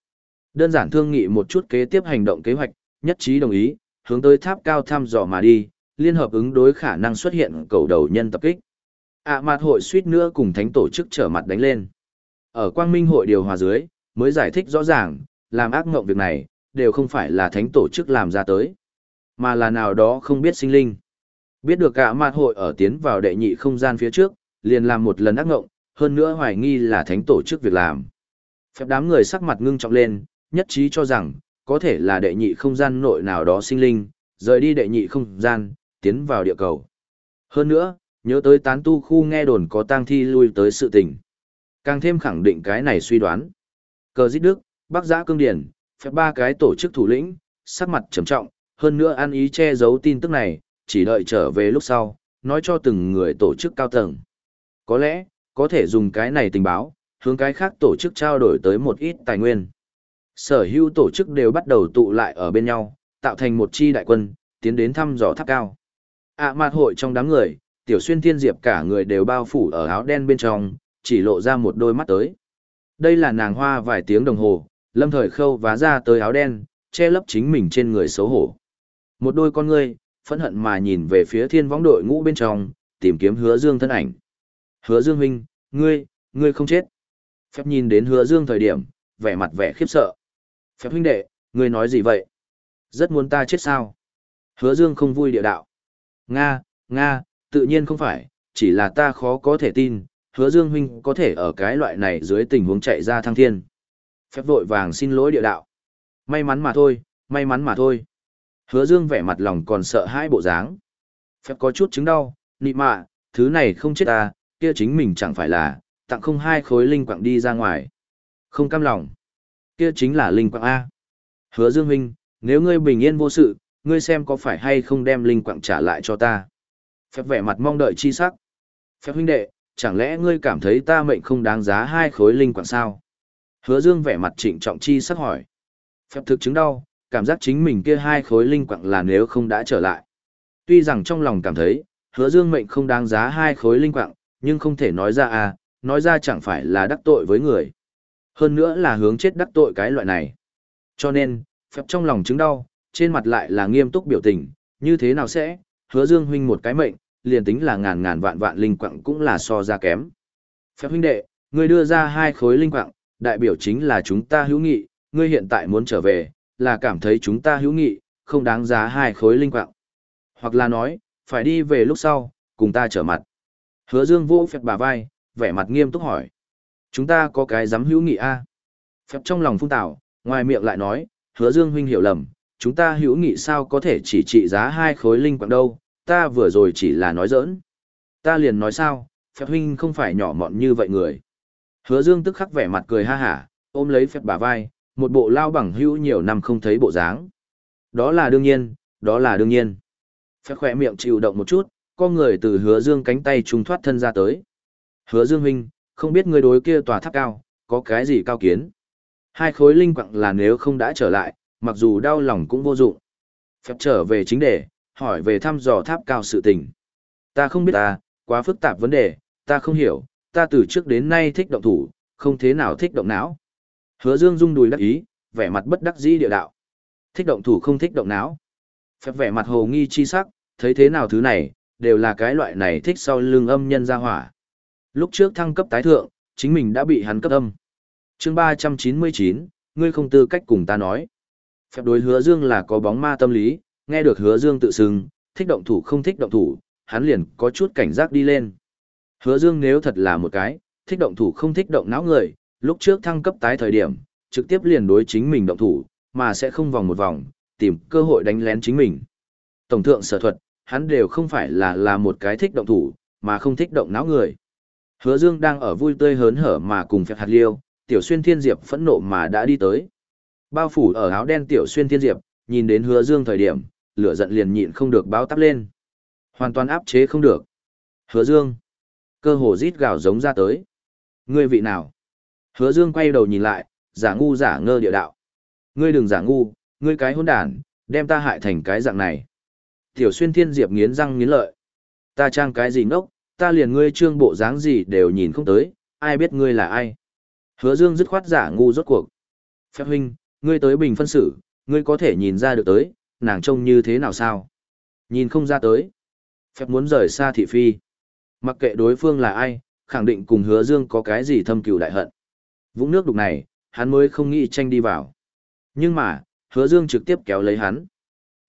Đơn giản thương nghị một chút kế tiếp hành động kế hoạch, nhất trí đồng ý, hướng tới tháp cao thăm dò mà đi, liên hợp ứng đối khả năng xuất hiện cầu đầu nhân tập kích. ạ à mặt hội suýt nữa cùng thánh tổ chức trở mặt đánh lên. Ở quang minh hội điều hòa dưới, mới giải thích rõ ràng, làm ác ngộng việc này, đều không phải là thánh tổ chức làm ra tới, mà là nào đó không biết sinh linh. Biết được cả mặt hội ở tiến vào đệ nhị không gian phía trước, liền làm một lần ác ngộng, hơn nữa hoài nghi là thánh tổ chức việc làm. Phép đám người sắc mặt ngưng trọng lên, nhất trí cho rằng, có thể là đệ nhị không gian nội nào đó sinh linh, rời đi đệ nhị không gian, tiến vào địa cầu. Hơn nữa, nhớ tới tán tu khu nghe đồn có tang thi lui tới sự tình. Càng thêm khẳng định cái này suy đoán. Cờ giết đức, Bắc giã cương điển, phép ba cái tổ chức thủ lĩnh, sắc mặt trầm trọng, hơn nữa ăn ý che giấu tin tức này, chỉ đợi trở về lúc sau, nói cho từng người tổ chức cao tầng. Có lẽ, có thể dùng cái này tình báo, hướng cái khác tổ chức trao đổi tới một ít tài nguyên. Sở hữu tổ chức đều bắt đầu tụ lại ở bên nhau, tạo thành một chi đại quân, tiến đến thăm dò tháp cao ạ à, hội trong đám người, tiểu xuyên thiên diệp cả người đều bao phủ ở áo đen bên trong, chỉ lộ ra một đôi mắt tới. Đây là nàng hoa vài tiếng đồng hồ, lâm thời khâu vá ra tới áo đen, che lấp chính mình trên người xấu hổ. Một đôi con ngươi, phẫn hận mà nhìn về phía thiên võng đội ngũ bên trong, tìm kiếm hứa dương thân ảnh. Hứa dương huynh, ngươi, ngươi không chết. Phép nhìn đến hứa dương thời điểm, vẻ mặt vẻ khiếp sợ. Phép huynh đệ, ngươi nói gì vậy? Rất muốn ta chết sao? Hứa dương không vui địa đạo. Nga, Nga, tự nhiên không phải, chỉ là ta khó có thể tin, hứa dương huynh có thể ở cái loại này dưới tình huống chạy ra thăng thiên. Phép vội vàng xin lỗi địa đạo. May mắn mà thôi, may mắn mà thôi. Hứa dương vẻ mặt lòng còn sợ hai bộ dáng. Phép có chút chứng đau, nị mạ, thứ này không chết ta, kia chính mình chẳng phải là, tặng không hai khối linh quạng đi ra ngoài. Không cam lòng. Kia chính là linh quạng A. Hứa dương huynh, nếu ngươi bình yên vô sự, ngươi xem có phải hay không đem linh quạng trả lại cho ta. Phép vẻ mặt mong đợi chi sắc. Phép huynh đệ, chẳng lẽ ngươi cảm thấy ta mệnh không đáng giá hai khối linh quạng sao? Hứa Dương vẻ mặt trịnh trọng chi sắc hỏi. Phép thực chứng đau, cảm giác chính mình kia hai khối linh quạng là nếu không đã trở lại. Tuy rằng trong lòng cảm thấy, hứa Dương mệnh không đáng giá hai khối linh quạng, nhưng không thể nói ra à, nói ra chẳng phải là đắc tội với người. Hơn nữa là hướng chết đắc tội cái loại này. Cho nên, phép trong lòng chứng đau, trên mặt lại là nghiêm túc biểu tình, như thế nào sẽ, hứa Dương huynh một cái mệnh, liền tính là ngàn ngàn vạn vạn linh quạng cũng là so ra kém. Phép huynh đệ, ngươi đưa ra hai khối linh quạng, đại biểu chính là chúng ta hữu nghị, ngươi hiện tại muốn trở về, là cảm thấy chúng ta hữu nghị, không đáng giá hai khối linh quạng. Hoặc là nói, phải đi về lúc sau, cùng ta trở mặt. Hứa dương vô phép bà vai, vẻ mặt nghiêm túc hỏi. Chúng ta có cái dám hữu nghị a Phép trong lòng phung tạo, ngoài miệng lại nói, hứa dương huynh hiểu lầm, chúng ta hữu nghị sao có thể chỉ trị giá hai khối linh quạng đâu, ta vừa rồi chỉ là nói giỡn. Ta liền nói sao, phép huynh không phải nhỏ mọn như vậy người. Hứa Dương tức khắc vẻ mặt cười ha hả, ôm lấy phép bà vai, một bộ lao bằng hữu nhiều năm không thấy bộ dáng. Đó là đương nhiên, đó là đương nhiên. Phép khỏe miệng chịu động một chút, con người từ hứa Dương cánh tay trung thoát thân ra tới. Hứa Dương huynh, không biết người đối kia tòa tháp cao, có cái gì cao kiến. Hai khối linh quặng là nếu không đã trở lại, mặc dù đau lòng cũng vô dụng. Phép trở về chính đề, hỏi về thăm dò tháp cao sự tình. Ta không biết ta, quá phức tạp vấn đề, ta không hiểu, ta từ trước đến nay thích động thủ, không thế nào thích động não. Hứa Dương rung đùi đắc ý, vẻ mặt bất đắc dĩ địa đạo. Thích động thủ không thích động não. Phép vẻ mặt hồ nghi chi sắc, thấy thế nào thứ này, đều là cái loại này thích sau lưng âm nhân ra hỏa. Lúc trước thăng cấp tái thượng, chính mình đã bị hắn cấp âm. chương 399, ngươi không tư cách cùng ta nói. Phép đối hứa Dương là có bóng ma tâm lý, nghe được hứa dương tự xưng, thích động thủ không thích động thủ, hắn liền có chút cảnh giác đi lên. Hứa dương nếu thật là một cái, thích động thủ không thích động não người, lúc trước thăng cấp tái thời điểm, trực tiếp liền đối chính mình động thủ, mà sẽ không vòng một vòng, tìm cơ hội đánh lén chính mình. Tổng thượng sở thuật, hắn đều không phải là là một cái thích động thủ, mà không thích động não người. Hứa Dương đang ở vui tươi hớn hở mà cùng phép hạt liêu, Tiểu Xuyên Thiên Diệp phẫn nộ mà đã đi tới. Bao phủ ở áo đen Tiểu Xuyên Thiên Diệp, nhìn đến Hứa Dương thời điểm, lửa giận liền nhịn không được báo tắp lên. Hoàn toàn áp chế không được. Hứa Dương. Cơ hồ rít gào giống ra tới. Ngươi vị nào? Hứa Dương quay đầu nhìn lại, giả ngu giả ngơ địa đạo. Ngươi đừng giả ngu, ngươi cái hỗn đản, đem ta hại thành cái dạng này. Tiểu Xuyên Thiên Diệp nghiến răng nghiến lợi. Ta trang cái gì ngốc, ta liền ngươi trương bộ dáng gì đều nhìn không tới, ai biết ngươi là ai. Hứa Dương dứt khoát giả ngu rốt cuộc. Phép huynh, ngươi tới bình phân xử, ngươi có thể nhìn ra được tới, nàng trông như thế nào sao? Nhìn không ra tới. Phép muốn rời xa thị phi. Mặc kệ đối phương là ai, khẳng định cùng hứa Dương có cái gì thâm cừu đại hận. Vũng nước đục này, hắn mới không nghĩ tranh đi vào. Nhưng mà, hứa Dương trực tiếp kéo lấy hắn.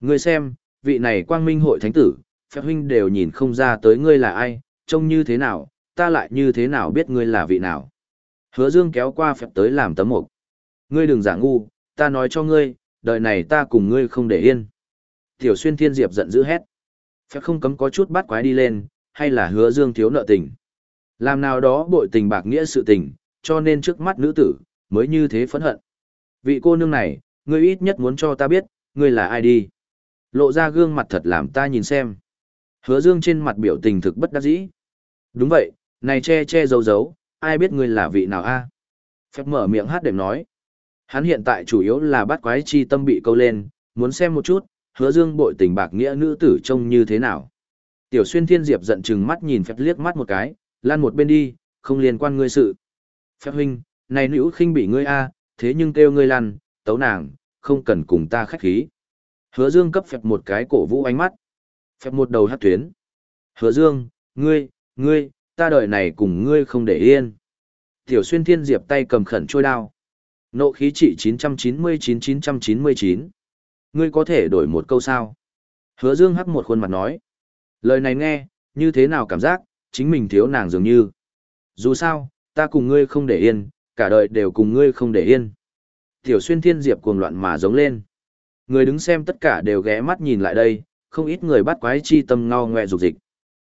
Ngươi xem, vị này quang minh hội thánh tử, phép huynh đều nhìn không ra tới ngươi là ai, trông như thế nào, ta lại như thế nào biết ngươi là vị nào. Hứa Dương kéo qua phép tới làm tấm mục. Ngươi đừng giả ngu, ta nói cho ngươi, đời này ta cùng ngươi không để yên. Tiểu xuyên thiên diệp giận dữ hét. Phép không cấm có chút bắt quái đi lên, hay là hứa Dương thiếu nợ tình. Làm nào đó bội tình bạc nghĩa sự tình, cho nên trước mắt nữ tử, mới như thế phẫn hận. Vị cô nương này, ngươi ít nhất muốn cho ta biết, ngươi là ai đi. Lộ ra gương mặt thật làm ta nhìn xem. Hứa Dương trên mặt biểu tình thực bất đắc dĩ. Đúng vậy, này che che giấu giấu, ai biết ngươi là vị nào a? Phép mở miệng hát đệm nói. Hắn hiện tại chủ yếu là bắt quái chi tâm bị câu lên, muốn xem một chút, hứa dương bội tình bạc nghĩa nữ tử trông như thế nào. Tiểu xuyên thiên diệp giận chừng mắt nhìn phép liếc mắt một cái, lan một bên đi, không liên quan ngươi sự. Phép huynh, này nữ khinh bị ngươi a, thế nhưng kêu ngươi lăn, tấu nàng, không cần cùng ta khách khí. Hứa dương cấp phép một cái cổ vũ ánh mắt. Phép một đầu hát tuyến. Hứa dương, ngươi, ngươi, ta đợi này cùng ngươi không để yên. Tiểu xuyên thiên diệp tay cầm khẩn trôi đao. Nộ khí trị 999-999. Ngươi có thể đổi một câu sao? Hứa dương hắc một khuôn mặt nói. Lời này nghe, như thế nào cảm giác, chính mình thiếu nàng dường như. Dù sao, ta cùng ngươi không để yên, cả đời đều cùng ngươi không để yên. Tiểu xuyên thiên diệp cuồng loạn mà giống lên. Người đứng xem tất cả đều ghé mắt nhìn lại đây, không ít người bắt quái chi tâm ngao ngoe dục dịch.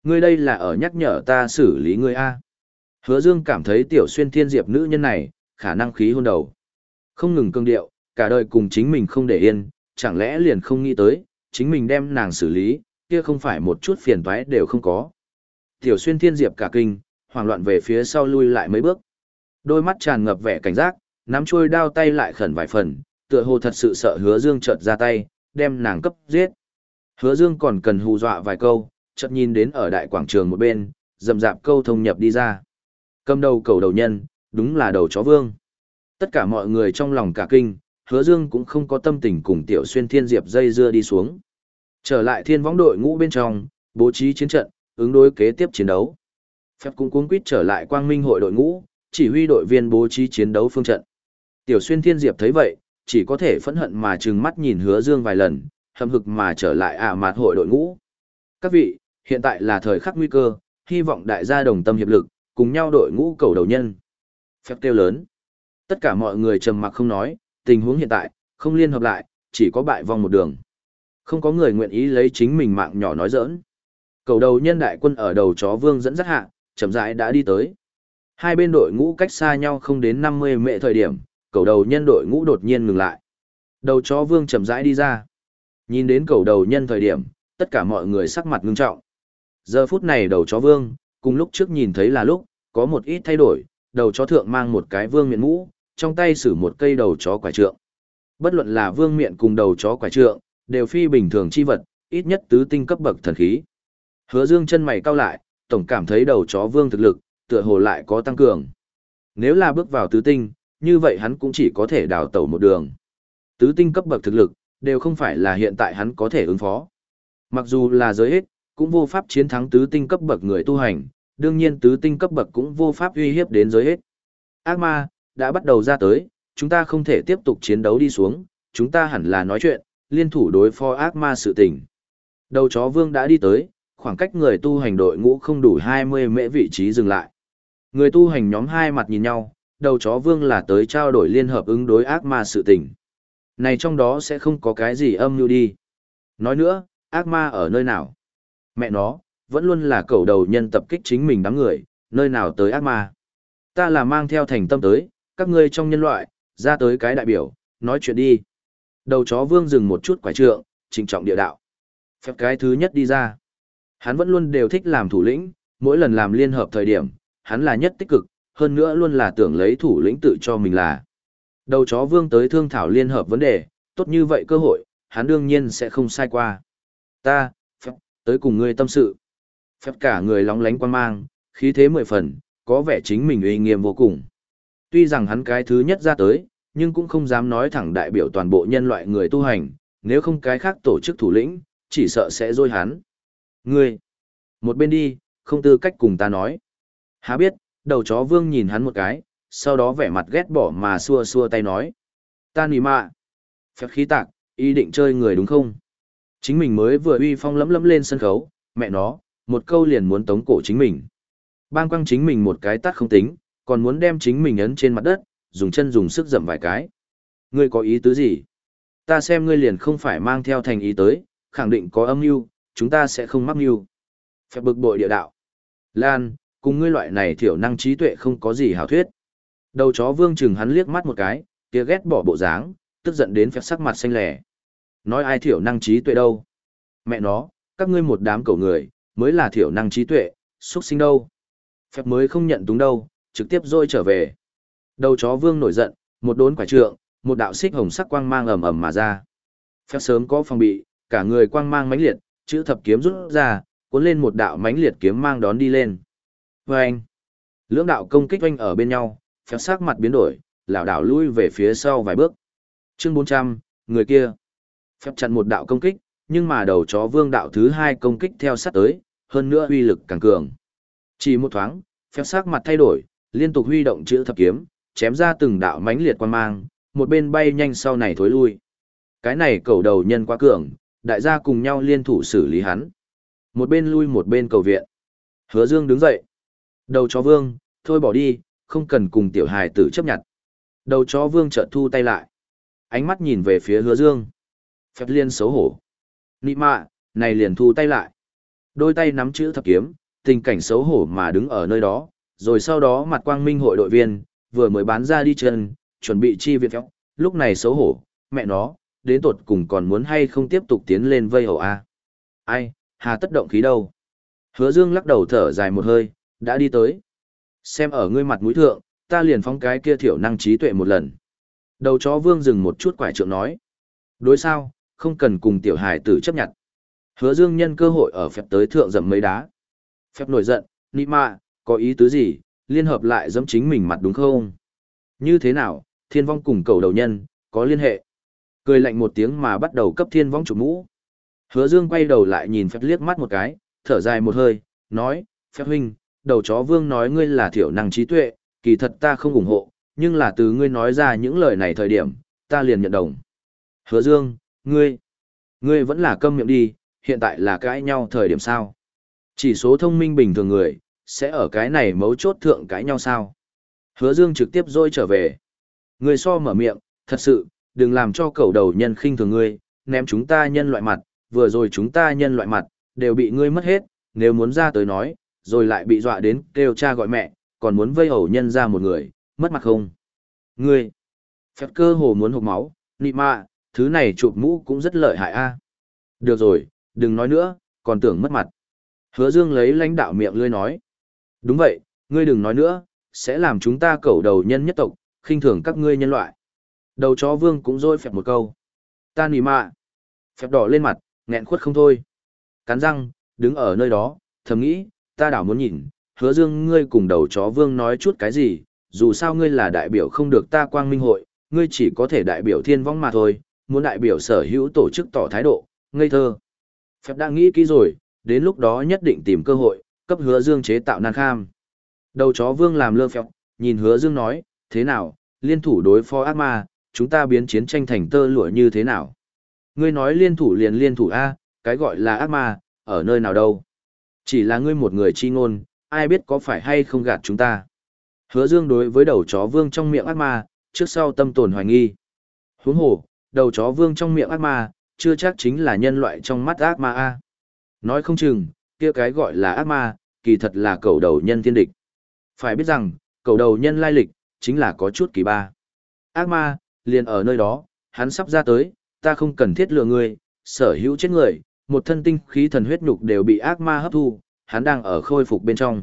Ngươi đây là ở nhắc nhở ta xử lý ngươi A. Hứa Dương cảm thấy tiểu xuyên thiên diệp nữ nhân này, khả năng khí hôn đầu. Không ngừng cương điệu, cả đời cùng chính mình không để yên, chẳng lẽ liền không nghĩ tới, chính mình đem nàng xử lý, kia không phải một chút phiền toái đều không có. Tiểu xuyên thiên diệp cả kinh, hoảng loạn về phía sau lui lại mấy bước. Đôi mắt tràn ngập vẻ cảnh giác, nắm chuôi đao tay lại khẩn vài phần, tựa hồ thật sự sợ hứa dương chợt ra tay, đem nàng cấp giết. Hứa dương còn cần hù dọa vài câu, chợt nhìn đến ở đại quảng trường một bên, dầm dạp câu thông nhập đi ra. Cầm đầu cầu đầu nhân, đúng là đầu chó vương. Tất cả mọi người trong lòng cả kinh, hứa dương cũng không có tâm tình cùng tiểu xuyên thiên diệp dây dưa đi xuống. Trở lại thiên võng đội ngũ bên trong, bố trí chiến trận, ứng đối kế tiếp chiến đấu. Phép cũng cuống quýt trở lại quang minh hội đội ngũ, chỉ huy đội viên bố trí chiến đấu phương trận. Tiểu xuyên thiên diệp thấy vậy, chỉ có thể phẫn hận mà trừng mắt nhìn hứa dương vài lần, hầm hực mà trở lại ả mạt hội đội ngũ. Các vị, hiện tại là thời khắc nguy cơ, hy vọng đại gia đồng tâm hiệp lực, cùng nhau đội ngũ cầu đầu nhân. Phép kêu lớn. Tất cả mọi người trầm mặc không nói, tình huống hiện tại, không liên hợp lại, chỉ có bại vong một đường. Không có người nguyện ý lấy chính mình mạng nhỏ nói giỡn. Cầu đầu nhân đại quân ở đầu chó vương dẫn dắt hạ, chậm rãi đã đi tới. Hai bên đội ngũ cách xa nhau không đến 50 mệ thời điểm, cầu đầu nhân đội ngũ đột nhiên ngừng lại. Đầu chó vương chậm rãi đi ra. Nhìn đến cầu đầu nhân thời điểm, tất cả mọi người sắc mặt ngưng trọng. Giờ phút này đầu chó vương, cùng lúc trước nhìn thấy là lúc, có một ít thay đổi, đầu chó thượng mang một cái vương miện mũ, trong tay sử một cây đầu chó quải trượng. Bất luận là vương miện cùng đầu chó quải trượng, đều phi bình thường chi vật, ít nhất tứ tinh cấp bậc thần khí. Hứa Dương chân mày cau lại, tổng cảm thấy đầu chó vương thực lực, tựa hồ lại có tăng cường. Nếu là bước vào tứ tinh, như vậy hắn cũng chỉ có thể đào tẩu một đường. Tứ tinh cấp bậc thực lực, đều không phải là hiện tại hắn có thể ứng phó. Mặc dù là giới hết, cũng vô pháp chiến thắng tứ tinh cấp bậc người tu hành, đương nhiên tứ tinh cấp bậc cũng vô pháp uy hiếp đến giới hết. Ác ma, đã bắt đầu ra tới, chúng ta không thể tiếp tục chiến đấu đi xuống, chúng ta hẳn là nói chuyện, liên thủ đối phó ác ma sự tình. Đầu chó vương đã đi tới, khoảng cách người tu hành đội ngũ không đủ 20 mễ vị trí dừng lại. Người tu hành nhóm hai mặt nhìn nhau, đầu chó vương là tới trao đổi liên hợp ứng đối ác ma sự tình. Này trong đó sẽ không có cái gì âm mưu đi. Nói nữa, ác ma ở nơi nào? Mẹ nó, vẫn luôn là cầu đầu nhân tập kích chính mình đám người, nơi nào tới ác ma. Ta là mang theo thành tâm tới, các ngươi trong nhân loại, ra tới cái đại biểu, nói chuyện đi. Đầu chó vương dừng một chút quải trượng, trịnh trọng địa đạo. Phép cái thứ nhất đi ra. Hắn vẫn luôn đều thích làm thủ lĩnh, mỗi lần làm liên hợp thời điểm, hắn là nhất tích cực, hơn nữa luôn là tưởng lấy thủ lĩnh tự cho mình là. Đầu chó vương tới thương thảo liên hợp vấn đề, tốt như vậy cơ hội, hắn đương nhiên sẽ không sai qua. Ta, phép, tới cùng ngươi tâm sự. Phép cả người lóng lánh quan mang, khí thế mười phần, có vẻ chính mình uy nghiêm vô cùng. Tuy rằng hắn cái thứ nhất ra tới, nhưng cũng không dám nói thẳng đại biểu toàn bộ nhân loại người tu hành, nếu không cái khác tổ chức thủ lĩnh, chỉ sợ sẽ dôi hắn. Ngươi, một bên đi, không tư cách cùng ta nói. Há biết, đầu chó vương nhìn hắn một cái, sau đó vẻ mặt ghét bỏ mà xua xua tay nói. Ta nì mạ. Phép khí tạc, ý định chơi người đúng không? Chính mình mới vừa uy phong lấm lấm lên sân khấu, mẹ nó, một câu liền muốn tống cổ chính mình. Bang quăng chính mình một cái tắt không tính, còn muốn đem chính mình ấn trên mặt đất, dùng chân dùng sức dậm vài cái. Ngươi có ý tứ gì? Ta xem ngươi liền không phải mang theo thành ý tới, khẳng định có âm mưu, chúng ta sẽ không mắc mưu. Phép bực bội địa đạo. Lan, cùng ngươi loại này thiểu năng trí tuệ không có gì hảo thuyết. Đầu chó vương chừng hắn liếc mắt một cái, kia ghét bỏ bộ dáng, tức giận đến phép sắc mặt xanh lẻ. Nói ai thiểu năng trí tuệ đâu? Mẹ nó, các ngươi một đám cầu người, mới là thiểu năng trí tuệ, xuất sinh đâu? Phép mới không nhận túng đâu, trực tiếp rôi trở về. Đầu chó vương nổi giận, một đốn quả trượng, một đạo xích hồng sắc quang mang ầm ầm mà ra. Phép sớm có phòng bị, cả người quang mang mãnh liệt, chữ thập kiếm rút ra, cuốn lên một đạo mãnh liệt kiếm mang đón đi lên. Và anh, lưỡng đạo công kích oanh ở bên nhau, phép sắc mặt biến đổi, lảo đảo lui về phía sau vài bước. Chương 400, người kia. Phép chặn một đạo công kích, nhưng mà đầu chó vương đạo thứ hai công kích theo sát tới, hơn nữa uy lực càng cường. Chỉ một thoáng, phép sắc mặt thay đổi, liên tục huy động chữ thập kiếm, chém ra từng đạo mãnh liệt quan mang, một bên bay nhanh sau này thối lui. Cái này cầu đầu nhân quá cường, đại gia cùng nhau liên thủ xử lý hắn. Một bên lui một bên cầu viện. Hứa Dương đứng dậy. Đầu chó vương, thôi bỏ đi, không cần cùng tiểu hài tử chấp nhận. Đầu chó vương chợt thu tay lại. Ánh mắt nhìn về phía hứa Dương. Phép liên xấu hổ. Nị mạ, này liền thu tay lại. Đôi tay nắm chữ thập kiếm, tình cảnh xấu hổ mà đứng ở nơi đó, rồi sau đó mặt quang minh hội đội viên, vừa mới bán ra đi chân, chuẩn bị chi viện phép, lúc này xấu hổ, mẹ nó, đến tột cùng còn muốn hay không tiếp tục tiến lên vây hầu A. Ai, hà tất động khí đâu. Hứa dương lắc đầu thở dài một hơi, đã đi tới. Xem ở ngươi mặt mũi thượng, ta liền phóng cái kia thiểu năng trí tuệ một lần. Đầu chó vương dừng một chút quải trượng nói. Đối sao, không cần cùng tiểu hài tử chấp nhận. Hứa dương nhân cơ hội ở phép tới thượng dầm mấy đá. Phép nổi giận, nị mạ, có ý tứ gì, liên hợp lại dẫm chính mình mặt đúng không? Như thế nào, thiên vong cùng cầu đầu nhân, có liên hệ. Cười lạnh một tiếng mà bắt đầu cấp thiên vong chủ mũ. Hứa dương quay đầu lại nhìn phép liếc mắt một cái, thở dài một hơi, nói, phép huynh, đầu chó vương nói ngươi là thiểu năng trí tuệ, kỳ thật ta không ủng hộ, nhưng là từ ngươi nói ra những lời này thời điểm, ta liền nhận đồng. Hứa dương, ngươi, ngươi vẫn là câm miệng đi, hiện tại là cãi nhau thời điểm sao. Chỉ số thông minh bình thường người, sẽ ở cái này mấu chốt thượng cãi nhau sao. Hứa dương trực tiếp dôi trở về. Người so mở miệng, thật sự, đừng làm cho cầu đầu nhân khinh thường ngươi, ném chúng ta nhân loại mặt, vừa rồi chúng ta nhân loại mặt, đều bị ngươi mất hết, nếu muốn ra tới nói, rồi lại bị dọa đến kêu cha gọi mẹ, còn muốn vây hầu nhân ra một người, mất mặt không? Ngươi, phép cơ hồ muốn hụt máu, nị mạ, thứ này chụp mũ cũng rất lợi hại a. Được rồi, đừng nói nữa, còn tưởng mất mặt. Hứa Dương lấy lãnh đạo miệng lươi nói. Đúng vậy, ngươi đừng nói nữa, sẽ làm chúng ta cẩu đầu nhân nhất tộc, khinh thường các ngươi nhân loại. Đầu chó vương cũng rôi phẹp một câu. Ta nì mạ. Phẹp đỏ lên mặt, nghẹn khuất không thôi. Cắn răng, đứng ở nơi đó, thầm nghĩ, ta đảo muốn nhìn, hứa dương ngươi cùng đầu chó vương nói chút cái gì, dù sao ngươi là đại biểu không được ta quang minh hội, ngươi chỉ có thể đại biểu thiên vong mà thôi, muốn đại biểu sở hữu tổ chức tỏ thái độ, ngây thơ. Phép đã nghĩ kỹ rồi, đến lúc đó nhất định tìm cơ hội, cấp hứa dương chế tạo nan kham. Đầu chó vương làm lơ phẹo, nhìn hứa dương nói, thế nào, liên thủ đối phó ác ma, chúng ta biến chiến tranh thành tơ lụa như thế nào? Ngươi nói liên thủ liền liên thủ A, cái gọi là ác ma, ở nơi nào đâu. Chỉ là ngươi một người chi ngôn, ai biết có phải hay không gạt chúng ta. Hứa dương đối với đầu chó vương trong miệng ác ma, trước sau tâm tồn hoài nghi. Huống hồ, đầu chó vương trong miệng ác ma, chưa chắc chính là nhân loại trong mắt ác ma A. Nói không chừng, kia cái gọi là ác ma, kỳ thật là cầu đầu nhân thiên địch. Phải biết rằng, cầu đầu nhân lai lịch, chính là có chút kỳ ba. Ác ma, liền ở nơi đó, hắn sắp ra tới, ta không cần thiết lừa ngươi, sở hữu chết người, một thân tinh khí thần huyết nhục đều bị ác ma hấp thu, hắn đang ở khôi phục bên trong.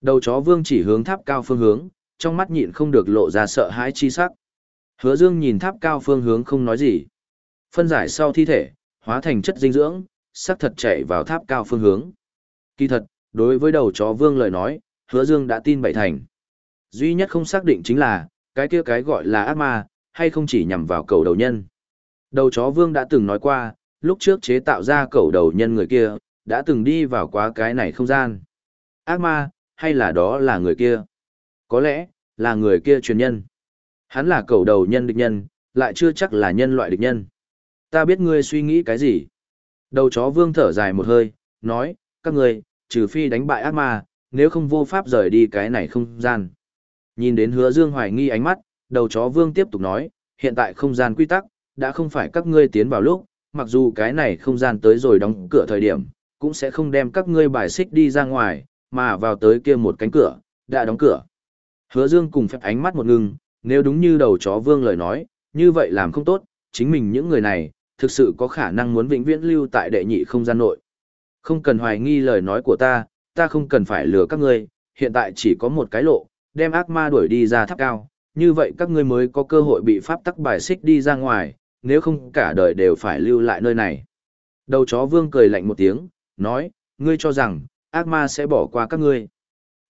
Đầu chó vương chỉ hướng tháp cao phương hướng, trong mắt nhịn không được lộ ra sợ hãi chi sắc. Hứa dương nhìn tháp cao phương hướng không nói gì. Phân giải sau thi thể, hóa thành chất dinh dưỡng, sắc thật chảy vào tháp cao phương hướng. Kỳ thật, đối với đầu chó vương lời nói, hứa dương đã tin bảy thành. Duy nhất không xác định chính là, cái kia cái gọi là ác ma, hay không chỉ nhằm vào cầu đầu nhân. Đầu chó vương đã từng nói qua, lúc trước chế tạo ra cầu đầu nhân người kia, đã từng đi vào quá cái này không gian. Ác ma, hay là đó là người kia? Có lẽ, là người kia truyền nhân. Hắn là cầu đầu nhân địch nhân, lại chưa chắc là nhân loại địch nhân. Ta biết ngươi suy nghĩ cái gì. Đầu chó vương thở dài một hơi, nói, các ngươi, trừ phi đánh bại ác ma, nếu không vô pháp rời đi cái này không gian. Nhìn đến hứa dương hoài nghi ánh mắt, đầu chó vương tiếp tục nói, hiện tại không gian quy tắc, đã không phải các ngươi tiến vào lúc, mặc dù cái này không gian tới rồi đóng cửa thời điểm, cũng sẽ không đem các ngươi bài xích đi ra ngoài, mà vào tới kia một cánh cửa, đã đóng cửa. Hứa dương cùng phép ánh mắt một ngưng, nếu đúng như đầu chó vương lời nói, như vậy làm không tốt, chính mình những người này, thực sự có khả năng muốn vĩnh viễn lưu tại đệ nhị không gian nội. Không cần hoài nghi lời nói của ta, ta không cần phải lừa các ngươi, hiện tại chỉ có một cái lộ, đem ác ma đuổi đi ra tháp cao, như vậy các ngươi mới có cơ hội bị pháp tắc bài xích đi ra ngoài, nếu không cả đời đều phải lưu lại nơi này. Đầu chó vương cười lạnh một tiếng, nói, ngươi cho rằng, ác ma sẽ bỏ qua các ngươi.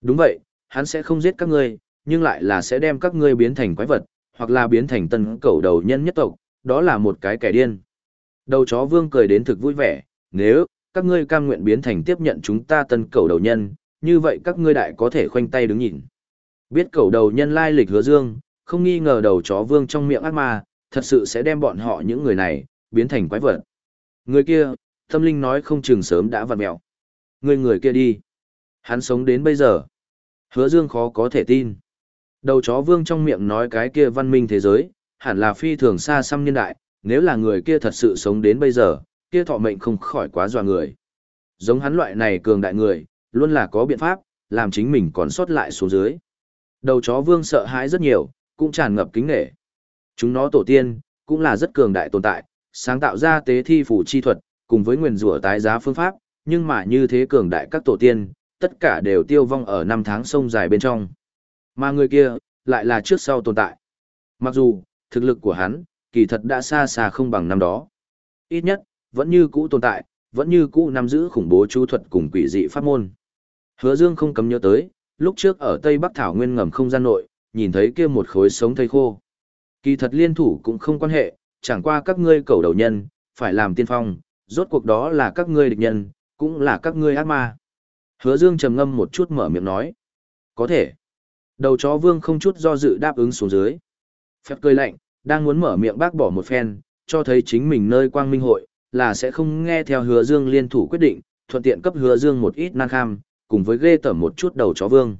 Đúng vậy, hắn sẽ không giết các ngươi, nhưng lại là sẽ đem các ngươi biến thành quái vật, hoặc là biến thành tân cầu đầu nhân nhất tộc, đó là một cái kẻ điên. Đầu chó vương cười đến thực vui vẻ, nếu, các ngươi cam nguyện biến thành tiếp nhận chúng ta tân cầu đầu nhân, như vậy các ngươi đại có thể khoanh tay đứng nhìn. Biết cầu đầu nhân lai lịch hứa dương, không nghi ngờ đầu chó vương trong miệng ác ma, thật sự sẽ đem bọn họ những người này, biến thành quái vật. Người kia, tâm linh nói không chừng sớm đã vặn mẹo. Người người kia đi. Hắn sống đến bây giờ. Hứa dương khó có thể tin. Đầu chó vương trong miệng nói cái kia văn minh thế giới, hẳn là phi thường xa xăm niên đại, nếu là người kia thật sự sống đến bây giờ, kia thọ mệnh không khỏi quá dọa người. Giống hắn loại này cường đại người, luôn là có biện pháp, làm chính mình còn sót lại xuống dưới. Đầu chó vương sợ hãi rất nhiều, cũng tràn ngập kính nghệ. Chúng nó tổ tiên, cũng là rất cường đại tồn tại, sáng tạo ra tế thi phủ chi thuật, cùng với nguyền rủa tái giá phương pháp, nhưng mà như thế cường đại các tổ tiên, tất cả đều tiêu vong ở năm tháng sông dài bên trong. Mà người kia, lại là trước sau tồn tại. Mặc dù, thực lực của hắn, kỳ thật đã xa xa không bằng năm đó. Ít nhất, vẫn như cũ tồn tại, vẫn như cũ nắm giữ khủng bố chú thuật cùng quỷ dị pháp môn. Hứa Dương không cấm nhớ tới, lúc trước ở Tây Bắc Thảo Nguyên ngầm không gian nội, nhìn thấy kia một khối sống thây khô. Kỳ thật liên thủ cũng không quan hệ, chẳng qua các ngươi cầu đầu nhân, phải làm tiên phong, rốt cuộc đó là các ngươi địch nhân, cũng là các ngươi ác ma. Hứa Dương trầm ngâm một chút mở miệng nói. Có thể. Đầu chó vương không chút do dự đáp ứng xuống dưới. Phép cười lạnh, đang muốn mở miệng bác bỏ một phen, cho thấy chính mình nơi quang minh hội, là sẽ không nghe theo hứa dương liên thủ quyết định, thuận tiện cấp hứa dương một ít nan kham, cùng với ghê tởm một chút đầu chó vương.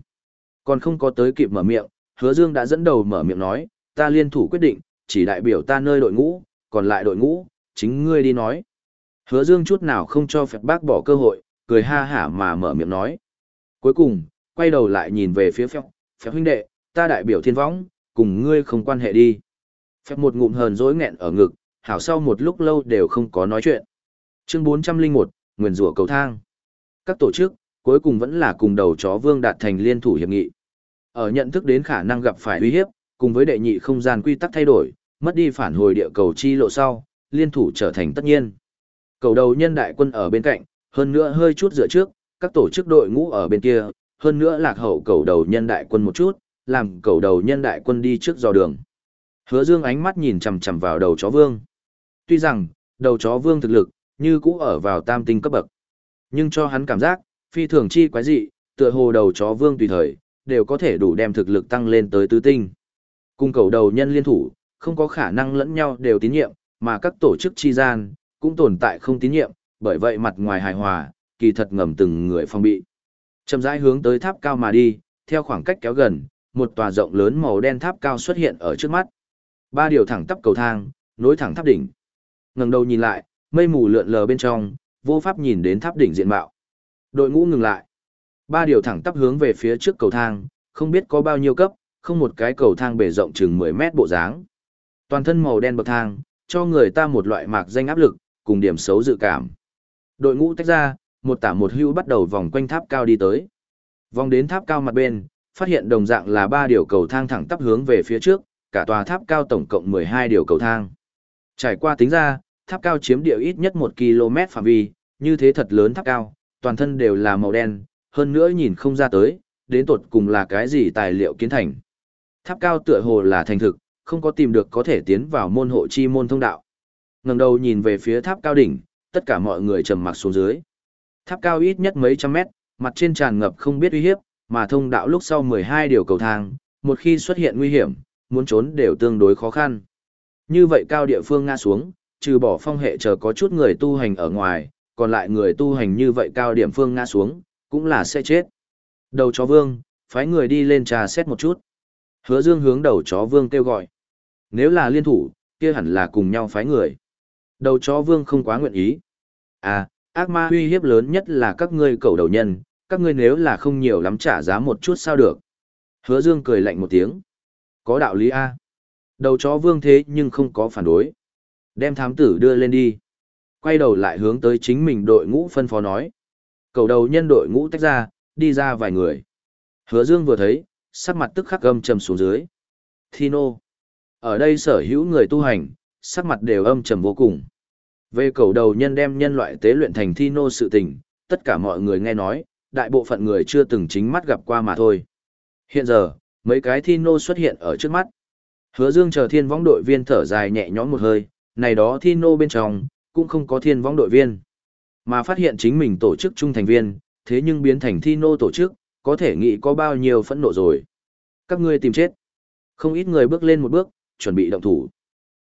Còn không có tới kịp mở miệng, hứa dương đã dẫn đầu mở miệng nói, ta liên thủ quyết định, chỉ đại biểu ta nơi đội ngũ, còn lại đội ngũ, chính ngươi đi nói. Hứa dương chút nào không cho phép bác bỏ cơ hội, cười ha hả mà mở miệng nói. Cuối cùng, quay đầu lại nhìn về phía phép, phép huynh đệ, ta đại biểu thiên võng, cùng ngươi không quan hệ đi. Phép một ngụm hờn dối nghẹn ở ngực, hảo sau một lúc lâu đều không có nói chuyện. Chương 401, Nguyền rủa cầu thang. Các tổ chức, cuối cùng vẫn là cùng đầu chó vương đạt thành liên thủ hiệp nghị. Ở nhận thức đến khả năng gặp phải uy hiếp, cùng với đệ nhị không gian quy tắc thay đổi, mất đi phản hồi địa cầu chi lộ sau, liên thủ trở thành tất nhiên. Cầu đầu nhân đại quân ở bên cạnh, hơn nữa hơi chút dựa trước, các tổ chức đội ngũ ở bên kia, hơn nữa lạc hậu cầu đầu nhân đại quân một chút, làm cầu đầu nhân đại quân đi trước dò đường. Hứa Dương ánh mắt nhìn chằm chằm vào đầu chó vương. Tuy rằng, đầu chó vương thực lực, như cũ ở vào tam tinh cấp bậc. Nhưng cho hắn cảm giác, phi thường chi quái dị, tựa hồ đầu chó vương tùy thời, đều có thể đủ đem thực lực tăng lên tới tứ tinh. Cung cầu đầu nhân liên thủ, không có khả năng lẫn nhau đều tín nhiệm, mà các tổ chức chi gian, cũng tồn tại không tín nhiệm, bởi vậy mặt ngoài hài hòa, kỳ thật ngầm từng người phong bị. Chậm rãi hướng tới tháp cao mà đi, theo khoảng cách kéo gần, một tòa rộng lớn màu đen tháp cao xuất hiện ở trước mắt. Ba điều thẳng tắp cầu thang, nối thẳng tháp đỉnh. Ngẩng đầu nhìn lại, mây mù lượn lờ bên trong, vô pháp nhìn đến tháp đỉnh diện mạo. Đội ngũ ngừng lại. Ba điều thẳng tắp hướng về phía trước cầu thang, không biết có bao nhiêu cấp, không một cái cầu thang bề rộng chừng 10 mét bộ dáng. Toàn thân màu đen bậc thang, cho người ta một loại mạc danh áp lực, cùng điểm xấu dự cảm. Đội ngũ tách ra, một tả một hưu bắt đầu vòng quanh tháp cao đi tới. Vòng đến tháp cao mặt bên, phát hiện đồng dạng là ba điều cầu thang thẳng tắp hướng về phía trước, cả tòa tháp cao tổng cộng 12 điều cầu thang. Trải qua tính ra, tháp cao chiếm địa ít nhất 1 km phạm vi, như thế thật lớn tháp cao, toàn thân đều là màu đen, hơn nữa nhìn không ra tới, đến tột cùng là cái gì tài liệu kiến thành. Tháp cao tựa hồ là thành thực, không có tìm được có thể tiến vào môn hộ chi môn thông đạo. Ngẩng đầu nhìn về phía tháp cao đỉnh, tất cả mọi người trầm mặc xuống dưới. Tháp cao ít nhất mấy trăm mét, mặt trên tràn ngập không biết uy hiếp, mà thông đạo lúc sau 12 điều cầu thang, một khi xuất hiện nguy hiểm, muốn trốn đều tương đối khó khăn. Như vậy cao địa phương ngã xuống, trừ bỏ phong hệ chờ có chút người tu hành ở ngoài, còn lại người tu hành như vậy cao điểm phương ngã xuống, cũng là sẽ chết. Đầu chó vương, phái người đi lên trà xét một chút. Hứa dương hướng đầu chó vương kêu gọi. Nếu là liên thủ, kia hẳn là cùng nhau phái người. Đầu chó vương không quá nguyện ý. À, ác ma uy hiếp lớn nhất là các ngươi cầu đầu nhân, các ngươi nếu là không nhiều lắm trả giá một chút sao được. Hứa dương cười lạnh một tiếng. Có đạo lý A. Đầu chó vương thế nhưng không có phản đối. Đem thám tử đưa lên đi. Quay đầu lại hướng tới chính mình đội ngũ phân phó nói. Cầu đầu nhân đội ngũ tách ra, đi ra vài người. Hứa dương vừa thấy, sắc mặt tức khắc âm trầm xuống dưới. Thino. Ở đây sở hữu người tu hành, sắc mặt đều âm trầm vô cùng. Về cầu đầu nhân đem nhân loại tế luyện thành Thino sự tình, tất cả mọi người nghe nói, đại bộ phận người chưa từng chính mắt gặp qua mà thôi. Hiện giờ, mấy cái Thino xuất hiện ở trước mắt. Hứa Dương chờ thiên võng đội viên thở dài nhẹ nhõm một hơi, này đó Thi Nô bên trong, cũng không có thiên võng đội viên. Mà phát hiện chính mình tổ chức trung thành viên, thế nhưng biến thành Thi Nô tổ chức, có thể nghĩ có bao nhiêu phẫn nộ rồi. Các ngươi tìm chết. Không ít người bước lên một bước, chuẩn bị động thủ.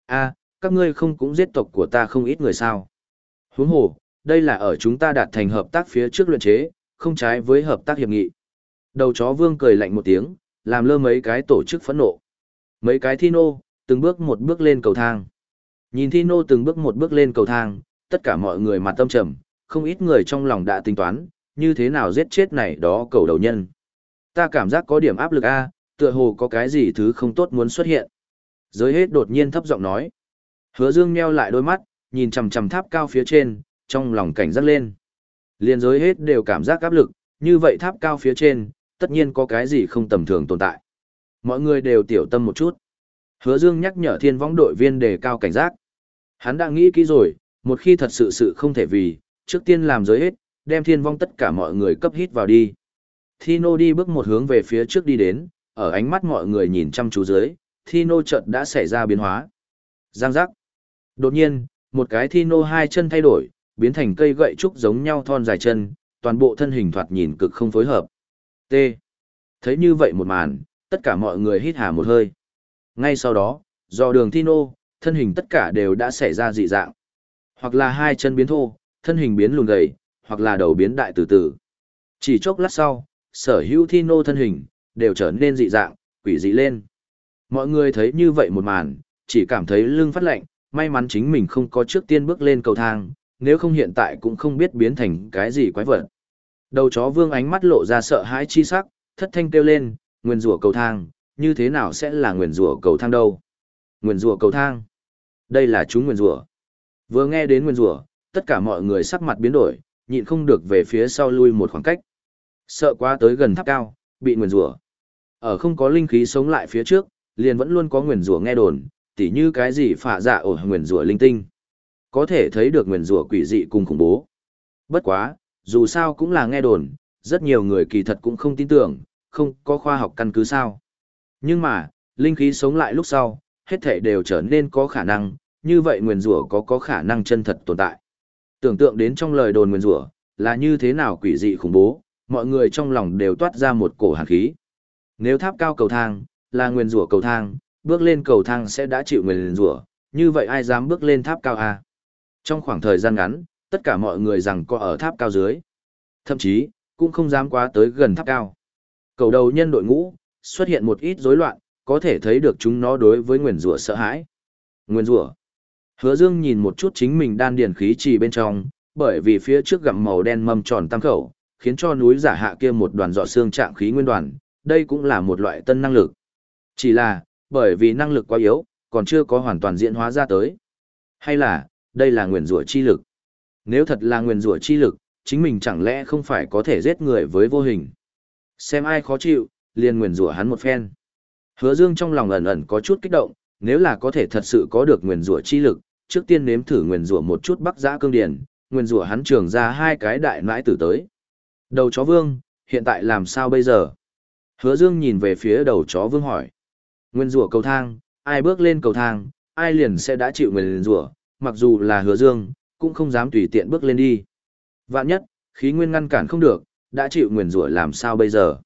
a các ngươi không cũng giết tộc của ta không ít người sao. Huống hồ, đây là ở chúng ta đạt thành hợp tác phía trước luyện chế, không trái với hợp tác hiệp nghị. Đầu chó vương cười lạnh một tiếng, làm lơ mấy cái tổ chức phẫn nộ. Mấy cái Thino, từng bước một bước lên cầu thang. Nhìn Thino từng bước một bước lên cầu thang, tất cả mọi người mặt tâm trầm, không ít người trong lòng đã tính toán, như thế nào giết chết này đó cầu đầu nhân. Ta cảm giác có điểm áp lực A, tựa hồ có cái gì thứ không tốt muốn xuất hiện. Giới hết đột nhiên thấp giọng nói. Hứa dương meo lại đôi mắt, nhìn chằm chằm tháp cao phía trên, trong lòng cảnh giác lên. Liên giới hết đều cảm giác áp lực, như vậy tháp cao phía trên, tất nhiên có cái gì không tầm thường tồn tại. Mọi người đều tiểu tâm một chút. Hứa Dương nhắc nhở thiên võng đội viên đề cao cảnh giác. Hắn đã nghĩ kỹ rồi, một khi thật sự sự không thể vì, trước tiên làm giới hết, đem thiên vong tất cả mọi người cấp hít vào đi. Thino đi bước một hướng về phía trước đi đến, ở ánh mắt mọi người nhìn chăm chú dưới, Thino chợt đã xảy ra biến hóa. Giang giác. Đột nhiên, một cái Thino hai chân thay đổi, biến thành cây gậy trúc giống nhau thon dài chân, toàn bộ thân hình thoạt nhìn cực không phối hợp. T. Thấy như vậy một màn, tất cả mọi người hít hà một hơi. Ngay sau đó, do đường Thino, thân hình tất cả đều đã xảy ra dị dạng. Hoặc là hai chân biến thô, thân hình biến lùn gầy, hoặc là đầu biến đại từ từ. Chỉ chốc lát sau, sở hữu Thino thân hình, đều trở nên dị dạng, quỷ dị lên. Mọi người thấy như vậy một màn, chỉ cảm thấy lưng phát lạnh, may mắn chính mình không có trước tiên bước lên cầu thang, nếu không hiện tại cũng không biết biến thành cái gì quái vật. Đầu chó vương ánh mắt lộ ra sợ hãi chi sắc, thất thanh kêu lên, nguyền rủa cầu thang, như thế nào sẽ là nguyền rủa cầu thang đâu? Nguyền rủa cầu thang. Đây là chúng nguyền rủa. Vừa nghe đến nguyền rủa, tất cả mọi người sắc mặt biến đổi, nhịn không được về phía sau lui một khoảng cách. Sợ quá tới gần tháp cao, bị nguyền rủa. Ở không có linh khí sống lại phía trước, liền vẫn luôn có nguyền rủa nghe đồn, tỉ như cái gì phạ dạ ở nguyền rủa linh tinh. Có thể thấy được nguyền rủa quỷ dị cùng khủng bố. Bất quá, dù sao cũng là nghe đồn, rất nhiều người kỳ thật cũng không tin tưởng, không có khoa học căn cứ sao. Nhưng mà, linh khí sống lại lúc sau, hết thể đều trở nên có khả năng, như vậy nguyền rủa có có khả năng chân thật tồn tại. Tưởng tượng đến trong lời đồn nguyền rủa là như thế nào quỷ dị khủng bố, mọi người trong lòng đều toát ra một cổ hàn khí. Nếu tháp cao cầu thang, là nguyền rủa cầu thang, bước lên cầu thang sẽ đã chịu nguyền rủa, Như vậy ai dám bước lên tháp cao à? Trong khoảng thời gian ngắn, tất cả mọi người rằng có ở tháp cao dưới. Thậm chí, cũng không dám quá tới gần tháp cao. Cầu đầu nhân đội ngũ, xuất hiện một ít rối loạn, có thể thấy được chúng nó đối với nguyền rủa sợ hãi. Nguyền rủa. Hứa Dương nhìn một chút chính mình đan điền khí trì bên trong, bởi vì phía trước gặm màu đen mâm tròn tam khẩu, khiến cho núi giả hạ kia một đoàn dọ xương trạng khí nguyên đoàn, đây cũng là một loại tân năng lực. Chỉ là, bởi vì năng lực quá yếu, còn chưa có hoàn toàn diễn hóa ra tới. Hay là, đây là nguyền rủa chi lực. Nếu thật là nguyền rủa chi lực, chính mình chẳng lẽ không phải có thể giết người với vô hình. Xem ai khó chịu, liền nguyền rủa hắn một phen. Hứa Dương trong lòng ẩn ẩn có chút kích động, nếu là có thể thật sự có được nguyền rủa chi lực, trước tiên nếm thử nguyền rủa một chút Bắc Giã cương điển, nguyền rủa hắn trường ra hai cái đại nãi tử tới. Đầu chó Vương, hiện tại làm sao bây giờ? Hứa Dương nhìn về phía đầu chó Vương hỏi. Nguyên rủa cầu thang, ai bước lên cầu thang, ai liền sẽ đã chịu nguyền rủa, mặc dù là Hứa Dương, cũng không dám tùy tiện bước lên đi. Vạn nhất, khí nguyên ngăn cản không được, đã chịu nguyền rủa làm sao bây giờ?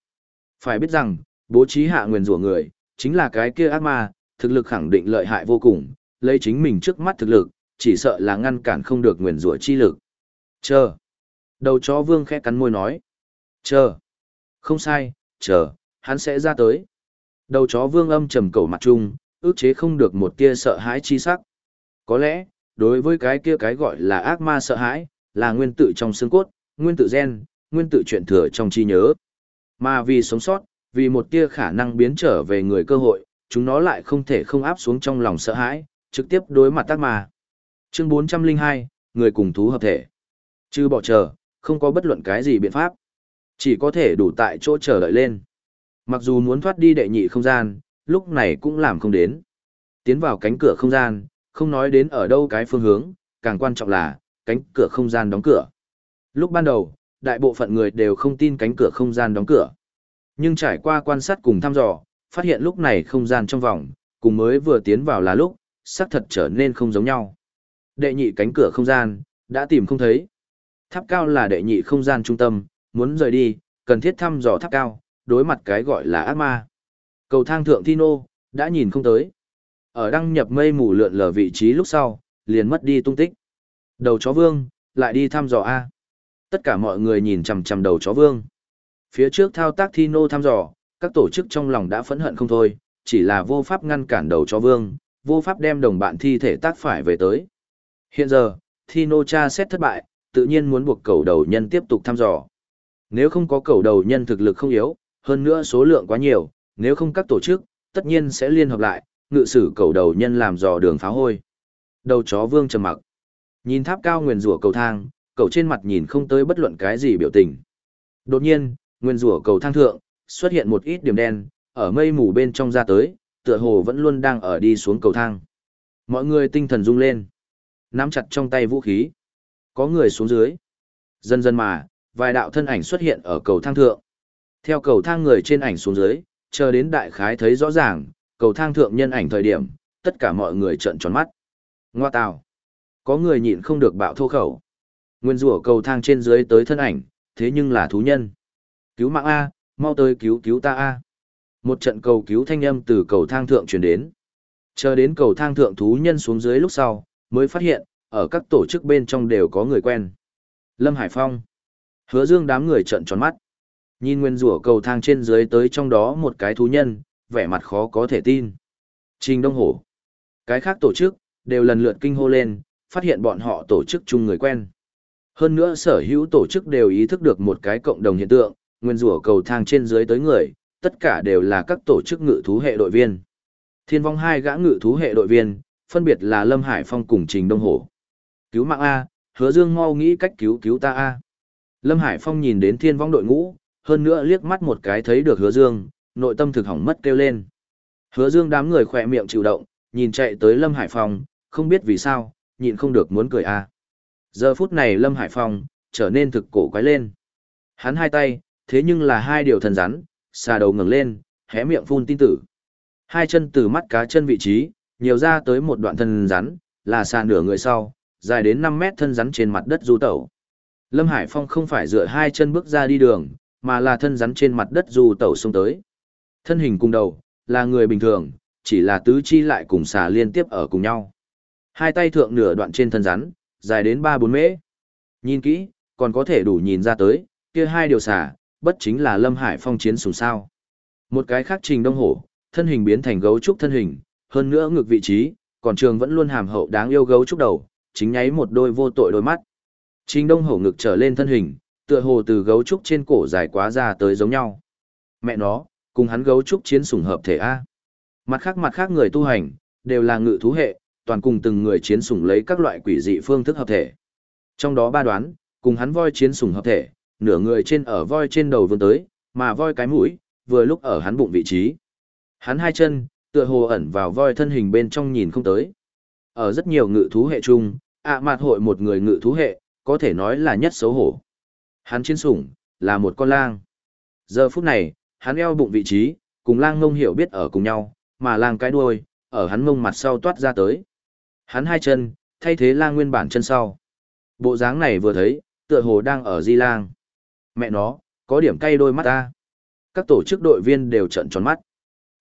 Phải biết rằng, bố trí hạ nguyền rủa người, chính là cái kia ác ma, thực lực khẳng định lợi hại vô cùng, lấy chính mình trước mắt thực lực, chỉ sợ là ngăn cản không được nguyền rủa chi lực. Chờ. Đầu chó vương khẽ cắn môi nói. Chờ. Không sai, chờ, hắn sẽ ra tới. Đầu chó vương âm trầm cầu mặt trung, ước chế không được một tia sợ hãi chi sắc. Có lẽ, đối với cái kia cái gọi là ác ma sợ hãi, là nguyên tự trong xương cốt, nguyên tự gen, nguyên tự chuyện thừa trong trí nhớ. Mà vì sống sót, vì một tia khả năng biến trở về người cơ hội, chúng nó lại không thể không áp xuống trong lòng sợ hãi, trực tiếp đối mặt tác mà. Chương 402, người cùng thú hợp thể. Chứ bỏ chờ, không có bất luận cái gì biện pháp. Chỉ có thể đủ tại chỗ chờ đợi lên. Mặc dù muốn thoát đi đệ nhị không gian, lúc này cũng làm không đến. Tiến vào cánh cửa không gian, không nói đến ở đâu cái phương hướng, càng quan trọng là, cánh cửa không gian đóng cửa. Lúc ban đầu, đại bộ phận người đều không tin cánh cửa không gian đóng cửa. Nhưng trải qua quan sát cùng thăm dò, phát hiện lúc này không gian trong vòng, cùng mới vừa tiến vào là lúc, xác thật trở nên không giống nhau. Đệ nhị cánh cửa không gian, đã tìm không thấy. Tháp cao là đệ nhị không gian trung tâm, muốn rời đi, cần thiết thăm dò tháp cao, đối mặt cái gọi là ác ma. Cầu thang thượng Thino, đã nhìn không tới. Ở đăng nhập mây mù lượn lờ vị trí lúc sau, liền mất đi tung tích. Đầu chó vương, lại đi thăm dò A. Tất cả mọi người nhìn chằm chằm đầu chó vương. Phía trước thao tác thi nô thăm dò, các tổ chức trong lòng đã phẫn hận không thôi, chỉ là vô pháp ngăn cản đầu chó vương, vô pháp đem đồng bạn thi thể tác phải về tới. Hiện giờ, thi nô cha xét thất bại, tự nhiên muốn buộc cầu đầu nhân tiếp tục thăm dò. Nếu không có cầu đầu nhân thực lực không yếu, hơn nữa số lượng quá nhiều, nếu không các tổ chức, tất nhiên sẽ liên hợp lại, ngự sử cầu đầu nhân làm dò đường phá hôi. Đầu chó vương trầm mặc. Nhìn tháp cao nguyền rủa cầu thang, cầu trên mặt nhìn không tới bất luận cái gì biểu tình. Đột nhiên, nguyên rủa cầu thang thượng, xuất hiện một ít điểm đen, ở mây mù bên trong ra tới, tựa hồ vẫn luôn đang ở đi xuống cầu thang. Mọi người tinh thần rung lên, nắm chặt trong tay vũ khí. Có người xuống dưới. Dần dần mà, vài đạo thân ảnh xuất hiện ở cầu thang thượng. Theo cầu thang người trên ảnh xuống dưới, chờ đến đại khái thấy rõ ràng, cầu thang thượng nhân ảnh thời điểm, tất cả mọi người trợn tròn mắt. Ngoa tào. Có người nhịn không được bạo thô khẩu. Nguyên rủa cầu thang trên dưới tới thân ảnh, thế nhưng là thú nhân. Cứu mạng A, mau tới cứu cứu ta A. Một trận cầu cứu thanh âm từ cầu thang thượng truyền đến. Chờ đến cầu thang thượng thú nhân xuống dưới lúc sau, mới phát hiện, ở các tổ chức bên trong đều có người quen. Lâm Hải Phong. Hứa dương đám người trợn tròn mắt. Nhìn nguyên rủa cầu thang trên dưới tới trong đó một cái thú nhân, vẻ mặt khó có thể tin. Trình Đông Hổ. Cái khác tổ chức, đều lần lượt kinh hô lên, phát hiện bọn họ tổ chức chung người quen. Hơn nữa sở hữu tổ chức đều ý thức được một cái cộng đồng hiện tượng, nguyên rủa cầu thang trên dưới tới người, tất cả đều là các tổ chức ngự thú hệ đội viên. Thiên vong hai gã ngự thú hệ đội viên, phân biệt là Lâm Hải Phong cùng Trình Đông Hổ. Cứu mạng A, hứa dương mau nghĩ cách cứu cứu ta A. Lâm Hải Phong nhìn đến thiên vong đội ngũ, hơn nữa liếc mắt một cái thấy được hứa dương, nội tâm thực hỏng mất kêu lên. Hứa dương đám người khỏe miệng chịu động, nhìn chạy tới Lâm Hải Phong, không biết vì sao, nhịn không được muốn cười A. Giờ phút này Lâm Hải Phong, trở nên thực cổ quái lên. Hắn hai tay, thế nhưng là hai điều thần rắn, xà đầu ngẩng lên, hé miệng phun tin tử. Hai chân từ mắt cá chân vị trí, nhiều ra tới một đoạn thân rắn, là xà nửa người sau, dài đến 5 mét thân rắn trên mặt đất du tẩu. Lâm Hải Phong không phải dựa hai chân bước ra đi đường, mà là thân rắn trên mặt đất du tẩu xông tới. Thân hình cùng đầu, là người bình thường, chỉ là tứ chi lại cùng xà liên tiếp ở cùng nhau. Hai tay thượng nửa đoạn trên thân rắn, dài đến 3-4 mễ. Nhìn kỹ, còn có thể đủ nhìn ra tới, kia hai điều xả, bất chính là Lâm Hải Phong chiến sùng sao. Một cái khác trình đông hổ, thân hình biến thành gấu trúc thân hình, hơn nữa ngược vị trí, còn trường vẫn luôn hàm hậu đáng yêu gấu trúc đầu, chính nháy một đôi vô tội đôi mắt. Trình đông hổ ngực trở lên thân hình, tựa hồ từ gấu trúc trên cổ dài quá ra tới giống nhau. Mẹ nó, cùng hắn gấu trúc chiến sủng hợp thể A. Mặt khác mặt khác người tu hành, đều là ngự thú hệ, toàn cùng từng người chiến sủng lấy các loại quỷ dị phương thức hợp thể. Trong đó ba đoán, cùng hắn voi chiến sủng hợp thể, nửa người trên ở voi trên đầu vươn tới, mà voi cái mũi, vừa lúc ở hắn bụng vị trí. Hắn hai chân, tựa hồ ẩn vào voi thân hình bên trong nhìn không tới. Ở rất nhiều ngự thú hệ chung, ạ à mạt hội một người ngự thú hệ, có thể nói là nhất xấu hổ. Hắn chiến sủng, là một con lang. Giờ phút này, hắn eo bụng vị trí, cùng lang ngông hiểu biết ở cùng nhau, mà lang cái đuôi, ở hắn ngông mặt sau toát ra tới. Hắn hai chân, thay thế lang nguyên bản chân sau. Bộ dáng này vừa thấy, tựa hồ đang ở di lang. Mẹ nó, có điểm cay đôi mắt ta. Các tổ chức đội viên đều trận tròn mắt.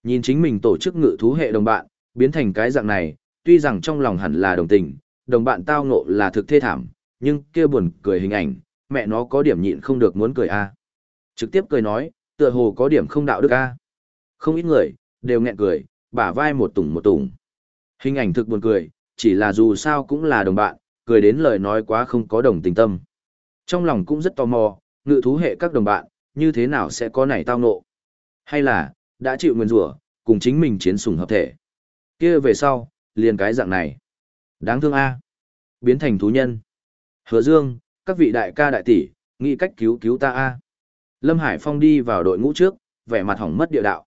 Nhìn chính mình tổ chức ngự thú hệ đồng bạn, biến thành cái dạng này, tuy rằng trong lòng hẳn là đồng tình, đồng bạn tao ngộ là thực thê thảm, nhưng kia buồn cười hình ảnh, mẹ nó có điểm nhịn không được muốn cười a. Trực tiếp cười nói, tựa hồ có điểm không đạo đức a. Không ít người, đều nghẹn cười, bả vai một tủng một tủng. Hình ảnh thực buồn cười, chỉ là dù sao cũng là đồng bạn, cười đến lời nói quá không có đồng tình tâm. Trong lòng cũng rất tò mò, ngự thú hệ các đồng bạn, như thế nào sẽ có nảy tao nộ? Hay là, đã chịu nguyên rủa cùng chính mình chiến sủng hợp thể. kia về sau, liền cái dạng này. Đáng thương A. Biến thành thú nhân. Hứa Dương, các vị đại ca đại tỷ, nghĩ cách cứu cứu ta A. Lâm Hải Phong đi vào đội ngũ trước, vẻ mặt hỏng mất địa đạo.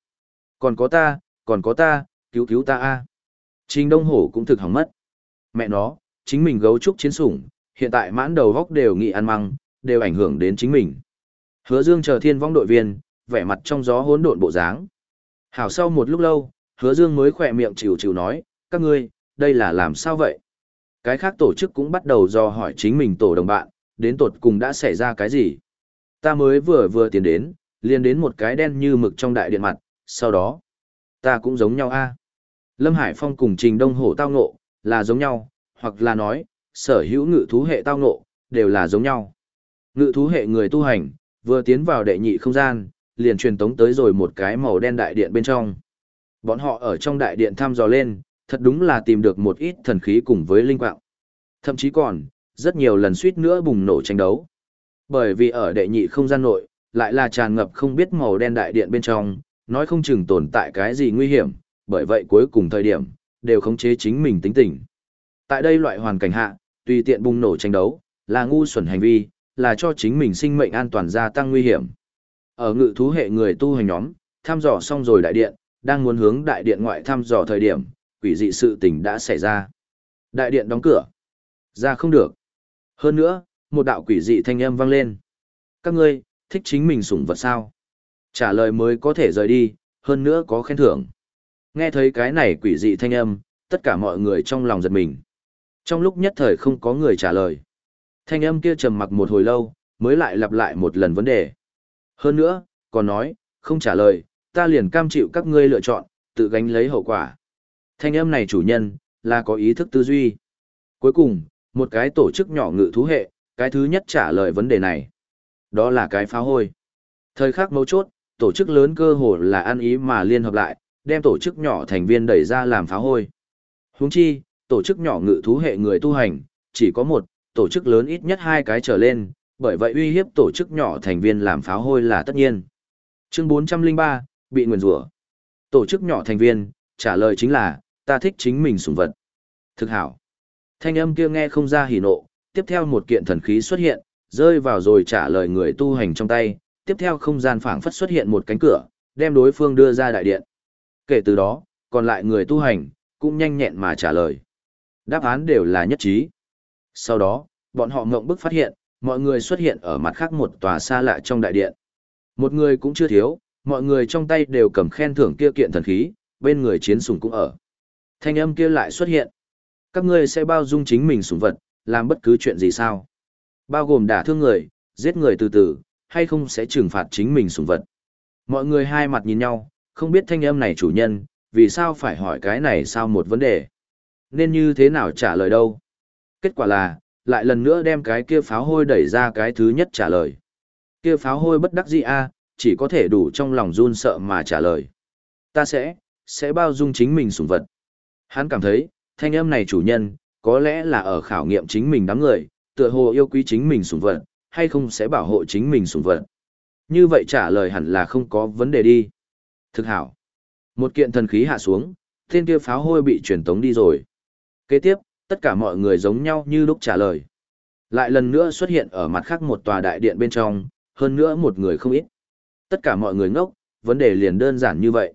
Còn có ta, còn có ta, cứu cứu ta A. Trình Đông Hổ cũng thực hỏng mất. Mẹ nó, chính mình gấu trúc chiến sủng, hiện tại mãn đầu góc đều nghị ăn măng, đều ảnh hưởng đến chính mình. Hứa Dương chờ thiên vong đội viên, vẻ mặt trong gió hỗn độn bộ dáng. Hảo sau một lúc lâu, Hứa Dương mới khỏe miệng chịu chịu nói, các ngươi, đây là làm sao vậy? Cái khác tổ chức cũng bắt đầu do hỏi chính mình tổ đồng bạn, đến tột cùng đã xảy ra cái gì? Ta mới vừa vừa tiến đến, liền đến một cái đen như mực trong đại điện mặt, sau đó, ta cũng giống nhau a. Lâm Hải Phong cùng Trình Đông Hổ tao ngộ, là giống nhau, hoặc là nói, sở hữu ngự thú hệ tao ngộ, đều là giống nhau. Ngự thú hệ người tu hành, vừa tiến vào đệ nhị không gian, liền truyền tống tới rồi một cái màu đen đại điện bên trong. Bọn họ ở trong đại điện thăm dò lên, thật đúng là tìm được một ít thần khí cùng với linh quạng. Thậm chí còn, rất nhiều lần suýt nữa bùng nổ tranh đấu. Bởi vì ở đệ nhị không gian nội, lại là tràn ngập không biết màu đen đại điện bên trong, nói không chừng tồn tại cái gì nguy hiểm, bởi vậy cuối cùng thời điểm, đều khống chế chính mình tính tình. Tại đây loại hoàn cảnh hạ, tùy tiện bùng nổ tranh đấu, là ngu xuẩn hành vi, là cho chính mình sinh mệnh an toàn gia tăng nguy hiểm. Ở ngự thú hệ người tu hành nhóm, thăm dò xong rồi đại điện, đang muốn hướng đại điện ngoại thăm dò thời điểm, quỷ dị sự tình đã xảy ra. Đại điện đóng cửa. Ra không được. Hơn nữa, một đạo quỷ dị thanh âm vang lên. Các ngươi, thích chính mình sủng vật sao? Trả lời mới có thể rời đi, hơn nữa có khen thưởng. Nghe thấy cái này quỷ dị thanh âm, tất cả mọi người trong lòng giật mình. Trong lúc nhất thời không có người trả lời. Thanh âm kia trầm mặc một hồi lâu, mới lại lặp lại một lần vấn đề. Hơn nữa, còn nói, không trả lời, ta liền cam chịu các ngươi lựa chọn, tự gánh lấy hậu quả. Thanh âm này chủ nhân, là có ý thức tư duy. Cuối cùng, một cái tổ chức nhỏ ngự thú hệ, cái thứ nhất trả lời vấn đề này. Đó là cái phá hôi. Thời khắc mấu chốt, tổ chức lớn cơ hồ là ăn ý mà liên hợp lại, đem tổ chức nhỏ thành viên đẩy ra làm phá hôi. Huống chi, tổ chức nhỏ ngự thú hệ người tu hành, chỉ có một, tổ chức lớn ít nhất hai cái trở lên, bởi vậy uy hiếp tổ chức nhỏ thành viên làm pháo hôi là tất nhiên. Chương 403, bị nguyền rủa. Tổ chức nhỏ thành viên, trả lời chính là, ta thích chính mình sủng vật. Thực hảo. Thanh âm kia nghe không ra hỉ nộ, tiếp theo một kiện thần khí xuất hiện, rơi vào rồi trả lời người tu hành trong tay, tiếp theo không gian phảng phất xuất hiện một cánh cửa, đem đối phương đưa ra đại điện. Kể từ đó, còn lại người tu hành, cũng nhanh nhẹn mà trả lời. Đáp án đều là nhất trí. Sau đó, bọn họ ngộng bức phát hiện, mọi người xuất hiện ở mặt khác một tòa xa lạ trong đại điện. Một người cũng chưa thiếu, mọi người trong tay đều cầm khen thưởng kia kiện thần khí, bên người chiến sủng cũng ở. Thanh âm kia lại xuất hiện. Các ngươi sẽ bao dung chính mình sủng vật, làm bất cứ chuyện gì sao? Bao gồm đả thương người, giết người từ từ, hay không sẽ trừng phạt chính mình sủng vật. Mọi người hai mặt nhìn nhau, không biết thanh âm này chủ nhân, vì sao phải hỏi cái này sao một vấn đề. Nên như thế nào trả lời đâu? Kết quả là, lại lần nữa đem cái kia pháo hôi đẩy ra cái thứ nhất trả lời. Kia pháo hôi bất đắc dĩ a, chỉ có thể đủ trong lòng run sợ mà trả lời. Ta sẽ, sẽ bao dung chính mình sủng vật. Hắn cảm thấy, thanh âm này chủ nhân, có lẽ là ở khảo nghiệm chính mình đám người, tựa hồ yêu quý chính mình sủng vật, hay không sẽ bảo hộ chính mình sủng vật. Như vậy trả lời hẳn là không có vấn đề đi. Thực hảo. Một kiện thần khí hạ xuống, tên kia pháo hôi bị truyền tống đi rồi. Kế tiếp, tất cả mọi người giống nhau như lúc trả lời. Lại lần nữa xuất hiện ở mặt khác một tòa đại điện bên trong, hơn nữa một người không ít. Tất cả mọi người ngốc, vấn đề liền đơn giản như vậy.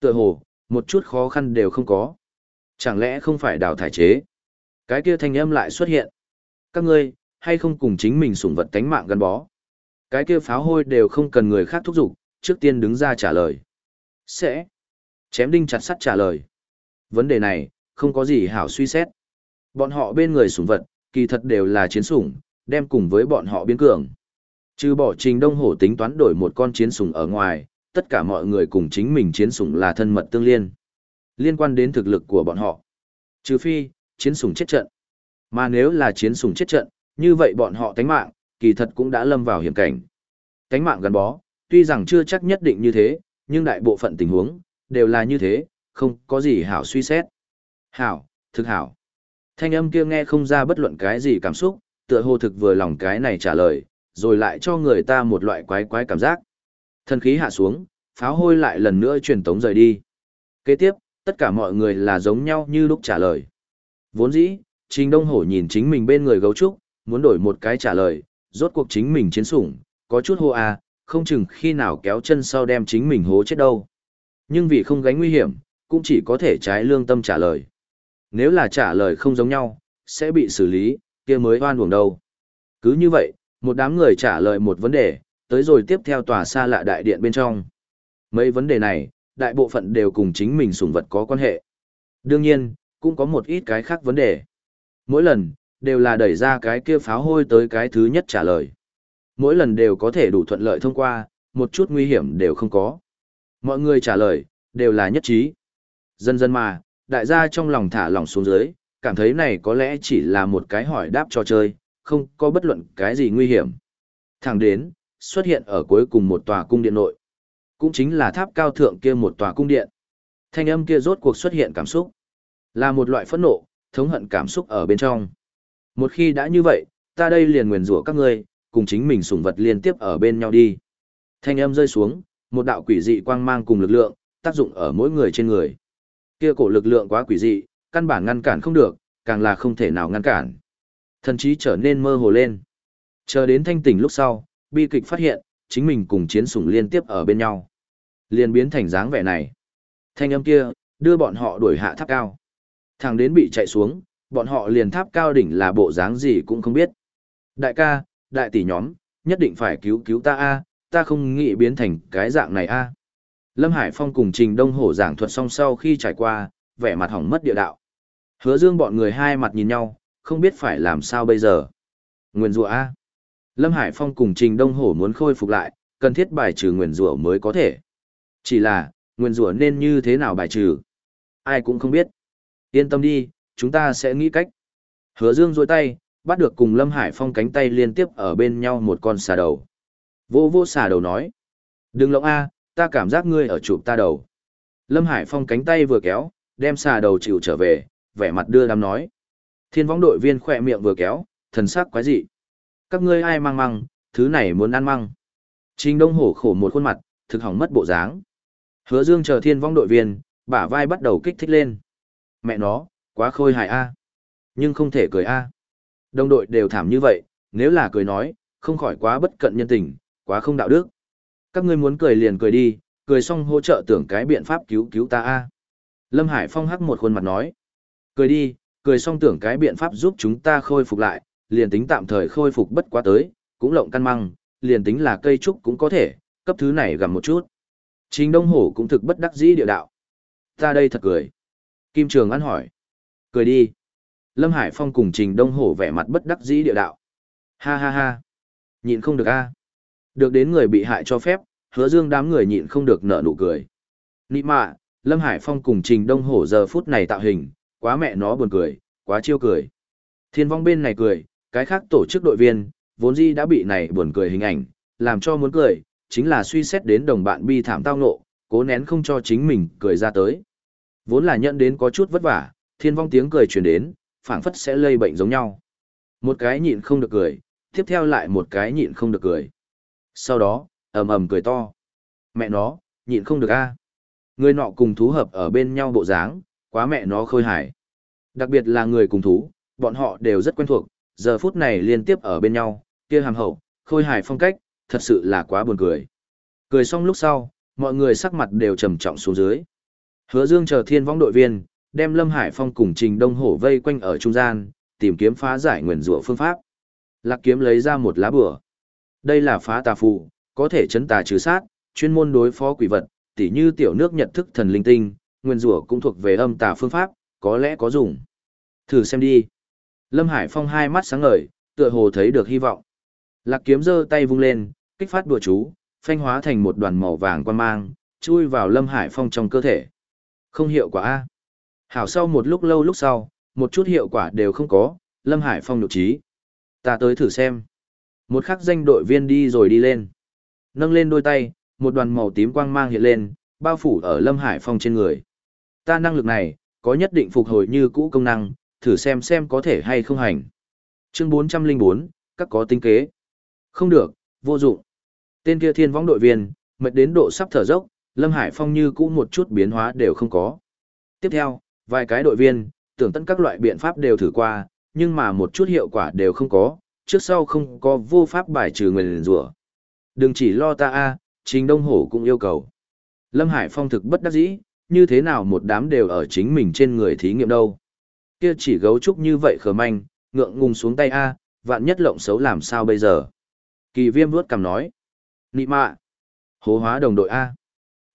Tựa hồ, một chút khó khăn đều không có. Chẳng lẽ không phải đào thải chế? Cái kia thanh âm lại xuất hiện. Các ngươi, hay không cùng chính mình sủng vật tánh mạng gắn bó? Cái kia pháo hôi đều không cần người khác thúc giục, trước tiên đứng ra trả lời. Sẽ. Chém đinh chặt sắt trả lời. Vấn đề này, không có gì hảo suy xét. Bọn họ bên người sủng vật, kỳ thật đều là chiến sủng, đem cùng với bọn họ biến cường. Trừ bỏ trình đông hổ tính toán đổi một con chiến sủng ở ngoài, tất cả mọi người cùng chính mình chiến sủng là thân mật tương liên. Liên quan đến thực lực của bọn họ. Trừ phi, chiến sủng chết trận. Mà nếu là chiến sủng chết trận, như vậy bọn họ tánh mạng, kỳ thật cũng đã lâm vào hiểm cảnh. Tánh mạng gắn bó, tuy rằng chưa chắc nhất định như thế, nhưng đại bộ phận tình huống, đều là như thế, không có gì hảo suy xét. Hảo, thực hảo. Thanh âm kia nghe không ra bất luận cái gì cảm xúc, tựa hồ thực vừa lòng cái này trả lời, rồi lại cho người ta một loại quái quái cảm giác. Thần khí hạ xuống, pháo hôi lại lần nữa truyền tống rời đi. Kế tiếp, tất cả mọi người là giống nhau như lúc trả lời. Vốn dĩ, Trình Đông Hổ nhìn chính mình bên người gấu trúc, muốn đổi một cái trả lời, rốt cuộc chính mình chiến sủng, có chút hô à, không chừng khi nào kéo chân sau đem chính mình hố chết đâu. Nhưng vì không gánh nguy hiểm, cũng chỉ có thể trái lương tâm trả lời. Nếu là trả lời không giống nhau, sẽ bị xử lý, kia mới oan uổng đâu. Cứ như vậy, một đám người trả lời một vấn đề, tới rồi tiếp theo tòa xa lạ đại điện bên trong. Mấy vấn đề này, đại bộ phận đều cùng chính mình sủng vật có quan hệ. Đương nhiên, cũng có một ít cái khác vấn đề. Mỗi lần, đều là đẩy ra cái kia pháo hôi tới cái thứ nhất trả lời. Mỗi lần đều có thể đủ thuận lợi thông qua, một chút nguy hiểm đều không có. Mọi người trả lời, đều là nhất trí. Dần dần mà, đại gia trong lòng thả lòng xuống dưới, cảm thấy này có lẽ chỉ là một cái hỏi đáp cho chơi, không có bất luận cái gì nguy hiểm. Thẳng đến, xuất hiện ở cuối cùng một tòa cung điện nội. Cũng chính là tháp cao thượng kia một tòa cung điện. Thanh âm kia rốt cuộc xuất hiện cảm xúc. Là một loại phẫn nộ, thống hận cảm xúc ở bên trong. Một khi đã như vậy, ta đây liền nguyền rủa các ngươi, cùng chính mình sủng vật liên tiếp ở bên nhau đi. Thanh âm rơi xuống, một đạo quỷ dị quang mang cùng lực lượng, tác dụng ở mỗi người trên người. Kia cổ lực lượng quá quỷ dị, căn bản ngăn cản không được, càng là không thể nào ngăn cản. Thần trí trở nên mơ hồ lên. Chờ đến thanh tỉnh lúc sau, bi kịch phát hiện, chính mình cùng chiến sủng liên tiếp ở bên nhau. Liền biến thành dáng vẻ này. Thanh âm kia, đưa bọn họ đuổi hạ tháp cao. Thằng đến bị chạy xuống, bọn họ liền tháp cao đỉnh là bộ dáng gì cũng không biết. Đại ca, đại tỷ nhóm, nhất định phải cứu cứu ta a, ta không nghĩ biến thành cái dạng này a. Lâm Hải Phong cùng Trình Đông Hổ giảng thuật xong sau khi trải qua, vẻ mặt hỏng mất địa đạo. Hứa Dương bọn người hai mặt nhìn nhau, không biết phải làm sao bây giờ. Nguyên rủa a. Lâm Hải Phong cùng Trình Đông Hổ muốn khôi phục lại, cần thiết bài trừ nguyên rủa mới có thể. Chỉ là, nguyên rủa nên như thế nào bài trừ? Ai cũng không biết. Yên tâm đi, chúng ta sẽ nghĩ cách. Hứa Dương duỗi tay, bắt được cùng Lâm Hải Phong cánh tay liên tiếp ở bên nhau một con xà đầu. Vô vô xà đầu nói. Đừng lộng a, ta cảm giác ngươi ở chụp ta đầu. Lâm Hải Phong cánh tay vừa kéo, đem xà đầu chịu trở về, vẻ mặt đưa đám nói. Thiên võng đội viên khỏe miệng vừa kéo, thần sắc quái dị. Các ngươi ai mang măng, thứ này muốn ăn măng. Trình Đông hổ khổ một khuôn mặt, thực hỏng mất bộ dáng. Hứa Dương chờ thiên vong đội viên, bả vai bắt đầu kích thích lên. Mẹ nó, quá khôi hài a. Nhưng không thể cười a. Đồng đội đều thảm như vậy, nếu là cười nói, không khỏi quá bất cận nhân tình, quá không đạo đức. Các ngươi muốn cười liền cười đi, cười xong hỗ trợ tưởng cái biện pháp cứu cứu ta a. Lâm Hải Phong hắc một khuôn mặt nói. Cười đi, cười xong tưởng cái biện pháp giúp chúng ta khôi phục lại, liền tính tạm thời khôi phục bất quá tới, cũng lộng căn măng, liền tính là cây trúc cũng có thể, cấp thứ này gặm một chút. Trình Đông Hổ cũng thực bất đắc dĩ địa đạo. Ta đây thật cười. Kim Trường ăn hỏi. Cười đi. Lâm Hải Phong cùng Trình Đông Hổ vẻ mặt bất đắc dĩ địa đạo. Ha ha ha. Nhịn không được a. Được đến người bị hại cho phép, hứa dương đám người nhịn không được nở nụ cười. Nị mạ, Lâm Hải Phong cùng Trình Đông Hổ giờ phút này tạo hình, quá mẹ nó buồn cười, quá chiêu cười. Thiên vong bên này cười, cái khác tổ chức đội viên, vốn dĩ đã bị này buồn cười hình ảnh, làm cho muốn cười, chính là suy xét đến đồng bạn bi thảm tao ngộ, cố nén không cho chính mình cười ra tới. Vốn là nhận đến có chút vất vả, thiên vong tiếng cười truyền đến, phảng phất sẽ lây bệnh giống nhau. Một cái nhịn không được cười, tiếp theo lại một cái nhịn không được cười. Sau đó, ầm ầm cười to. Mẹ nó, nhịn không được a. Người nọ cùng thú hợp ở bên nhau bộ dáng, quá mẹ nó khôi hài. Đặc biệt là người cùng thú, bọn họ đều rất quen thuộc, giờ phút này liên tiếp ở bên nhau, kia hàm hậu, khôi hài phong cách, thật sự là quá buồn cười. Cười xong lúc sau, mọi người sắc mặt đều trầm trọng xuống dưới. Hứa Dương chờ thiên vong đội viên, đem Lâm Hải Phong cùng Trình Đông Hổ vây quanh ở trung gian, tìm kiếm phá giải nguyền rủa phương pháp. Lạc kiếm lấy ra một lá bùa, Đây là phá tà phù, có thể chấn tà trừ sát, chuyên môn đối phó quỷ vật, tỉ như tiểu nước nhận thức thần linh tinh, nguyên rủa cũng thuộc về âm tà phương pháp, có lẽ có dùng. Thử xem đi. Lâm Hải Phong hai mắt sáng ngời, tựa hồ thấy được hy vọng. Lạc kiếm giơ tay vung lên, kích phát đùa chú, phanh hóa thành một đoàn màu vàng quan mang, chui vào Lâm Hải Phong trong cơ thể. Không hiệu quả A. Hảo sau một lúc lâu lúc sau, một chút hiệu quả đều không có, Lâm Hải Phong nhục trí. Ta tới thử xem. Một khắc danh đội viên đi rồi đi lên. Nâng lên đôi tay, một đoàn màu tím quang mang hiện lên, bao phủ ở Lâm Hải Phong trên người. Ta năng lực này, có nhất định phục hồi như cũ công năng, thử xem xem có thể hay không hành. Chương 404, các có tính kế. Không được, vô dụng. Tên kia thiên võng đội viên, mệt đến độ sắp thở dốc, Lâm Hải Phong như cũ một chút biến hóa đều không có. Tiếp theo, vài cái đội viên, tưởng tận các loại biện pháp đều thử qua, nhưng mà một chút hiệu quả đều không có, trước sau không có vô pháp bài trừ người liền rủa. Đừng chỉ lo ta a, Trình Đông Hổ cũng yêu cầu. Lâm Hải Phong thực bất đắc dĩ, như thế nào một đám đều ở chính mình trên người thí nghiệm đâu. Kia chỉ gấu trúc như vậy khờ manh, ngượng ngùng xuống tay a, vạn nhất lộng xấu làm sao bây giờ. Kỳ viêm vuốt cằm nói. Nị mạ. Hố hóa đồng đội A.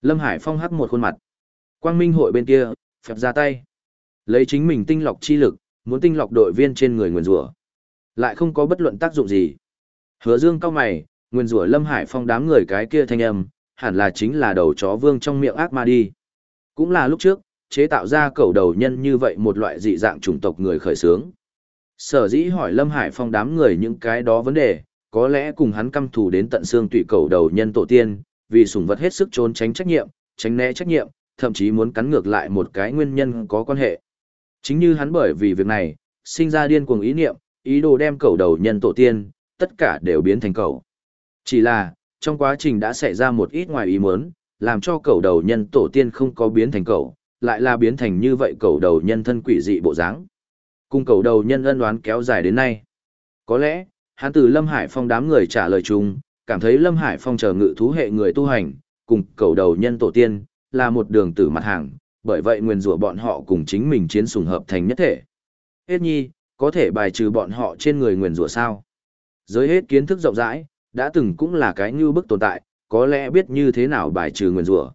Lâm Hải Phong hắc một khuôn mặt. Quang Minh hội bên kia, phép ra tay. Lấy chính mình tinh lọc chi lực, muốn tinh lọc đội viên trên người nguyền rủa Lại không có bất luận tác dụng gì. Hứa dương cao mày, nguyên rủa Lâm Hải Phong đám người cái kia thanh âm, hẳn là chính là đầu chó vương trong miệng ác ma đi. Cũng là lúc trước, chế tạo ra cầu đầu nhân như vậy một loại dị dạng chủng tộc người khởi sướng. Sở dĩ hỏi Lâm Hải Phong đám người những cái đó vấn đề, có lẽ cùng hắn căm thù đến tận xương tụy cầu đầu nhân tổ tiên, vì sủng vật hết sức trốn tránh trách nhiệm, tránh né trách nhiệm, thậm chí muốn cắn ngược lại một cái nguyên nhân có quan hệ. Chính như hắn bởi vì việc này, sinh ra điên cuồng ý niệm, ý đồ đem cầu đầu nhân tổ tiên, tất cả đều biến thành cầu. Chỉ là, trong quá trình đã xảy ra một ít ngoài ý muốn, làm cho cầu đầu nhân tổ tiên không có biến thành cầu, lại là biến thành như vậy cầu đầu nhân thân quỷ dị bộ dáng. Cùng cầu đầu nhân ân đoán kéo dài đến nay. Có lẽ, hắn từ Lâm Hải Phong đám người trả lời chung, cảm thấy Lâm Hải Phong chờ ngự thú hệ người tu hành, cùng cầu đầu nhân tổ tiên, là một đường tử mặt hàng, bởi vậy nguyên rủa bọn họ cùng chính mình chiến sùng hợp thành nhất thể. Hết nhi, có thể bài trừ bọn họ trên người nguyên rủa sao? Giới hết kiến thức rộng rãi, đã từng cũng là cái như bức tồn tại, có lẽ biết như thế nào bài trừ nguyên rủa.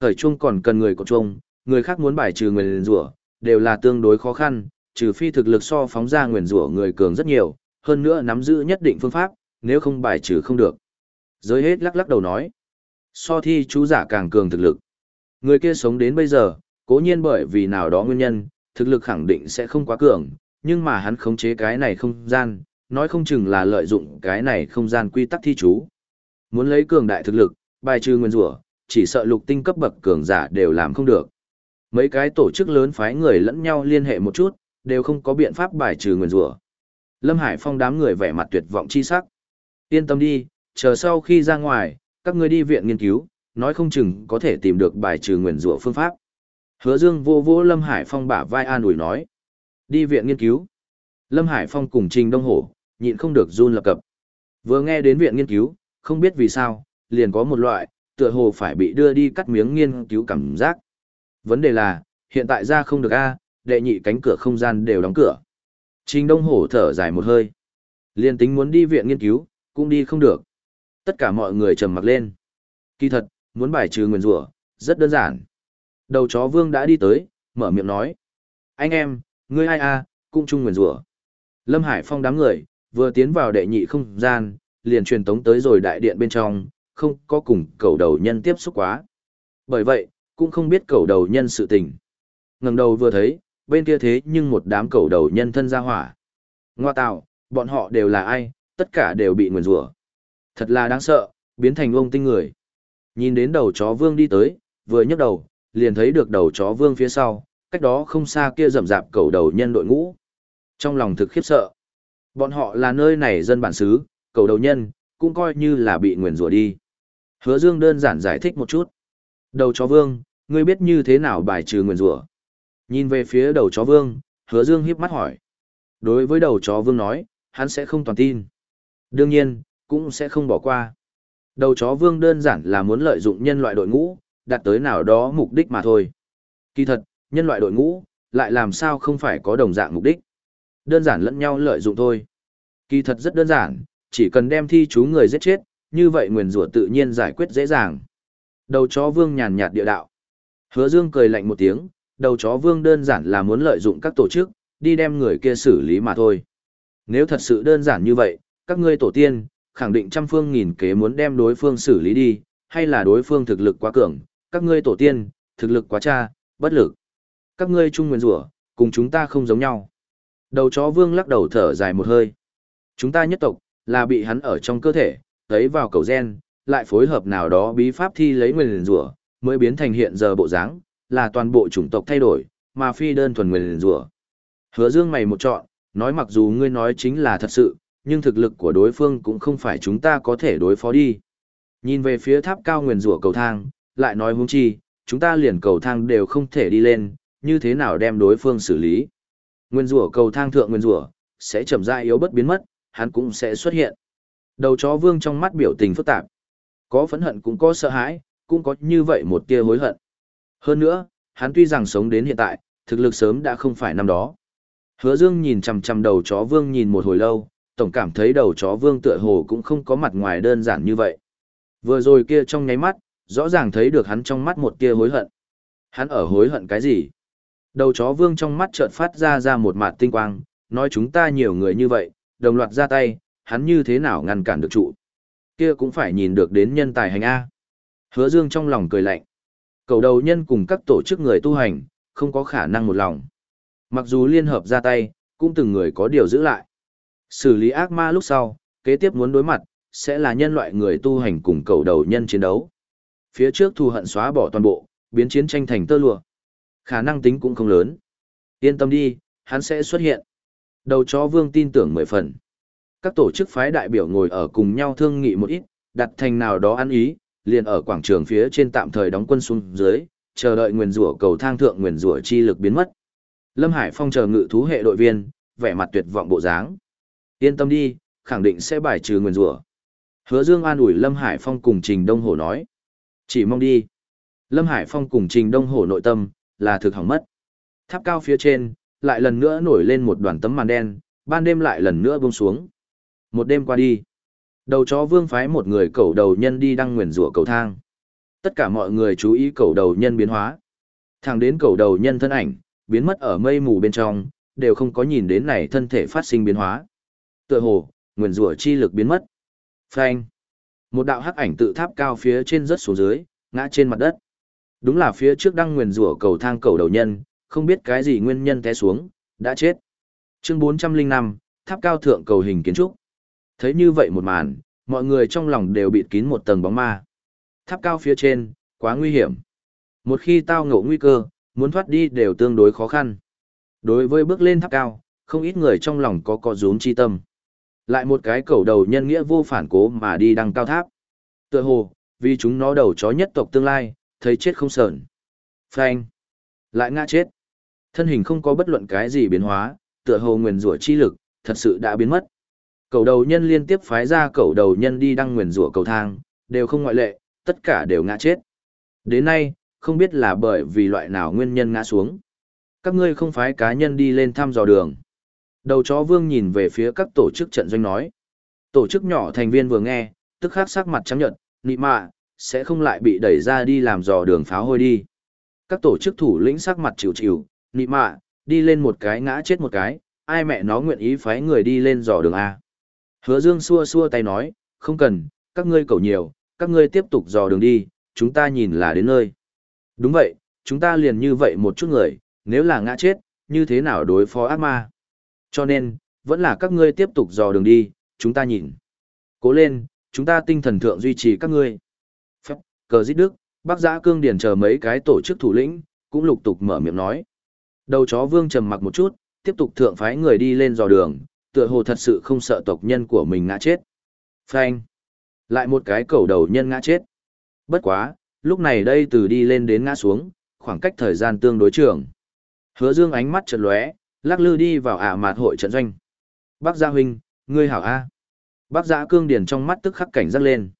Thời chung còn cần người có chung, người khác muốn bài trừ nguyên rủa, đều là tương đối khó khăn, trừ phi thực lực so phóng ra nguyên rủa người cường rất nhiều, hơn nữa nắm giữ nhất định phương pháp, nếu không bài trừ không được. Giới hết lắc lắc đầu nói, so thi chú giả càng cường thực lực. Người kia sống đến bây giờ, cố nhiên bởi vì nào đó nguyên nhân, thực lực khẳng định sẽ không quá cường, nhưng mà hắn khống chế cái này không gian, nói không chừng là lợi dụng cái này không gian quy tắc thi chú. Muốn lấy cường đại thực lực, bài trừ nguyên rủa, chỉ sợ lục tinh cấp bậc cường giả đều làm không được. Mấy cái tổ chức lớn phái người lẫn nhau liên hệ một chút, đều không có biện pháp bài trừ nguyên rủa. Lâm Hải Phong đám người vẻ mặt tuyệt vọng chi sắc. Yên tâm đi, chờ sau khi ra ngoài, các ngươi đi viện nghiên cứu, nói không chừng có thể tìm được bài trừ nguyên rủa phương pháp. Hứa Dương vô vô Lâm Hải Phong bả vai an ủi nói. Đi viện nghiên cứu. Lâm Hải Phong cùng Trình Đông Hổ, nhịn không được run lập cập. Vừa nghe đến viện nghiên cứu, không biết vì sao, liền có một loại, tựa hồ phải bị đưa đi cắt miếng nghiên cứu cảm giác. Vấn đề là, hiện tại ra không được A, đệ nhị cánh cửa không gian đều đóng cửa. Trình Đông Hổ thở dài một hơi. Liên tính muốn đi viện nghiên cứu, cũng đi không được. Tất cả mọi người trầm mặc lên. Kỳ thật, muốn bài trừ nguyên rủa rất đơn giản. Đầu chó vương đã đi tới, mở miệng nói. Anh em, ngươi ai a cũng chung nguyên rủa Lâm Hải Phong đám người, vừa tiến vào đệ nhị không gian, liền truyền tống tới rồi đại điện bên trong, không có cùng cầu đầu nhân tiếp xúc quá. Bởi vậy, cũng không biết cầu đầu nhân sự tình. ngẩng đầu vừa thấy, bên kia thế nhưng một đám cầu đầu nhân thân ra hỏa. Ngoa tạo, bọn họ đều là ai, tất cả đều bị nguyền rủa. Thật là đáng sợ, biến thành ông tinh người. Nhìn đến đầu chó vương đi tới, vừa nhấc đầu, liền thấy được đầu chó vương phía sau, cách đó không xa kia rậm rạp cầu đầu nhân đội ngũ. Trong lòng thực khiếp sợ. Bọn họ là nơi này dân bản xứ, cầu đầu nhân, cũng coi như là bị nguyền rủa đi. Hứa Dương đơn giản giải thích một chút. Đầu chó vương, ngươi biết như thế nào bài trừ nguyền rủa? Nhìn về phía đầu chó vương, hứa Dương híp mắt hỏi. Đối với đầu chó vương nói, hắn sẽ không toàn tin. Đương nhiên, cũng sẽ không bỏ qua. Đầu chó vương đơn giản là muốn lợi dụng nhân loại đội ngũ, đạt tới nào đó mục đích mà thôi. Kỳ thật, nhân loại đội ngũ, lại làm sao không phải có đồng dạng mục đích. Đơn giản lẫn nhau lợi dụng thôi. Kỳ thật rất đơn giản, chỉ cần đem thi chú người giết chết, như vậy nguyền rủa tự nhiên giải quyết dễ dàng. Đầu chó vương nhàn nhạt địa đạo. Hứa Dương cười lạnh một tiếng, đầu chó vương đơn giản là muốn lợi dụng các tổ chức, đi đem người kia xử lý mà thôi. Nếu thật sự đơn giản như vậy, các ngươi tổ tiên, khẳng định trăm phương nghìn kế muốn đem đối phương xử lý đi, hay là đối phương thực lực quá cường, các ngươi tổ tiên, thực lực quá cha, bất lực. Các ngươi chung nguyên rủa, cùng chúng ta không giống nhau. Đầu chó vương lắc đầu thở dài một hơi. Chúng ta nhất tộc, là bị hắn ở trong cơ thể, thấy vào cầu gen, lại phối hợp nào đó bí pháp thi lấy nguyên rủa, mới biến thành hiện giờ bộ dáng, là toàn bộ chủng tộc thay đổi, mà phi đơn thuần nguyên rủa. Hứa Dương mày một chọn, nói mặc dù ngươi nói chính là thật sự, nhưng thực lực của đối phương cũng không phải chúng ta có thể đối phó đi. Nhìn về phía tháp cao nguyền rủa cầu thang, lại nói huống chi, chúng ta liền cầu thang đều không thể đi lên, như thế nào đem đối phương xử lý. Nguyên rủa cầu thang thượng nguyên rủa sẽ chậm rãi yếu bất biến mất, hắn cũng sẽ xuất hiện. Đầu chó vương trong mắt biểu tình phức tạp. Có phẫn hận cũng có sợ hãi, cũng có như vậy một tia hối hận. Hơn nữa, hắn tuy rằng sống đến hiện tại, thực lực sớm đã không phải năm đó. Hứa Dương nhìn chằm chằm đầu chó vương nhìn một hồi lâu, tổng cảm thấy đầu chó vương tựa hồ cũng không có mặt ngoài đơn giản như vậy. Vừa rồi kia trong nháy mắt, rõ ràng thấy được hắn trong mắt một tia hối hận. Hắn ở hối hận cái gì? Đầu chó vương trong mắt chợt phát ra ra một mạt tinh quang, nói chúng ta nhiều người như vậy, đồng loạt ra tay, hắn như thế nào ngăn cản được trụ. Kia cũng phải nhìn được đến nhân tài hành A. Hứa dương trong lòng cười lạnh. Cầu đầu nhân cùng các tổ chức người tu hành, không có khả năng một lòng. Mặc dù liên hợp ra tay, cũng từng người có điều giữ lại. Xử lý ác ma lúc sau, kế tiếp muốn đối mặt, sẽ là nhân loại người tu hành cùng cầu đầu nhân chiến đấu. Phía trước thù hận xóa bỏ toàn bộ, biến chiến tranh thành tơ lụa. Khả năng tính cũng không lớn. Yên tâm đi, hắn sẽ xuất hiện. Đầu chó vương tin tưởng mười phần. Các tổ chức phái đại biểu ngồi ở cùng nhau thương nghị một ít, đặt thành nào đó ăn ý, liền ở quảng trường phía trên tạm thời đóng quân xuống dưới, chờ đợi nguyền rủa cầu thang thượng nguyền rủa chi lực biến mất. Lâm Hải Phong chờ ngự thú hệ đội viên, vẻ mặt tuyệt vọng bộ dáng. Yên tâm đi, khẳng định sẽ bài trừ nguyền rủa. Hứa Dương an ủi Lâm Hải Phong cùng Trình Đông Hổ nói. Chỉ mong đi. Lâm Hải Phong cùng Trình Đông Hổ nội tâm, là thực hỏng mất. Tháp cao phía trên, lại lần nữa nổi lên một đoàn tấm màn đen, ban đêm lại lần nữa buông xuống. Một đêm qua đi. Đầu chó vương phái một người cầu đầu nhân đi đăng nguyền rủa cầu thang. Tất cả mọi người chú ý cầu đầu nhân biến hóa. Thẳng đến cầu đầu nhân thân ảnh, biến mất ở mây mù bên trong, đều không có nhìn đến này thân thể phát sinh biến hóa. Tựa hồ, nguyền rủa chi lực biến mất. Phanh. Một đạo hắc ảnh tự tháp cao phía trên rớt xuống dưới, ngã trên mặt đất. Đúng là phía trước đang nguyền rủa cầu thang cầu đầu nhân, không biết cái gì nguyên nhân té xuống, đã chết. Chương 405, tháp cao thượng cầu hình kiến trúc. Thấy như vậy một màn, mọi người trong lòng đều bịt kín một tầng bóng ma. Tháp cao phía trên, quá nguy hiểm. Một khi tao ngộ nguy cơ, muốn thoát đi đều tương đối khó khăn. Đối với bước lên tháp cao, không ít người trong lòng có có rúm chi tâm. Lại một cái cầu đầu nhân nghĩa vô phản cố mà đi đăng cao tháp. Tựa hồ, vì chúng nó đầu chó nhất tộc tương lai, thấy chết không sờn. Phanh. Lại ngã chết. Thân hình không có bất luận cái gì biến hóa, tựa hồ nguyền rủa chi lực, thật sự đã biến mất. Cầu đầu nhân liên tiếp phái ra cầu đầu nhân đi đăng nguyền rủa cầu thang, đều không ngoại lệ, tất cả đều ngã chết. Đến nay, không biết là bởi vì loại nào nguyên nhân ngã xuống. Các ngươi không phái cá nhân đi lên thăm dò đường. Đầu chó vương nhìn về phía các tổ chức trận doanh nói. Tổ chức nhỏ thành viên vừa nghe, tức khắc sắc mặt trắng nhợt, nị mạ, sẽ không lại bị đẩy ra đi làm dò đường pháo hôi đi. Các tổ chức thủ lĩnh sắc mặt chịu chịu, nị mạ, đi lên một cái ngã chết một cái, ai mẹ nó nguyện ý phái người đi lên dò đường A. Hứa Dương xua xua tay nói, không cần, các ngươi cầu nhiều, các ngươi tiếp tục dò đường đi, chúng ta nhìn là đến nơi. Đúng vậy, chúng ta liền như vậy một chút người, nếu là ngã chết, như thế nào đối phó ác ma. Cho nên, vẫn là các ngươi tiếp tục dò đường đi, chúng ta nhìn. Cố lên, chúng ta tinh thần thượng duy trì các ngươi. Phép, cờ giết đức, bác giã cương điển chờ mấy cái tổ chức thủ lĩnh, cũng lục tục mở miệng nói. Đầu chó vương trầm mặc một chút, tiếp tục thượng phái người đi lên dò đường, tựa hồ thật sự không sợ tộc nhân của mình ngã chết. Phanh. Lại một cái cầu đầu nhân ngã chết. Bất quá, lúc này đây từ đi lên đến ngã xuống, khoảng cách thời gian tương đối trường. Hứa Dương ánh mắt chợt lóe, lắc lư đi vào ả mạt hội trận doanh. Bác Gia Huynh, ngươi hảo A. Bác Gia Cương Điền trong mắt tức khắc cảnh giác lên.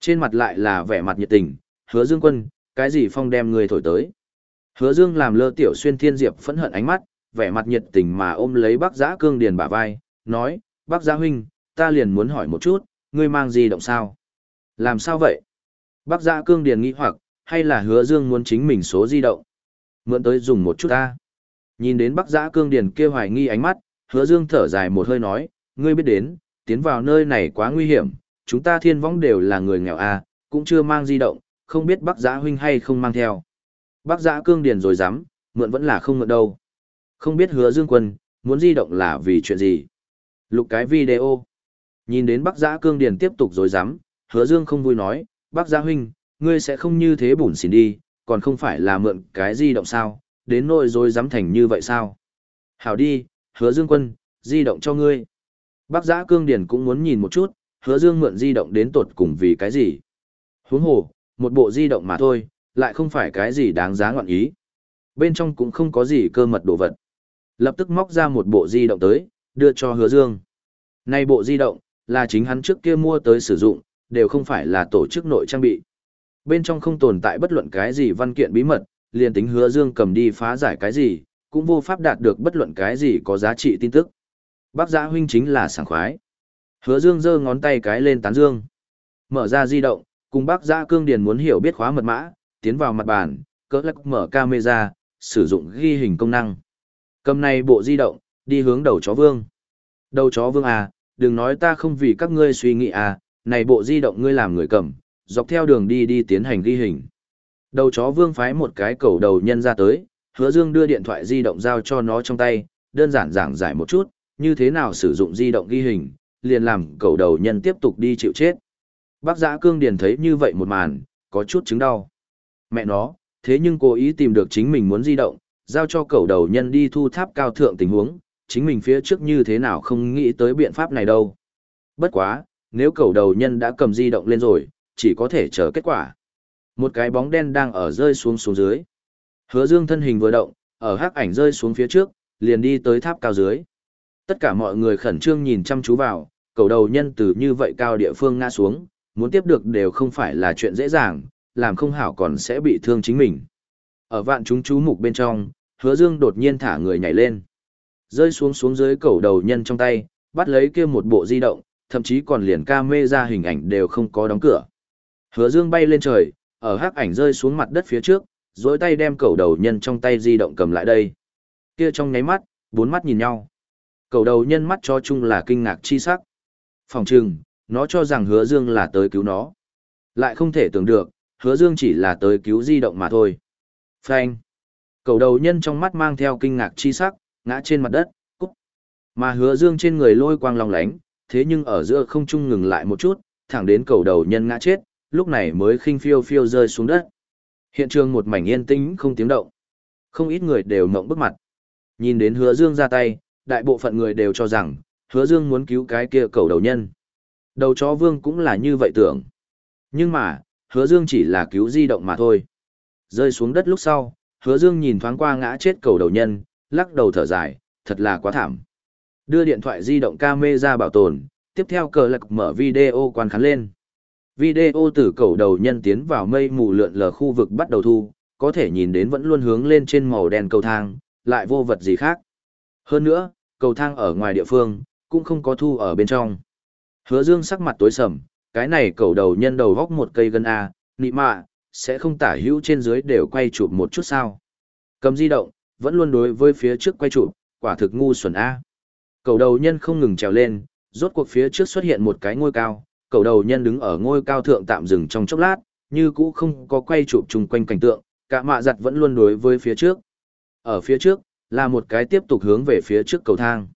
Trên mặt lại là vẻ mặt nhiệt tình, hứa Dương quân, cái gì phong đem ngươi thổi tới. Hứa Dương làm lơ tiểu xuyên thiên diệp phẫn hận ánh mắt, vẻ mặt nhiệt tình mà ôm lấy bác Gia Cương Điền bả vai, nói, bác Gia Huynh, ta liền muốn hỏi một chút, ngươi mang gì động sao? Làm sao vậy? Bác Gia Cương Điền nghĩ hoặc, hay là hứa Dương muốn chính mình số di động? Mượn tới dùng một chút ta. Nhìn đến Bắc Giã Cương Điền kia hoài nghi ánh mắt, Hứa Dương thở dài một hơi nói, ngươi biết đến, tiến vào nơi này quá nguy hiểm, chúng ta thiên võng đều là người nghèo à, cũng chưa mang di động, không biết Bắc Giã huynh hay không mang theo. Bắc Giã Cương Điền rồi dám, mượn vẫn là không mượn đâu. Không biết Hứa Dương quân, muốn di động là vì chuyện gì? Lục cái video. Nhìn đến Bắc Giã Cương Điền tiếp tục rồi dám, Hứa Dương không vui nói, Bắc Giã huynh, ngươi sẽ không như thế bủn xỉn đi, còn không phải là mượn cái di động sao, đến nỗi rồi dám thành như vậy sao? Hảo đi, hứa dương quân, di động cho ngươi. Bác giã cương điển cũng muốn nhìn một chút, hứa dương mượn di động đến tột cùng vì cái gì? Huống hồ, một bộ di động mà thôi, lại không phải cái gì đáng giá ngọn ý. Bên trong cũng không có gì cơ mật đồ vật. Lập tức móc ra một bộ di động tới, đưa cho hứa dương. Này bộ di động, là chính hắn trước kia mua tới sử dụng, đều không phải là tổ chức nội trang bị. Bên trong không tồn tại bất luận cái gì văn kiện bí mật, liền tính hứa dương cầm đi phá giải cái gì, cũng vô pháp đạt được bất luận cái gì có giá trị tin tức. Bác giã huynh chính là sảng khoái. Hứa dương giơ ngón tay cái lên tán dương. Mở ra di động, cùng bác giã cương điền muốn hiểu biết khóa mật mã, tiến vào mặt bàn, cỡ lắc mở camera, sử dụng ghi hình công năng. Cầm này bộ di động, đi hướng đầu chó vương. Đầu chó vương à, đừng nói ta không vì các ngươi suy nghĩ à, này bộ di động ngươi làm người cầm, dọc theo đường đi đi tiến hành ghi hình. Đầu chó vương phái một cái cầu đầu nhân ra tới, hứa dương đưa điện thoại di động giao cho nó trong tay, đơn giản giảng giải một chút, như thế nào sử dụng di động ghi hình, liền làm cầu đầu nhân tiếp tục đi chịu chết. Bác giã cương điền thấy như vậy một màn, có chút chứng đau. Mẹ nó, thế nhưng cố ý tìm được chính mình muốn di động, giao cho cầu đầu nhân đi thu tháp cao thượng tình huống, chính mình phía trước như thế nào không nghĩ tới biện pháp này đâu. Bất quá, nếu cầu đầu nhân đã cầm di động lên rồi, chỉ có thể chờ kết quả. Một cái bóng đen đang ở rơi xuống xuống dưới. Hứa Dương thân hình vừa động, ở hắc ảnh rơi xuống phía trước, liền đi tới tháp cao dưới. Tất cả mọi người khẩn trương nhìn chăm chú vào, cầu đầu nhân từ như vậy cao địa phương ngã xuống, muốn tiếp được đều không phải là chuyện dễ dàng, làm không hảo còn sẽ bị thương chính mình. Ở vạn chúng chú mục bên trong, hứa dương đột nhiên thả người nhảy lên. Rơi xuống xuống dưới cầu đầu nhân trong tay, bắt lấy kia một bộ di động, thậm chí còn liền ca mê ra hình ảnh đều không có đóng cửa. Hứa dương bay lên trời, ở hắc ảnh rơi xuống mặt đất phía trước, dối tay đem cầu đầu nhân trong tay di động cầm lại đây. Kia trong nháy mắt, bốn mắt nhìn nhau. Cầu đầu nhân mắt cho chung là kinh ngạc chi sắc. Phòng trừng, nó cho rằng hứa dương là tới cứu nó. Lại không thể tưởng được, hứa dương chỉ là tới cứu di động mà thôi. Phanh. Cầu đầu nhân trong mắt mang theo kinh ngạc chi sắc, ngã trên mặt đất, cúc. Mà hứa dương trên người lôi quang long lánh, thế nhưng ở giữa không trung ngừng lại một chút, thẳng đến cầu đầu nhân ngã chết, lúc này mới khinh phiêu phiêu rơi xuống đất. Hiện trường một mảnh yên tĩnh không tiếng động. Không ít người đều mộng bức mặt. Nhìn đến hứa dương ra tay, đại bộ phận người đều cho rằng, hứa dương muốn cứu cái kia cầu đầu nhân. Đầu chó vương cũng là như vậy tưởng. Nhưng mà, hứa dương chỉ là cứu di động mà thôi. Rơi xuống đất lúc sau, hứa dương nhìn thoáng qua ngã chết cầu đầu nhân, lắc đầu thở dài, thật là quá thảm. Đưa điện thoại di động camera bảo tồn, tiếp theo cờ lạc mở video quan khán lên. Video từ cầu đầu nhân tiến vào mây mù lượn lờ khu vực bắt đầu thu, có thể nhìn đến vẫn luôn hướng lên trên màu đen cầu thang, lại vô vật gì khác. Hơn nữa, cầu thang ở ngoài địa phương, cũng không có thu ở bên trong. Hứa dương sắc mặt tối sầm, cái này cầu đầu nhân đầu góc một cây gân A, nị mạ, sẽ không tả hữu trên dưới đều quay chụp một chút sao. Cầm di động, vẫn luôn đối với phía trước quay chụp, quả thực ngu xuẩn A. Cầu đầu nhân không ngừng trèo lên, rốt cuộc phía trước xuất hiện một cái ngôi cao, cầu đầu nhân đứng ở ngôi cao thượng tạm dừng trong chốc lát, như cũ không có quay chụp chung quanh cảnh tượng, cả mạ giặt vẫn luôn đối với phía trước. Ở phía trước, là một cái tiếp tục hướng về phía trước cầu thang.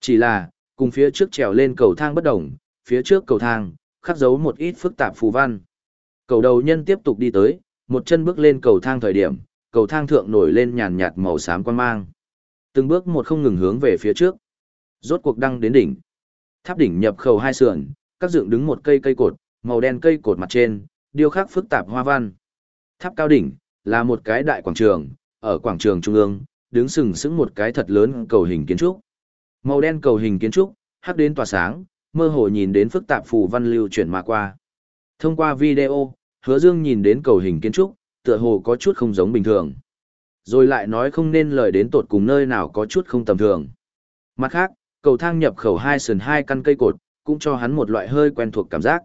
Chỉ là, cùng phía trước trèo lên cầu thang bất đồng, phía trước cầu thang, khắc dấu một ít phức tạp phù văn. Cầu đầu nhân tiếp tục đi tới, một chân bước lên cầu thang thời điểm, cầu thang thượng nổi lên nhàn nhạt màu xám quan mang. Từng bước một không ngừng hướng về phía trước. Rốt cuộc đăng đến đỉnh. Tháp đỉnh nhập khẩu hai sườn, các dựng đứng một cây cây cột, màu đen cây cột mặt trên, điêu khắc phức tạp hoa văn. Tháp cao đỉnh là một cái đại quảng trường, ở quảng trường trung ương, đứng sừng sững một cái thật lớn cầu hình kiến trúc. Màu đen cầu hình kiến trúc, hắc đến tỏa sáng, mơ hồ nhìn đến phức tạp phù văn lưu chuyển mà qua. Thông qua video, Hứa Dương nhìn đến cầu hình kiến trúc, tựa hồ có chút không giống bình thường. Rồi lại nói không nên lời đến tột cùng nơi nào có chút không tầm thường. Mặt khác, cầu thang nhập khẩu hai sườn hai căn cây cột, cũng cho hắn một loại hơi quen thuộc cảm giác.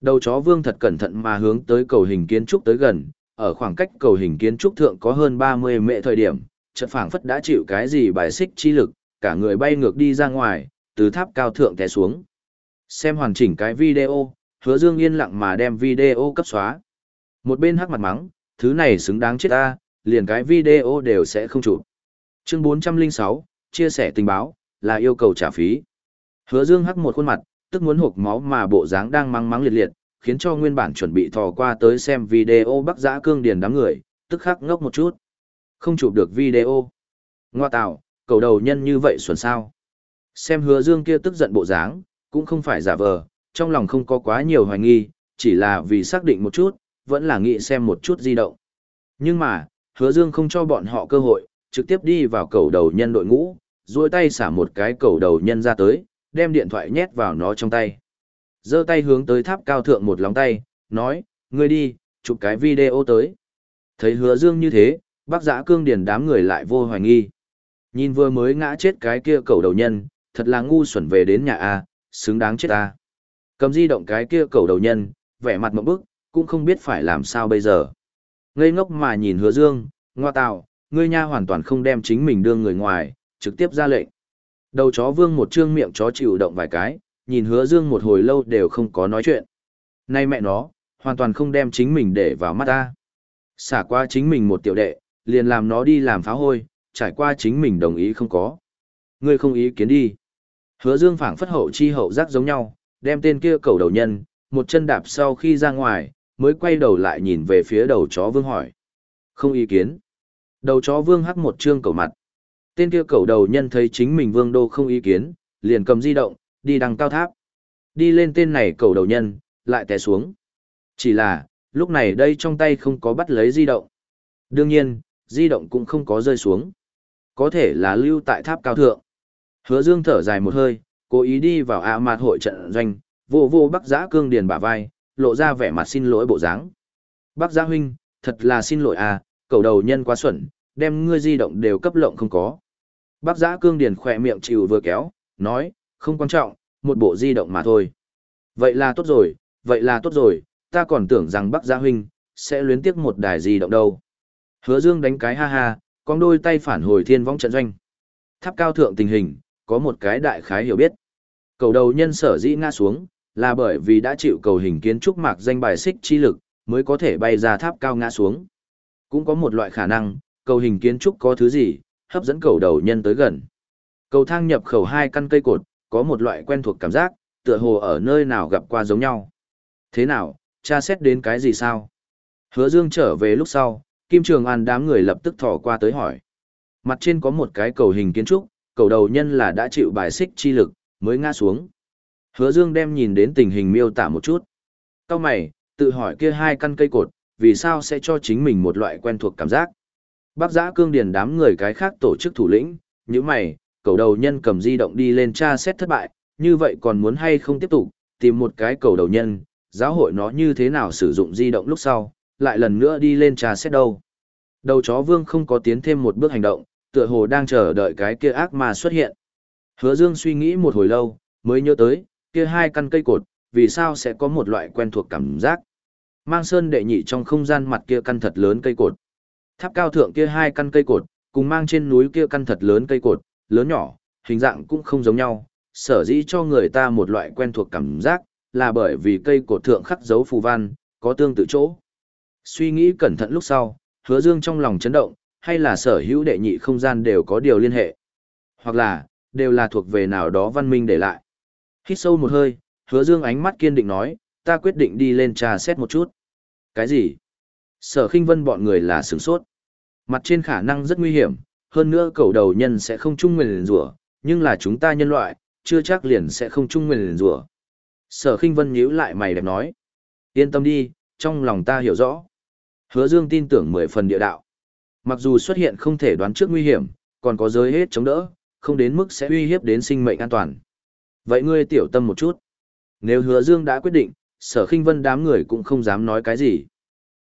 Đầu chó vương thật cẩn thận mà hướng tới cầu hình kiến trúc tới gần, ở khoảng cách cầu hình kiến trúc thượng có hơn 30 mệ thời điểm, chợt phảng phất đã chịu cái gì bài xích chi lực, cả người bay ngược đi ra ngoài, từ tháp cao thượng té xuống. Xem hoàn chỉnh cái video, hứa dương yên lặng mà đem video cấp xóa. Một bên hắc mặt mắng, thứ này xứng đáng chết ta, liền cái video đều sẽ không chụp. Chương 406, chia sẻ tình báo, là yêu cầu trả phí. Hứa dương hắc một khuôn mặt, tức muốn hộc máu mà bộ dáng đang mắng mắng liệt liệt, khiến cho nguyên bản chuẩn bị thò qua tới xem video bắc giã cương điền đám người, tức khắc ngốc một chút. Không chụp được video. Ngoa tạo, cầu đầu nhân như vậy xuẩn sao. Xem hứa dương kia tức giận bộ dáng, cũng không phải giả vờ, trong lòng không có quá nhiều hoài nghi, chỉ là vì xác định một chút, vẫn là nghĩ xem một chút di động. Nhưng mà, hứa dương không cho bọn họ cơ hội, trực tiếp đi vào cầu đầu nhân đội ngũ, duỗi tay xả một cái cầu đầu nhân ra tới, đem điện thoại nhét vào nó trong tay. giơ tay hướng tới tháp cao thượng một lòng tay, nói, ngươi đi, chụp cái video tới. Thấy hứa dương như thế, bác giã cương điền đám người lại vô hoài nghi. Nhìn vừa mới ngã chết cái kia cầu đầu nhân, thật là ngu xuẩn về đến nhà A, xứng đáng chết A. Cầm di động cái kia cầu đầu nhân, vẻ mặt một bức, cũng không biết phải làm sao bây giờ. Ngây ngốc mà nhìn hứa dương, ngoa tạo, ngươi nha hoàn toàn không đem chính mình đưa người ngoài, trực tiếp ra lệnh. Đầu chó vương một trương miệng chó chịu động vài cái, nhìn hứa dương một hồi lâu đều không có nói chuyện. Nay mẹ nó, hoàn toàn không đem chính mình để vào mắt ta. Xả qua chính mình một tiểu đệ, liền làm nó đi làm pháo hôi, trải qua chính mình đồng ý không có. Ngươi không ý kiến đi. Hứa dương phảng phất hậu chi hậu giác giống nhau, đem tên kia cầu đầu nhân, một chân đạp sau khi ra ngoài, mới quay đầu lại nhìn về phía đầu chó vương hỏi. Không ý kiến. Đầu chó vương hắc một trương cầu mặt. Tên kia cầu đầu nhân thấy chính mình vương đô không ý kiến, liền cầm di động, đi đằng cao tháp. Đi lên tên này cầu đầu nhân, lại té xuống. Chỉ là, lúc này đây trong tay không có bắt lấy di động. Đương nhiên, di động cũng không có rơi xuống. Có thể là lưu tại tháp cao thượng. Hứa Dương thở dài một hơi, cố ý đi vào ạ mạt hội trận doanh, vô vô bắc giã cương điền bả vai, lộ ra vẻ mặt xin lỗi bộ dáng. Bắc giã huynh, thật là xin lỗi à, cầu đầu nhân quá xuẩn, đem ngươi di động đều cấp lộng không có. Bắc giã cương điền khỏe miệng chịu vừa kéo, nói, không quan trọng, một bộ di động mà thôi. Vậy là tốt rồi, vậy là tốt rồi, ta còn tưởng rằng Bắc giã huynh, sẽ luyến tiếc một đài di động đâu. Hứa Dương đánh cái ha ha, con đôi tay phản hồi thiên vong trận doanh. Tháp cao thượng tình hình, có một cái đại khái hiểu biết. Cầu đầu nhân sở dĩ ngã xuống, là bởi vì đã chịu cầu hình kiến trúc mạc danh bài xích chi lực, mới có thể bay ra tháp cao ngã xuống. Cũng có một loại khả năng, cầu hình kiến trúc có thứ gì, hấp dẫn cầu đầu nhân tới gần. Cầu thang nhập khẩu hai căn cây cột, có một loại quen thuộc cảm giác, tựa hồ ở nơi nào gặp qua giống nhau. Thế nào, cha xét đến cái gì sao? Hứa Dương trở về lúc sau, Kim Trường An đám người lập tức thò qua tới hỏi. Mặt trên có một cái cầu hình kiến trúc, cầu đầu nhân là đã chịu bài xích chi lực, mới ngã xuống. Hứa Dương đem nhìn đến tình hình miêu tả một chút. Cao mày, tự hỏi kia hai căn cây cột, vì sao sẽ cho chính mình một loại quen thuộc cảm giác. Bác giã cương điền đám người cái khác tổ chức thủ lĩnh, như mày, cầu đầu nhân cầm di động đi lên tra xét thất bại, như vậy còn muốn hay không tiếp tục, tìm một cái cầu đầu nhân, giáo hội nó như thế nào sử dụng di động lúc sau, lại lần nữa đi lên tra xét đâu. Đầu chó vương không có tiến thêm một bước hành động, tựa hồ đang chờ đợi cái kia ác mà xuất hiện. Hứa Dương suy nghĩ một hồi lâu, mới nhớ tới, kia hai căn cây cột, vì sao sẽ có một loại quen thuộc cảm giác. Mang sơn đệ nhị trong không gian mặt kia căn thật lớn cây cột. Tháp cao thượng kia hai căn cây cột, cùng mang trên núi kia căn thật lớn cây cột, lớn nhỏ, hình dạng cũng không giống nhau, sở dĩ cho người ta một loại quen thuộc cảm giác, là bởi vì cây cột thượng khắc dấu phù văn, có tương tự chỗ. Suy nghĩ cẩn thận lúc sau, hứa dương trong lòng chấn động, hay là sở hữu đệ nhị không gian đều có điều liên hệ, hoặc là, đều là thuộc về nào đó văn minh để lại. Hít sâu một hơi, hứa dương ánh mắt kiên định nói, ta quyết định đi lên trà xét một chút. Cái gì? Sở khinh vân bọn người là sửng sốt. Mặt trên khả năng rất nguy hiểm, hơn nữa cầu đầu nhân sẽ không chung nguyền rủa nhưng là chúng ta nhân loại, chưa chắc liền sẽ không chung nguyền rủa Sở khinh vân nhíu lại mày đẹp nói. Yên tâm đi, trong lòng ta hiểu rõ. Hứa dương tin tưởng mười phần địa đạo. Mặc dù xuất hiện không thể đoán trước nguy hiểm, còn có giới hết chống đỡ, không đến mức sẽ uy hiếp đến sinh mệnh an toàn. Vậy ngươi tiểu tâm một chút. Nếu hứa dương đã quyết định, sở khinh vân đám người cũng không dám nói cái gì.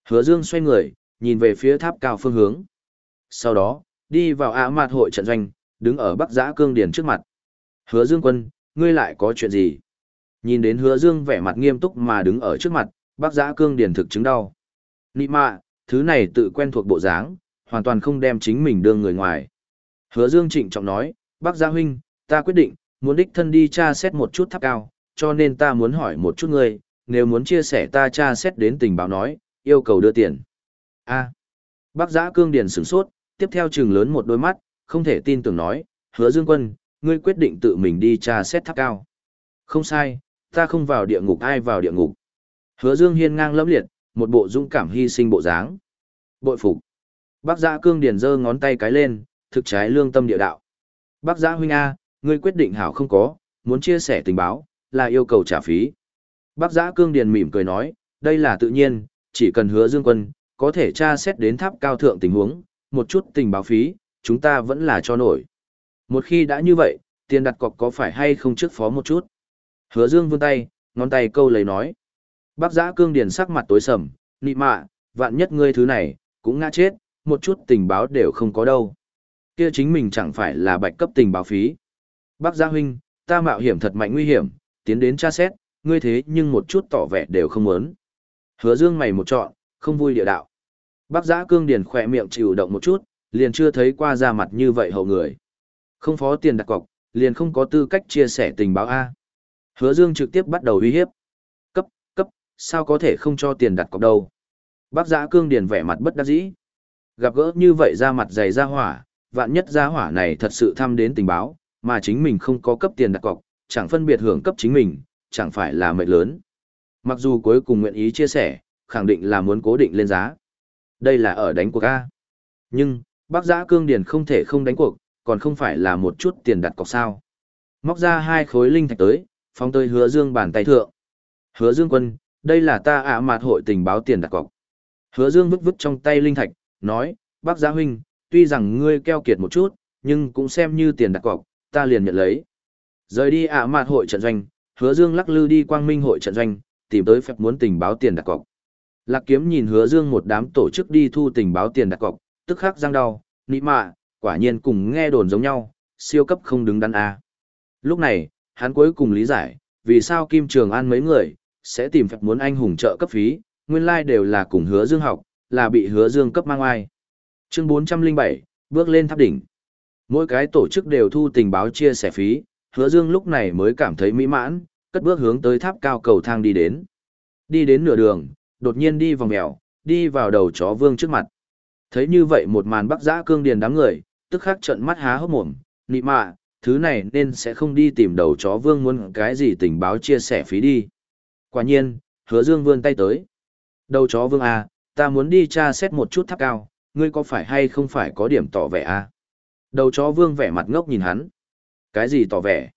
Hứa dương xoay người, nhìn về phía tháp cao phương hướng. Sau đó, đi vào ả mạt hội trận doanh, đứng ở bắc giã cương điển trước mặt. Hứa dương quân, ngươi lại có chuyện gì? Nhìn đến hứa dương vẻ mặt nghiêm túc mà đứng ở trước mặt, bắc giã cương điển thực chứng đau. Nị mạ, thứ này tự quen thuộc bộ dáng, hoàn toàn không đem chính mình đưa người ngoài. Hứa dương trịnh trọng nói, Bắc Giã huynh, ta quyết định, muốn đích thân đi tra xét một chút tháp cao, cho nên ta muốn hỏi một chút ngươi, nếu muốn chia sẻ ta tra xét đến tình báo nói, yêu cầu đưa tiền. A. Bác giã cương điền sửng sốt, tiếp theo trừng lớn một đôi mắt, không thể tin tưởng nói, hứa dương quân, ngươi quyết định tự mình đi tra xét tháp cao. Không sai, ta không vào địa ngục ai vào địa ngục. Hứa dương hiên ngang lẫm liệt, một bộ dũng cảm hy sinh bộ dáng. Bội phục. Bác giã cương điền giơ ngón tay cái lên, thực trái lương tâm địa đạo. Bác giã huynh A, ngươi quyết định hảo không có, muốn chia sẻ tình báo, là yêu cầu trả phí. Bác giã cương điền mỉm cười nói, đây là tự nhiên, chỉ cần hứa dương quân, có thể tra xét đến tháp cao thượng tình huống, một chút tình báo phí, chúng ta vẫn là cho nổi. Một khi đã như vậy, tiền đặt cọc có phải hay không trước phó một chút? Hứa dương vươn tay, ngón tay câu lấy nói. Bác giã cương điền sắc mặt tối sầm, nị mạ, vạn nhất ngươi thứ này, cũng ngã chết, một chút tình báo đều không có đâu. Kia chính mình chẳng phải là bạch cấp tình báo phí. Bác Gia Huynh, ta mạo hiểm thật mạnh nguy hiểm, tiến đến tra xét, ngươi thế nhưng một chút tỏ vẻ đều không muốn. Hứa dương mày một trọn, không vui địa đạo. Bác Giã Cương Điền khỏe miệng chịu động một chút, liền chưa thấy qua ra mặt như vậy hậu người. Không phó tiền đặt cọc, liền không có tư cách chia sẻ tình báo A. Hứa dương trực tiếp bắt đầu uy hiếp. Cấp, cấp, sao có thể không cho tiền đặt cọc đâu. Bác Giã Cương Điền vẻ mặt bất đắc dĩ. Gặp gỡ như vậy ra mặt dày ra hỏa, vạn nhất ra hỏa này thật sự thăm đến tình báo, mà chính mình không có cấp tiền đặt cọc, chẳng phân biệt hưởng cấp chính mình, chẳng phải là mệt lớn. Mặc dù cuối cùng nguyện ý chia sẻ, khẳng định là muốn cố định lên giá. Đây là ở đánh cuộc A. Nhưng, bác giã cương điền không thể không đánh cuộc, còn không phải là một chút tiền đặt cọc sao. Móc ra hai khối linh thạch tới, phóng tới hứa dương bàn tay thượng. Hứa dương quân, đây là ta ạ mạt hội tình báo tiền đặt cọc. Hứa dương vứt vứt trong tay linh thạch, nói, bác giã huynh, tuy rằng ngươi keo kiệt một chút, nhưng cũng xem như tiền đặt cọc, ta liền nhận lấy. Rời đi ạ mạt hội trận doanh, hứa dương lắc lư đi quang minh hội trận doanh, tìm tới phép muốn tình báo tiền đặt cọc. Lạc kiếm nhìn hứa dương một đám tổ chức đi thu tình báo tiền đặt cọc, tức khắc răng đau, nị mạ, quả nhiên cùng nghe đồn giống nhau, siêu cấp không đứng đắn a. Lúc này, hắn cuối cùng lý giải, vì sao Kim Trường An mấy người, sẽ tìm phép muốn anh hùng trợ cấp phí, nguyên lai like đều là cùng hứa dương học, là bị hứa dương cấp mang ai. Chương 407, bước lên tháp đỉnh. Mỗi cái tổ chức đều thu tình báo chia sẻ phí, hứa dương lúc này mới cảm thấy mỹ mãn, cất bước hướng tới tháp cao cầu thang đi đến. Đi đến nửa đường, đột nhiên đi vòng mèo, đi vào đầu chó vương trước mặt. Thấy như vậy một màn bắc giã cương điền đám người, tức khắc trận mắt há hốc mồm, nị mạ, thứ này nên sẽ không đi tìm đầu chó vương muốn cái gì tình báo chia sẻ phí đi. Quả nhiên, hứa dương vươn tay tới. Đầu chó vương à, ta muốn đi tra xét một chút tháp cao, ngươi có phải hay không phải có điểm tỏ vẻ à? Đầu chó vương vẻ mặt ngốc nhìn hắn. Cái gì tỏ vẻ?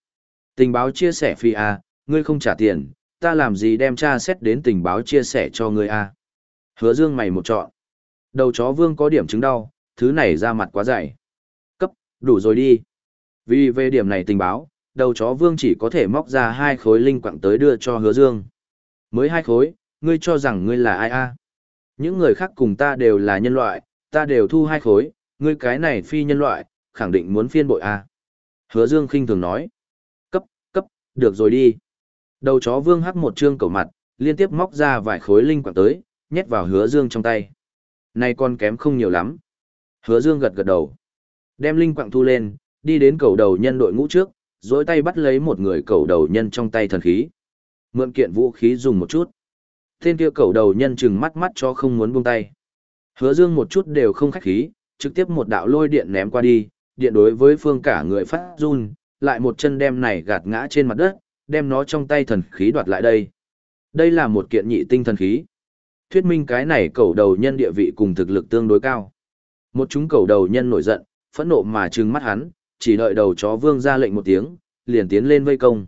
Tình báo chia sẻ phi à, ngươi không trả tiền, ta làm gì đem tra xét đến tình báo chia sẻ cho ngươi à? Hứa dương mày một trọn. Đầu chó vương có điểm chứng đau, thứ này ra mặt quá dày. Cấp, đủ rồi đi. Vì về điểm này tình báo, đầu chó vương chỉ có thể móc ra hai khối linh quặng tới đưa cho hứa dương. Mới hai khối, ngươi cho rằng ngươi là ai a? Những người khác cùng ta đều là nhân loại, ta đều thu hai khối, ngươi cái này phi nhân loại, khẳng định muốn phiên bội a. Hứa Dương khinh thường nói. Cấp, cấp, được rồi đi. Đầu chó vương hắc một trương cầu mặt, liên tiếp móc ra vài khối linh quạng tới, nhét vào hứa Dương trong tay. Này con kém không nhiều lắm. Hứa Dương gật gật đầu. Đem linh quạng thu lên, đi đến cầu đầu nhân đội ngũ trước, dối tay bắt lấy một người cầu đầu nhân trong tay thần khí. Mượn kiện vũ khí dùng một chút. Tên kia cầu đầu nhân chừng mắt mắt cho không muốn buông tay. Hứa Dương một chút đều không khách khí, trực tiếp một đạo lôi điện ném qua đi, điện đối với phương cả người phát run, lại một chân đem này gạt ngã trên mặt đất, đem nó trong tay thần khí đoạt lại đây. Đây là một kiện nhị tinh thần khí. Thuyết minh cái này cầu đầu nhân địa vị cùng thực lực tương đối cao. Một chúng cầu đầu nhân nổi giận, phẫn nộ mà trừng mắt hắn, chỉ đợi đầu chó vương ra lệnh một tiếng, liền tiến lên vây công.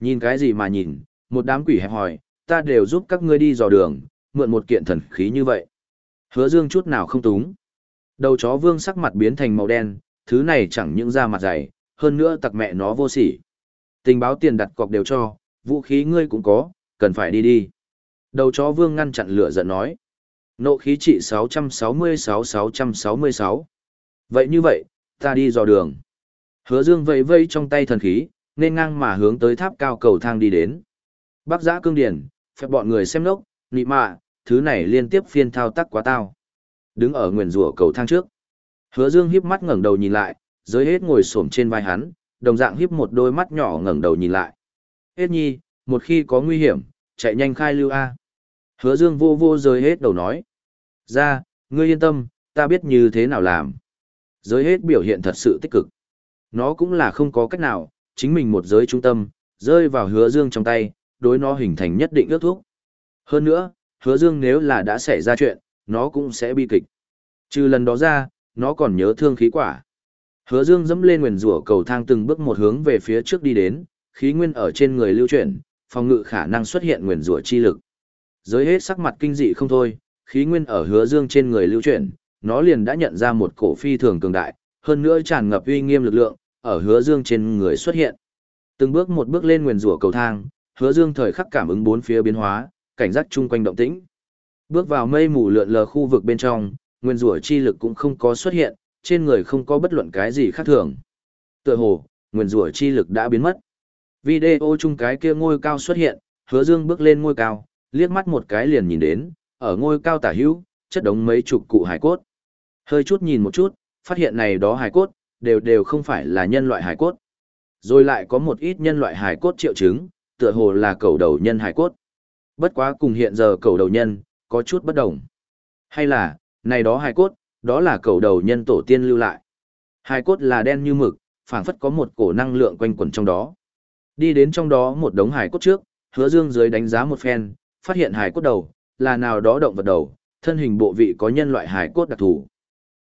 Nhìn cái gì mà nhìn, một đám quỷ hẹp hỏi, ta đều giúp các ngươi đi dò đường, mượn một kiện thần khí như vậy. Hứa dương chút nào không túng. Đầu chó vương sắc mặt biến thành màu đen, thứ này chẳng những da mặt dày, hơn nữa tặc mẹ nó vô sỉ. Tình báo tiền đặt cọc đều cho, vũ khí ngươi cũng có, cần phải đi đi. Đầu chó vương ngăn chặn lửa giận nói. Nộ khí trị 666-666. Vậy như vậy, ta đi dò đường. Hứa dương vẫy vây trong tay thần khí, nên ngang mà hướng tới tháp cao cầu thang đi đến. Bác giã cương điển, phép bọn người xem lốc, nị mạ, thứ này liên tiếp phiên thao tác quá tao. Đứng ở nguyền rủa cầu thang trước. Hứa dương híp mắt ngẩng đầu nhìn lại, giới hết ngồi xổm trên vai hắn, đồng dạng hiếp một đôi mắt nhỏ ngẩng đầu nhìn lại. Hết nhi, một khi có nguy hiểm, chạy nhanh khai lưu A. Hứa dương vô vô rời hết đầu nói. Ra, ngươi yên tâm, ta biết như thế nào làm. Giới hết biểu hiện thật sự tích cực. Nó cũng là không có cách nào, chính mình một giới trung tâm, rơi vào hứa dương trong tay, đối nó hình thành nhất định ước thúc. Hơn nữa, hứa dương nếu là đã xảy ra chuyện, nó cũng sẽ bi kịch. Trừ lần đó ra, nó còn nhớ thương khí quả. Hứa dương dẫm lên nguyền rủa cầu thang từng bước một hướng về phía trước đi đến, khí nguyên ở trên người lưu chuyển, phòng ngự khả năng xuất hiện nguyền rủa chi lực. Giới hết sắc mặt kinh dị không thôi, khí nguyên ở hứa dương trên người lưu chuyển, nó liền đã nhận ra một cổ phi thường cường đại, hơn nữa tràn ngập uy nghiêm lực lượng, ở hứa dương trên người xuất hiện. Từng bước một bước lên nguyền rủa cầu thang, hứa dương thời khắc cảm ứng bốn phía biến hóa, cảnh giác chung quanh động tĩnh. Bước vào mây mù lượn lờ khu vực bên trong, nguyên rủa chi lực cũng không có xuất hiện, trên người không có bất luận cái gì khác thường. Tựa hồ, nguyên rủa chi lực đã biến mất. Video chung cái kia ngôi cao xuất hiện, hứa dương bước lên ngôi cao, liếc mắt một cái liền nhìn đến, ở ngôi cao tả hữu, chất đống mấy chục cụ hải cốt. Hơi chút nhìn một chút, phát hiện này đó hải cốt, đều đều không phải là nhân loại hải cốt. Rồi lại có một ít nhân loại hải cốt triệu chứng, tựa hồ là cầu đầu nhân hải cốt. Bất quá cùng hiện giờ cầu đầu nhân, có chút bất đồng. Hay là, này đó hải cốt, đó là cầu đầu nhân tổ tiên lưu lại. Hải cốt là đen như mực, phảng phất có một cổ năng lượng quanh quẩn trong đó. Đi đến trong đó một đống hải cốt trước, hứa dương dưới đánh giá một phen, phát hiện hải cốt đầu, là nào đó động vật đầu, thân hình bộ vị có nhân loại hải cốt đặc thù.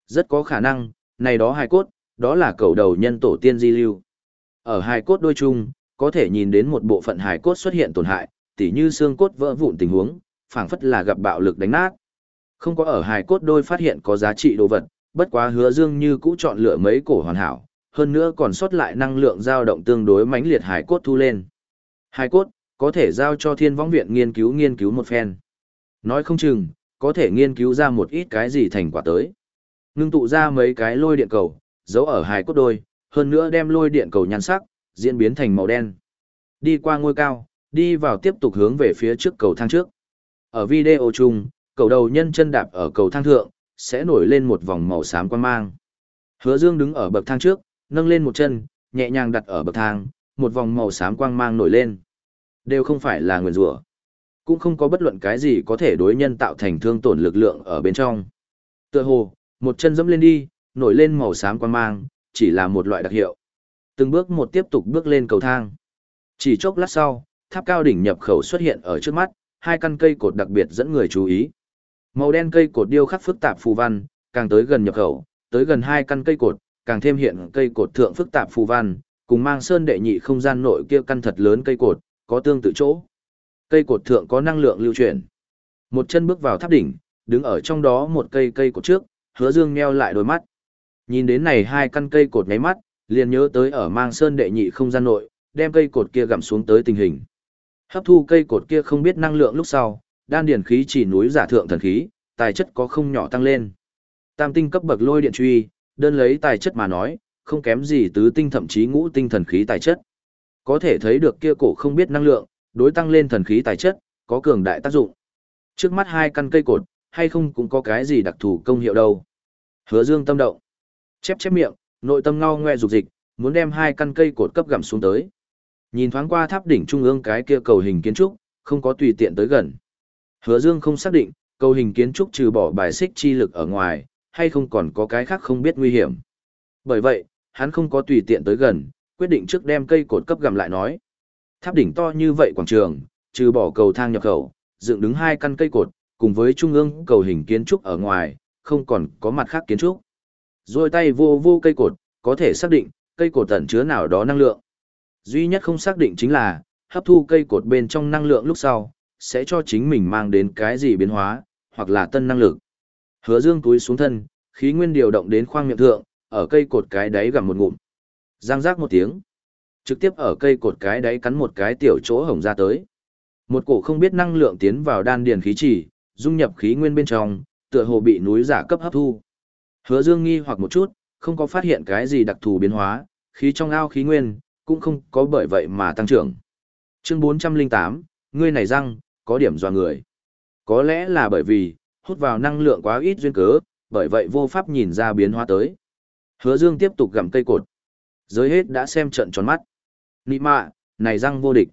Rất có khả năng, này đó hải cốt, đó là cầu đầu nhân tổ tiên di lưu. Ở hải cốt đôi chung, có thể nhìn đến một bộ phận hải cốt xuất hiện tổn hại, tỉ như xương cốt vỡ vụn tình huống, phảng phất là gặp bạo lực đánh nát. Không có ở hải cốt đôi phát hiện có giá trị đồ vật, bất quá hứa dương như cũ chọn lựa mấy cổ hoàn hảo, hơn nữa còn sót lại năng lượng dao động tương đối mãnh liệt hải cốt thu lên. Hải cốt, có thể giao cho thiên võng viện nghiên cứu nghiên cứu một phen. Nói không chừng, có thể nghiên cứu ra một ít cái gì thành quả tới. Nương tụ ra mấy cái lôi điện cầu, giấu ở hải cốt đôi, hơn nữa đem lôi điện cầu nhăn sắc, diễn biến thành màu đen. Đi qua ngôi cao, đi vào tiếp tục hướng về phía trước cầu thang trước. Ở video chung, cầu đầu nhân chân đạp ở cầu thang thượng, sẽ nổi lên một vòng màu xám quan mang. Hứa Dương đứng ở bậc thang trước, nâng lên một chân, nhẹ nhàng đặt ở bậc thang, một vòng màu xám quang mang nổi lên. Đều không phải là nguyên rủa, cũng không có bất luận cái gì có thể đối nhân tạo thành thương tổn lực lượng ở bên trong. Tựa hồ, một chân dẫm lên đi, nổi lên màu xám quang mang, chỉ là một loại đặc hiệu. Từng bước một tiếp tục bước lên cầu thang. Chỉ chốc lát sau, tháp cao đỉnh nhập khẩu xuất hiện ở trước mắt, hai căn cây cột đặc biệt dẫn người chú ý. Màu đen cây cột điêu khắc phức tạp phù văn, càng tới gần nhập khẩu, tới gần hai căn cây cột, càng thêm hiện cây cột thượng phức tạp phù văn, cùng mang sơn đệ nhị không gian nội kia căn thật lớn cây cột, có tương tự chỗ. Cây cột thượng có năng lượng lưu chuyển. Một chân bước vào tháp đỉnh, đứng ở trong đó một cây cây cột trước, hứa dương nheo lại đôi mắt. Nhìn đến này hai căn cây cột nháy mắt, liền nhớ tới ở mang sơn đệ nhị không gian nội, đem cây cột kia gặm xuống tới tình hình. Hấp thu cây cột kia không biết năng lượng lúc sau, đan điển khí chỉ núi giả thượng thần khí, tài chất có không nhỏ tăng lên. Tam tinh cấp bậc lôi điện truy, đơn lấy tài chất mà nói, không kém gì tứ tinh thậm chí ngũ tinh thần khí tài chất. Có thể thấy được kia cổ không biết năng lượng, đối tăng lên thần khí tài chất, có cường đại tác dụng. Trước mắt hai căn cây cột, hay không cũng có cái gì đặc thù công hiệu đâu. Hứa Dương tâm động. Chép chép miệng, nội tâm ngao ngoe dục dịch, muốn đem hai căn cây cột cấp gặm xuống tới. Nhìn thoáng qua tháp đỉnh trung ương cái kia cầu hình kiến trúc, không có tùy tiện tới gần. Hứa Dương không xác định, cầu hình kiến trúc trừ bỏ bài xích chi lực ở ngoài, hay không còn có cái khác không biết nguy hiểm. Bởi vậy, hắn không có tùy tiện tới gần, quyết định trước đem cây cột cấp gầm lại nói. Tháp đỉnh to như vậy quảng trường, trừ bỏ cầu thang nhập khẩu, dựng đứng hai căn cây cột, cùng với trung ương cầu hình kiến trúc ở ngoài, không còn có mặt khác kiến trúc. Rồi tay vô vô cây cột, có thể xác định, cây cột tẩn chứa nào đó năng lượng. Duy nhất không xác định chính là, hấp thu cây cột bên trong năng lượng lúc sau, sẽ cho chính mình mang đến cái gì biến hóa, hoặc là tân năng lực. Hứa dương túi xuống thân, khí nguyên điều động đến khoang miệng thượng, ở cây cột cái đáy gặm một ngụm. Giang rác một tiếng. Trực tiếp ở cây cột cái đáy cắn một cái tiểu chỗ hồng ra tới. Một cổ không biết năng lượng tiến vào đan điền khí chỉ, dung nhập khí nguyên bên trong, tựa hồ bị núi giả cấp hấp thu. Hứa Dương nghi hoặc một chút, không có phát hiện cái gì đặc thù biến hóa, khí trong ao khí nguyên, cũng không có bởi vậy mà tăng trưởng. Chương 408, ngươi này răng, có điểm dò người. Có lẽ là bởi vì, hút vào năng lượng quá ít duyên cớ, bởi vậy vô pháp nhìn ra biến hóa tới. Hứa Dương tiếp tục gặm cây cột. Giới hết đã xem trận tròn mắt. Nị mạ, này răng vô địch.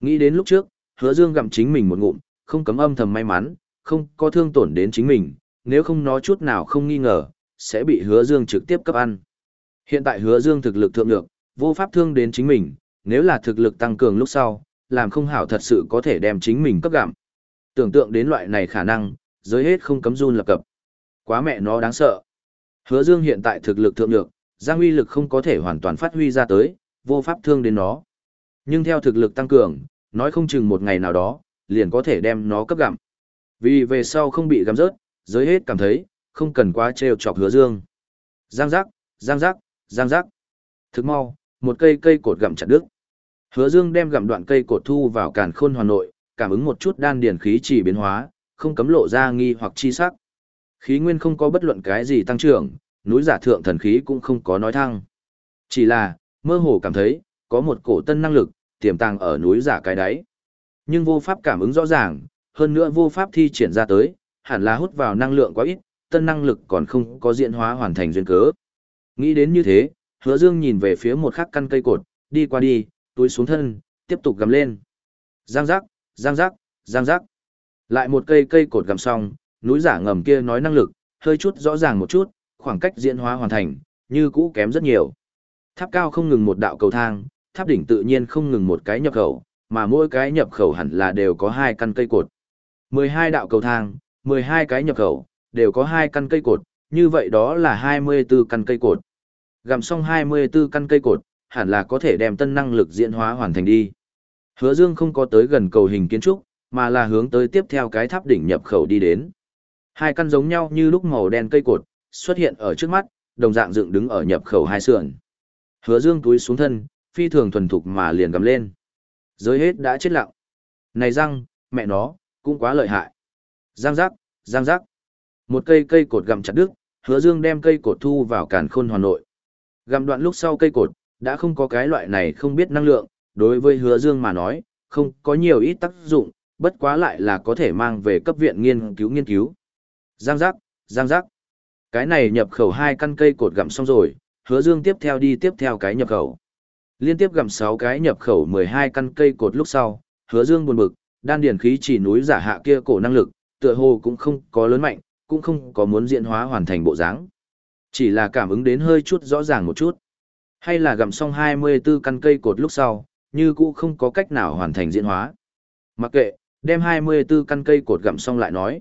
Nghĩ đến lúc trước, hứa Dương gặm chính mình một ngụm, không cấm âm thầm may mắn, không có thương tổn đến chính mình, nếu không nó chút nào không nghi ngờ, sẽ bị hứa Dương trực tiếp cấp ăn. Hiện tại hứa Dương thực lực thượng lượng, vô pháp thương đến chính mình, nếu là thực lực tăng cường lúc sau, làm không hảo thật sự có thể đem chính mình cấp gặm. Tưởng tượng đến loại này khả năng, giới hết không cấm run lập cập. Quá mẹ nó đáng sợ. Hứa Dương hiện tại thực lực thượng lượng, giang uy lực không có thể hoàn toàn phát huy ra tới, vô pháp thương đến nó. Nhưng theo thực lực tăng cường, nói không chừng một ngày nào đó, liền có thể đem nó cấp gặm. Vì về sau không bị gặm rớt, giới hết cảm thấy, không cần quá trêu chọc hứa dương. Giang giác, giang giác, giang giác. Thức mau, một cây cây cột gặm chặt đứt. Hứa dương đem gặm đoạn cây cột thu vào càn khôn hoàn nội, cảm ứng một chút đan điển khí chỉ biến hóa, không cấm lộ ra nghi hoặc chi sắc. Khí nguyên không có bất luận cái gì tăng trưởng, núi giả thượng thần khí cũng không có nói thăng. Chỉ là, mơ hồ cảm thấy, có một cổ tân năng lực, tiềm tàng ở núi giả cái đáy. Nhưng vô pháp cảm ứng rõ ràng, hơn nữa vô pháp thi triển ra tới, hẳn là hút vào năng lượng quá ít, tân năng lực còn không có diễn hóa hoàn thành duyên cớ. Nghĩ đến như thế, hứa dương nhìn về phía một khắc căn cây cột, đi qua đi, túi xuống thân, tiếp tục gầm lên. Giang giác, giang giác, giang giác. Lại một cây cây cột gầm xong, núi giả ngầm kia nói năng lực, hơi chút rõ ràng một chút, khoảng cách diễn hóa hoàn thành, như cũ kém rất nhiều. Tháp cao không ngừng một đạo cầu thang, tháp đỉnh tự nhiên không ngừng một cái nhập khẩu, mà mỗi cái nhập khẩu hẳn là đều có hai căn cây cột. 12 đạo cầu thang, 12 cái nhập khẩu, đều có hai căn cây cột, như vậy đó là 24 căn cây cột. Gặm xong 24 căn cây cột, hẳn là có thể đem tân năng lực diễn hóa hoàn thành đi. Hứa Dương không có tới gần cầu hình kiến trúc, mà là hướng tới tiếp theo cái tháp đỉnh nhập khẩu đi đến. Hai căn giống nhau như lúc màu đen cây cột, xuất hiện ở trước mắt, đồng dạng dựng đứng ở nhập khẩu hai sườn. Hứa Dương túi xuống thân, phi thường thuần thục mà liền gầm lên. Giới hết đã chết lặng. Này răng, mẹ nó, cũng quá lợi hại. Giang giác, giang giác. Một cây cây cột gầm chặt đứt, hứa dương đem cây cột thu vào càn khôn hoàn nội. Gầm đoạn lúc sau cây cột, đã không có cái loại này không biết năng lượng, đối với hứa dương mà nói, không có nhiều ít tác dụng, bất quá lại là có thể mang về cấp viện nghiên cứu nghiên cứu. Giang giác, giang giác. Cái này nhập khẩu hai căn cây cột gặm xong rồi, hứa dương tiếp theo đi tiếp theo cái nhập khẩu. Liên tiếp gặm 6 cái nhập khẩu 12 căn cây cột lúc sau, hứa dương buồn bực, đan điển khí chỉ núi giả hạ kia cổ năng lực, tựa hồ cũng không có lớn mạnh, cũng không có muốn diễn hóa hoàn thành bộ dáng. Chỉ là cảm ứng đến hơi chút rõ ràng một chút. Hay là gặm xong 24 căn cây cột lúc sau, như cũ không có cách nào hoàn thành diễn hóa. Mặc kệ, đem 24 căn cây cột gặm xong lại nói.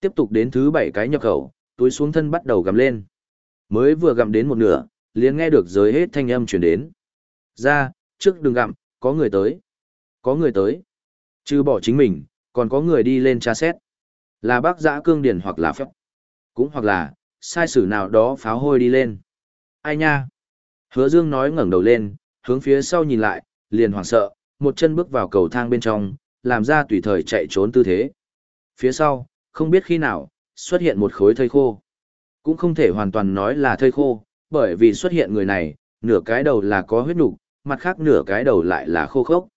Tiếp tục đến thứ 7 cái nhập khẩu, túi xuống thân bắt đầu gặm lên. Mới vừa gặm đến một nửa, liền nghe được giới hết thanh âm truyền đến. Ra, trước đừng gặm, có người tới. Có người tới. Chứ bỏ chính mình, còn có người đi lên tra xét. Là bác giã cương điển hoặc là phép. Cũng hoặc là, sai sử nào đó pháo hôi đi lên. Ai nha? Hứa Dương nói ngẩng đầu lên, hướng phía sau nhìn lại, liền hoảng sợ, một chân bước vào cầu thang bên trong, làm ra tùy thời chạy trốn tư thế. Phía sau, không biết khi nào, xuất hiện một khối thây khô. Cũng không thể hoàn toàn nói là thây khô, bởi vì xuất hiện người này, nửa cái đầu là có huyết nục, mặt khác nửa cái đầu lại là khô khốc.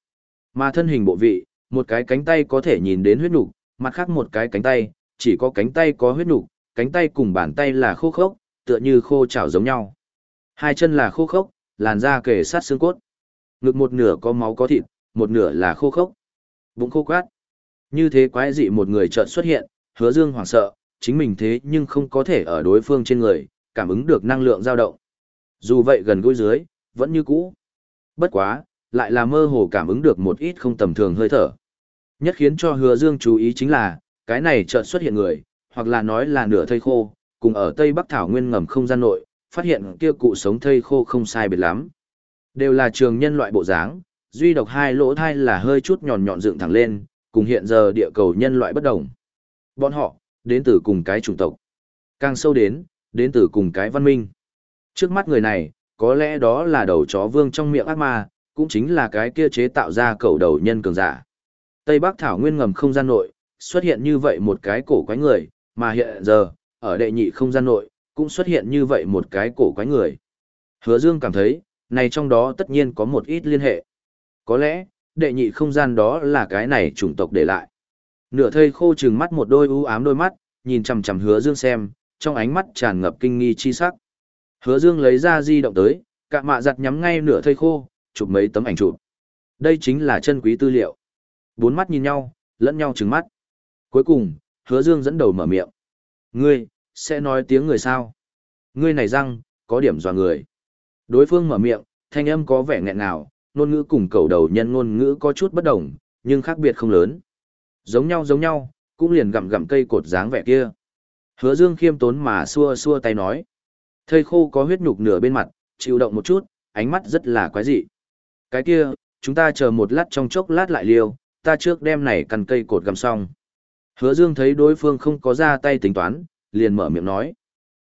Mà thân hình bộ vị, một cái cánh tay có thể nhìn đến huyết nục, mặt khác một cái cánh tay, chỉ có cánh tay có huyết nục, cánh tay cùng bàn tay là khô khốc, tựa như khô chảo giống nhau. Hai chân là khô khốc, làn da kề sát xương cốt. Ngực một nửa có máu có thịt, một nửa là khô khốc. Bụng khô quát. Như thế quái dị một người chợt xuất hiện, hứa dương hoảng sợ, chính mình thế nhưng không có thể ở đối phương trên người, cảm ứng được năng lượng dao động. Dù vậy gần gối dưới, vẫn như cũ. Bất quá, lại là mơ hồ cảm ứng được một ít không tầm thường hơi thở. Nhất khiến cho hứa dương chú ý chính là, cái này chợt xuất hiện người, hoặc là nói là nửa thây khô, cùng ở Tây Bắc Thảo Nguyên ngầm không gian nội, phát hiện kia cụ sống thây khô không sai biệt lắm. Đều là trường nhân loại bộ dáng, duy độc hai lỗ thai là hơi chút nhọn nhọn dựng thẳng lên, cùng hiện giờ địa cầu nhân loại bất đồng. Bọn họ, đến từ cùng cái chủng tộc. Càng sâu đến, đến từ cùng cái văn minh. Trước mắt người này, có lẽ đó là đầu chó vương trong miệng ác ma, cũng chính là cái kia chế tạo ra cầu đầu nhân cường giả. Tây Bắc Thảo Nguyên ngầm không gian nội, xuất hiện như vậy một cái cổ quái người, mà hiện giờ, ở đệ nhị không gian nội, cũng xuất hiện như vậy một cái cổ quái người. Hứa Dương cảm thấy, này trong đó tất nhiên có một ít liên hệ. Có lẽ, đệ nhị không gian đó là cái này chủng tộc để lại. Nửa thây khô trừng mắt một đôi u ám đôi mắt, nhìn chằm chằm Hứa Dương xem, trong ánh mắt tràn ngập kinh nghi chi sắc. Hứa Dương lấy ra di động tới, cạ mạ giặt nhắm ngay nửa thây khô, chụp mấy tấm ảnh chụp. Đây chính là chân quý tư liệu. Bốn mắt nhìn nhau, lẫn nhau trừng mắt. Cuối cùng, Hứa Dương dẫn đầu mở miệng. Ngươi, sẽ nói tiếng người sao? Ngươi này răng, có điểm dò người. Đối phương mở miệng, thanh âm có vẻ nghẹn ngào, ngôn ngữ cùng cầu đầu nhân ngôn ngữ có chút bất đồng, nhưng khác biệt không lớn. Giống nhau giống nhau, cũng liền gặm gặm cây cột dáng vẻ kia. Hứa Dương khiêm tốn mà xua xua tay nói. Thây khô có huyết nhục nửa bên mặt, chịu động một chút, ánh mắt rất là quái dị. Cái kia, chúng ta chờ một lát trong chốc lát lại liêu, ta trước đem này cằn cây cột gặm xong. Hứa Dương thấy đối phương không có ra tay tính toán, liền mở miệng nói.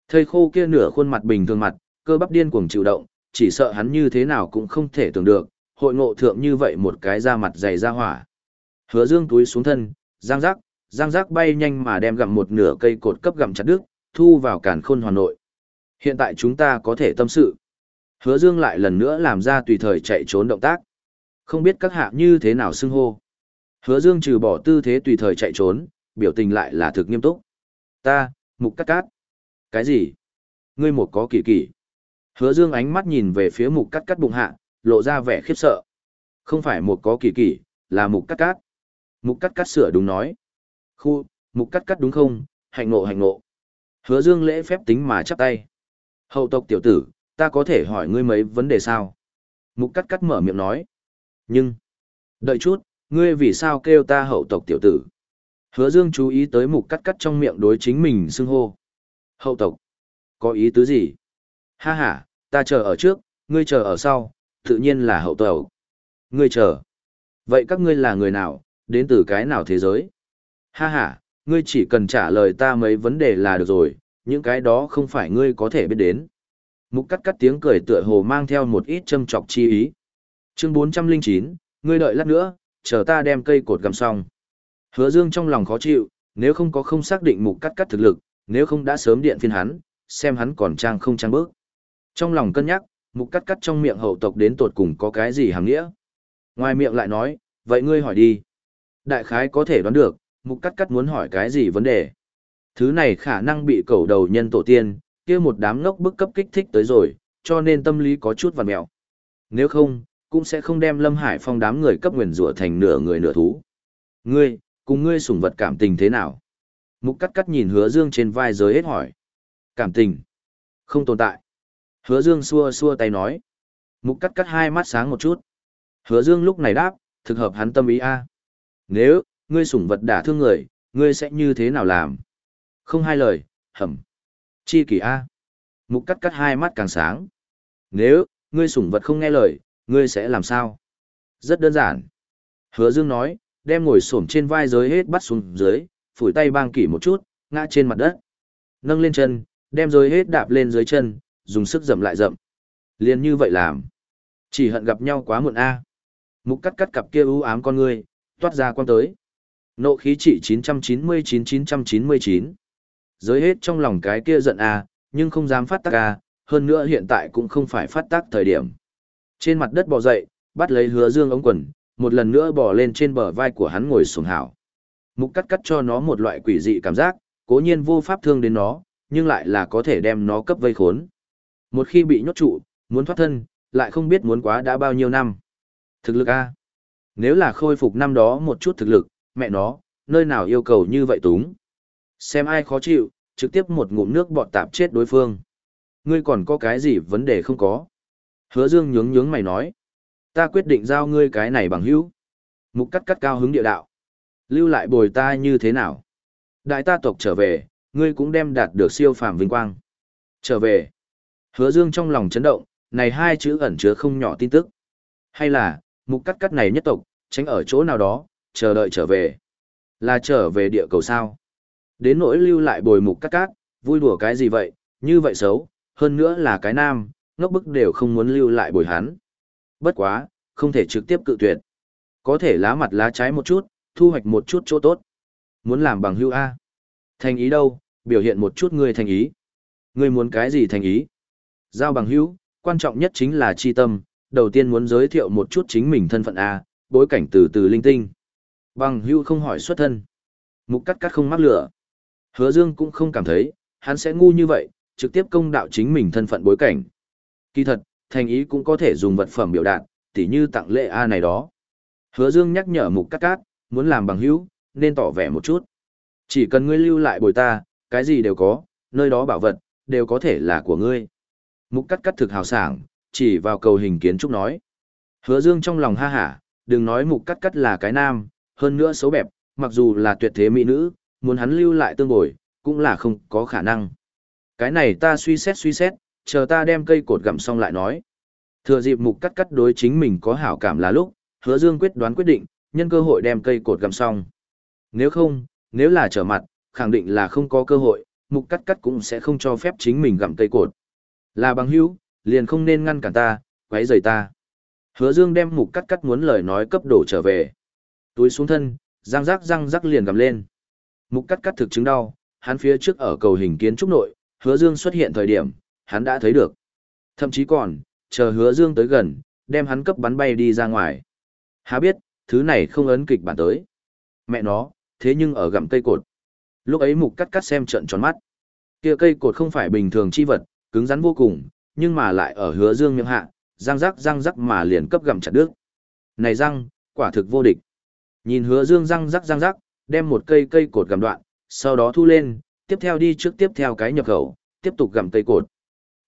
thầy khô kia nửa khuôn mặt bình thường mặt, cơ bắp điên cuồng chịu động, chỉ sợ hắn như thế nào cũng không thể tưởng được, hội ngộ thượng như vậy một cái da mặt dày da hỏa. Hứa Dương túi xuống thân, giang giác, giang giác bay nhanh mà đem gặm một nửa cây cột cấp gặm chặt đứt, thu vào càn khôn hoàn nội. Hiện tại chúng ta có thể tâm sự. Hứa Dương lại lần nữa làm ra tùy thời chạy trốn động tác. Không biết các hạ như thế nào xưng hô. Hứa Dương trừ bỏ tư thế tùy thời chạy trốn, biểu tình lại là thực nghiêm túc. Ta, mục cắt cát. Cái gì? Ngươi một có kỳ kỳ. Hứa Dương ánh mắt nhìn về phía mục cắt cắt bụng hạ, lộ ra vẻ khiếp sợ. Không phải một có kỳ kỳ, là mục cắt cát. Mục cắt Cát sửa đúng nói. Khu, mục cắt Cát đúng không, hạnh ngộ hạnh ngộ. Hứa Dương lễ phép tính mà chắp tay. Hậu tộc tiểu tử, ta có thể hỏi ngươi mấy vấn đề sao? Mục cắt cắt mở miệng nói. Nhưng, đợi chút, ngươi vì sao kêu ta hậu tộc tiểu tử? Hứa Dương chú ý tới mục cắt cắt trong miệng đối chính mình xưng hô. Hậu tộc, có ý tứ gì? Ha ha, ta chờ ở trước, ngươi chờ ở sau, tự nhiên là hậu tộc. Ngươi chờ. Vậy các ngươi là người nào, đến từ cái nào thế giới? Ha ha, ngươi chỉ cần trả lời ta mấy vấn đề là được rồi, những cái đó không phải ngươi có thể biết đến. Mục cắt cắt tiếng cười tựa hồ mang theo một ít châm chọc chi ý. Chương 409, ngươi đợi lát nữa, chờ ta đem cây cột gầm xong. Hứa Dương trong lòng khó chịu, nếu không có không xác định mục cắt cắt thực lực, nếu không đã sớm điện phiên hắn, xem hắn còn trang không trang bước. Trong lòng cân nhắc, mục cắt cắt trong miệng hậu tộc đến tột cùng có cái gì hàm nghĩa. Ngoài miệng lại nói, vậy ngươi hỏi đi. Đại khái có thể đoán được, mục cắt cắt muốn hỏi cái gì vấn đề. Thứ này khả năng bị cầu đầu nhân tổ tiên, kia một đám ngốc bức cấp kích thích tới rồi, cho nên tâm lý có chút vằn mẹo. Nếu không, cũng sẽ không đem Lâm Hải Phong đám người cấp nguyền rủa thành nửa người nửa thú. Ngươi, cùng ngươi sủng vật cảm tình thế nào? Mục cắt cắt nhìn hứa dương trên vai giới hết hỏi. Cảm tình. Không tồn tại. Hứa dương xua xua tay nói. Mục cắt cắt hai mắt sáng một chút. Hứa dương lúc này đáp, thực hợp hắn tâm ý a. Nếu, ngươi sủng vật đả thương người, ngươi sẽ như thế nào làm? Không hai lời, hầm. Chi kỳ A. Mục cắt cắt hai mắt càng sáng. Nếu, ngươi sủng vật không nghe lời, ngươi sẽ làm sao? Rất đơn giản. Hứa Dương nói, đem ngồi xổm trên vai giới hết bắt xuống dưới, phủi tay bang kỷ một chút, ngã trên mặt đất. Nâng lên chân, đem giới hết đạp lên dưới chân, dùng sức dậm lại dậm. Liên như vậy làm. Chỉ hận gặp nhau quá muộn a. Mục cắt cắt cặp kia u ám con người, toát ra quan tới. Nộ khí trị 999-999. Giới hết trong lòng cái kia giận a, nhưng không dám phát tác a, hơn nữa hiện tại cũng không phải phát tác thời điểm. Trên mặt đất bò dậy, bắt lấy hứa dương ống quần, một lần nữa bò lên trên bờ vai của hắn ngồi xuống hảo. Mục cắt cắt cho nó một loại quỷ dị cảm giác, cố nhiên vô pháp thương đến nó, nhưng lại là có thể đem nó cấp vây khốn. Một khi bị nhốt trụ, muốn thoát thân, lại không biết muốn quá đã bao nhiêu năm. Thực lực A. Nếu là khôi phục năm đó một chút thực lực, mẹ nó, nơi nào yêu cầu như vậy túng. Xem ai khó chịu, trực tiếp một ngụm nước bọt tạp chết đối phương. Ngươi còn có cái gì vấn đề không có? Hứa Dương nhướng nhướng mày nói. Ta quyết định giao ngươi cái này bằng hữu. Mục cắt cắt cao hứng địa đạo. Lưu lại bồi ta như thế nào? Đại ta tộc trở về, ngươi cũng đem đạt được siêu phàm vinh quang. Trở về. Hứa Dương trong lòng chấn động, này hai chữ ẩn chứa không nhỏ tin tức. Hay là, mục cắt cắt này nhất tộc, tránh ở chỗ nào đó, chờ đợi trở về. Là trở về địa cầu sao? Đến nỗi lưu lại bồi mục cắt cắt, vui đùa cái gì vậy, như vậy xấu, hơn nữa là cái nam, ngốc bức đều không muốn lưu lại bồi hắn. Bất quá, không thể trực tiếp cự tuyệt. Có thể lá mặt lá trái một chút, thu hoạch một chút chỗ tốt. Muốn làm bằng hưu A. Thành ý đâu, biểu hiện một chút ngươi thành ý. Ngươi muốn cái gì thành ý? Giao bằng hữu, quan trọng nhất chính là chi tâm, đầu tiên muốn giới thiệu một chút chính mình thân phận A, bối cảnh từ từ linh tinh. Bằng hữu không hỏi xuất thân. Mục cắt cắt không mắc lửa. Hứa Dương cũng không cảm thấy, hắn sẽ ngu như vậy, trực tiếp công đạo chính mình thân phận bối cảnh. Kỳ thật, thành ý cũng có thể dùng vật phẩm biểu đạt, tỉ như tặng lễ A này đó. Hứa Dương nhắc nhở mục Cát Cát, muốn làm bằng hữu, nên tỏ vẻ một chút. Chỉ cần ngươi lưu lại bồi ta, cái gì đều có, nơi đó bảo vật, đều có thể là của ngươi. Mục Cát Cát thực hào sảng, chỉ vào cầu hình kiến trúc nói. Hứa Dương trong lòng ha hả, đừng nói mục Cát Cát là cái nam, hơn nữa xấu bẹp, mặc dù là tuyệt thế mỹ nữ, muốn hắn lưu lại tương bồi, cũng là không có khả năng. Cái này ta suy xét suy xét, chờ ta đem cây cột gặm xong lại nói. Thừa dịp mục cắt cắt đối chính mình có hảo cảm là lúc, hứa dương quyết đoán quyết định, nhân cơ hội đem cây cột gặm xong. Nếu không, nếu là trở mặt, khẳng định là không có cơ hội, mục cắt cắt cũng sẽ không cho phép chính mình gặm cây cột. Là bằng hữu, liền không nên ngăn cản ta, quấy rầy ta. Hứa dương đem mục cắt cắt muốn lời nói cấp đổ trở về. Túi xuống thân, răng rắc răng rắc liền gặm lên. Mục cắt cắt thực chứng đau, hắn phía trước ở cầu hình kiến trúc nội, hứa dương xuất hiện thời điểm, hắn đã thấy được. Thậm chí còn, chờ hứa dương tới gần, đem hắn cấp bắn bay đi ra ngoài. Há biết, thứ này không ấn kịch bản tới. Mẹ nó, thế nhưng ở gặm cây cột. Lúc ấy mục cắt cắt xem trận tròn mắt. Kia cây cột không phải bình thường chi vật, cứng rắn vô cùng, nhưng mà lại ở hứa dương miệng hạ, răng rắc răng rắc mà liền cấp gặm chặt đứt. Này răng, quả thực vô địch. Nhìn hứa dương răng rắc răng rắc, đem một cây cây cột gặm đoạn, sau đó thu lên, tiếp theo đi trước tiếp theo cái nhập khẩu, tiếp tục gặm cây cột.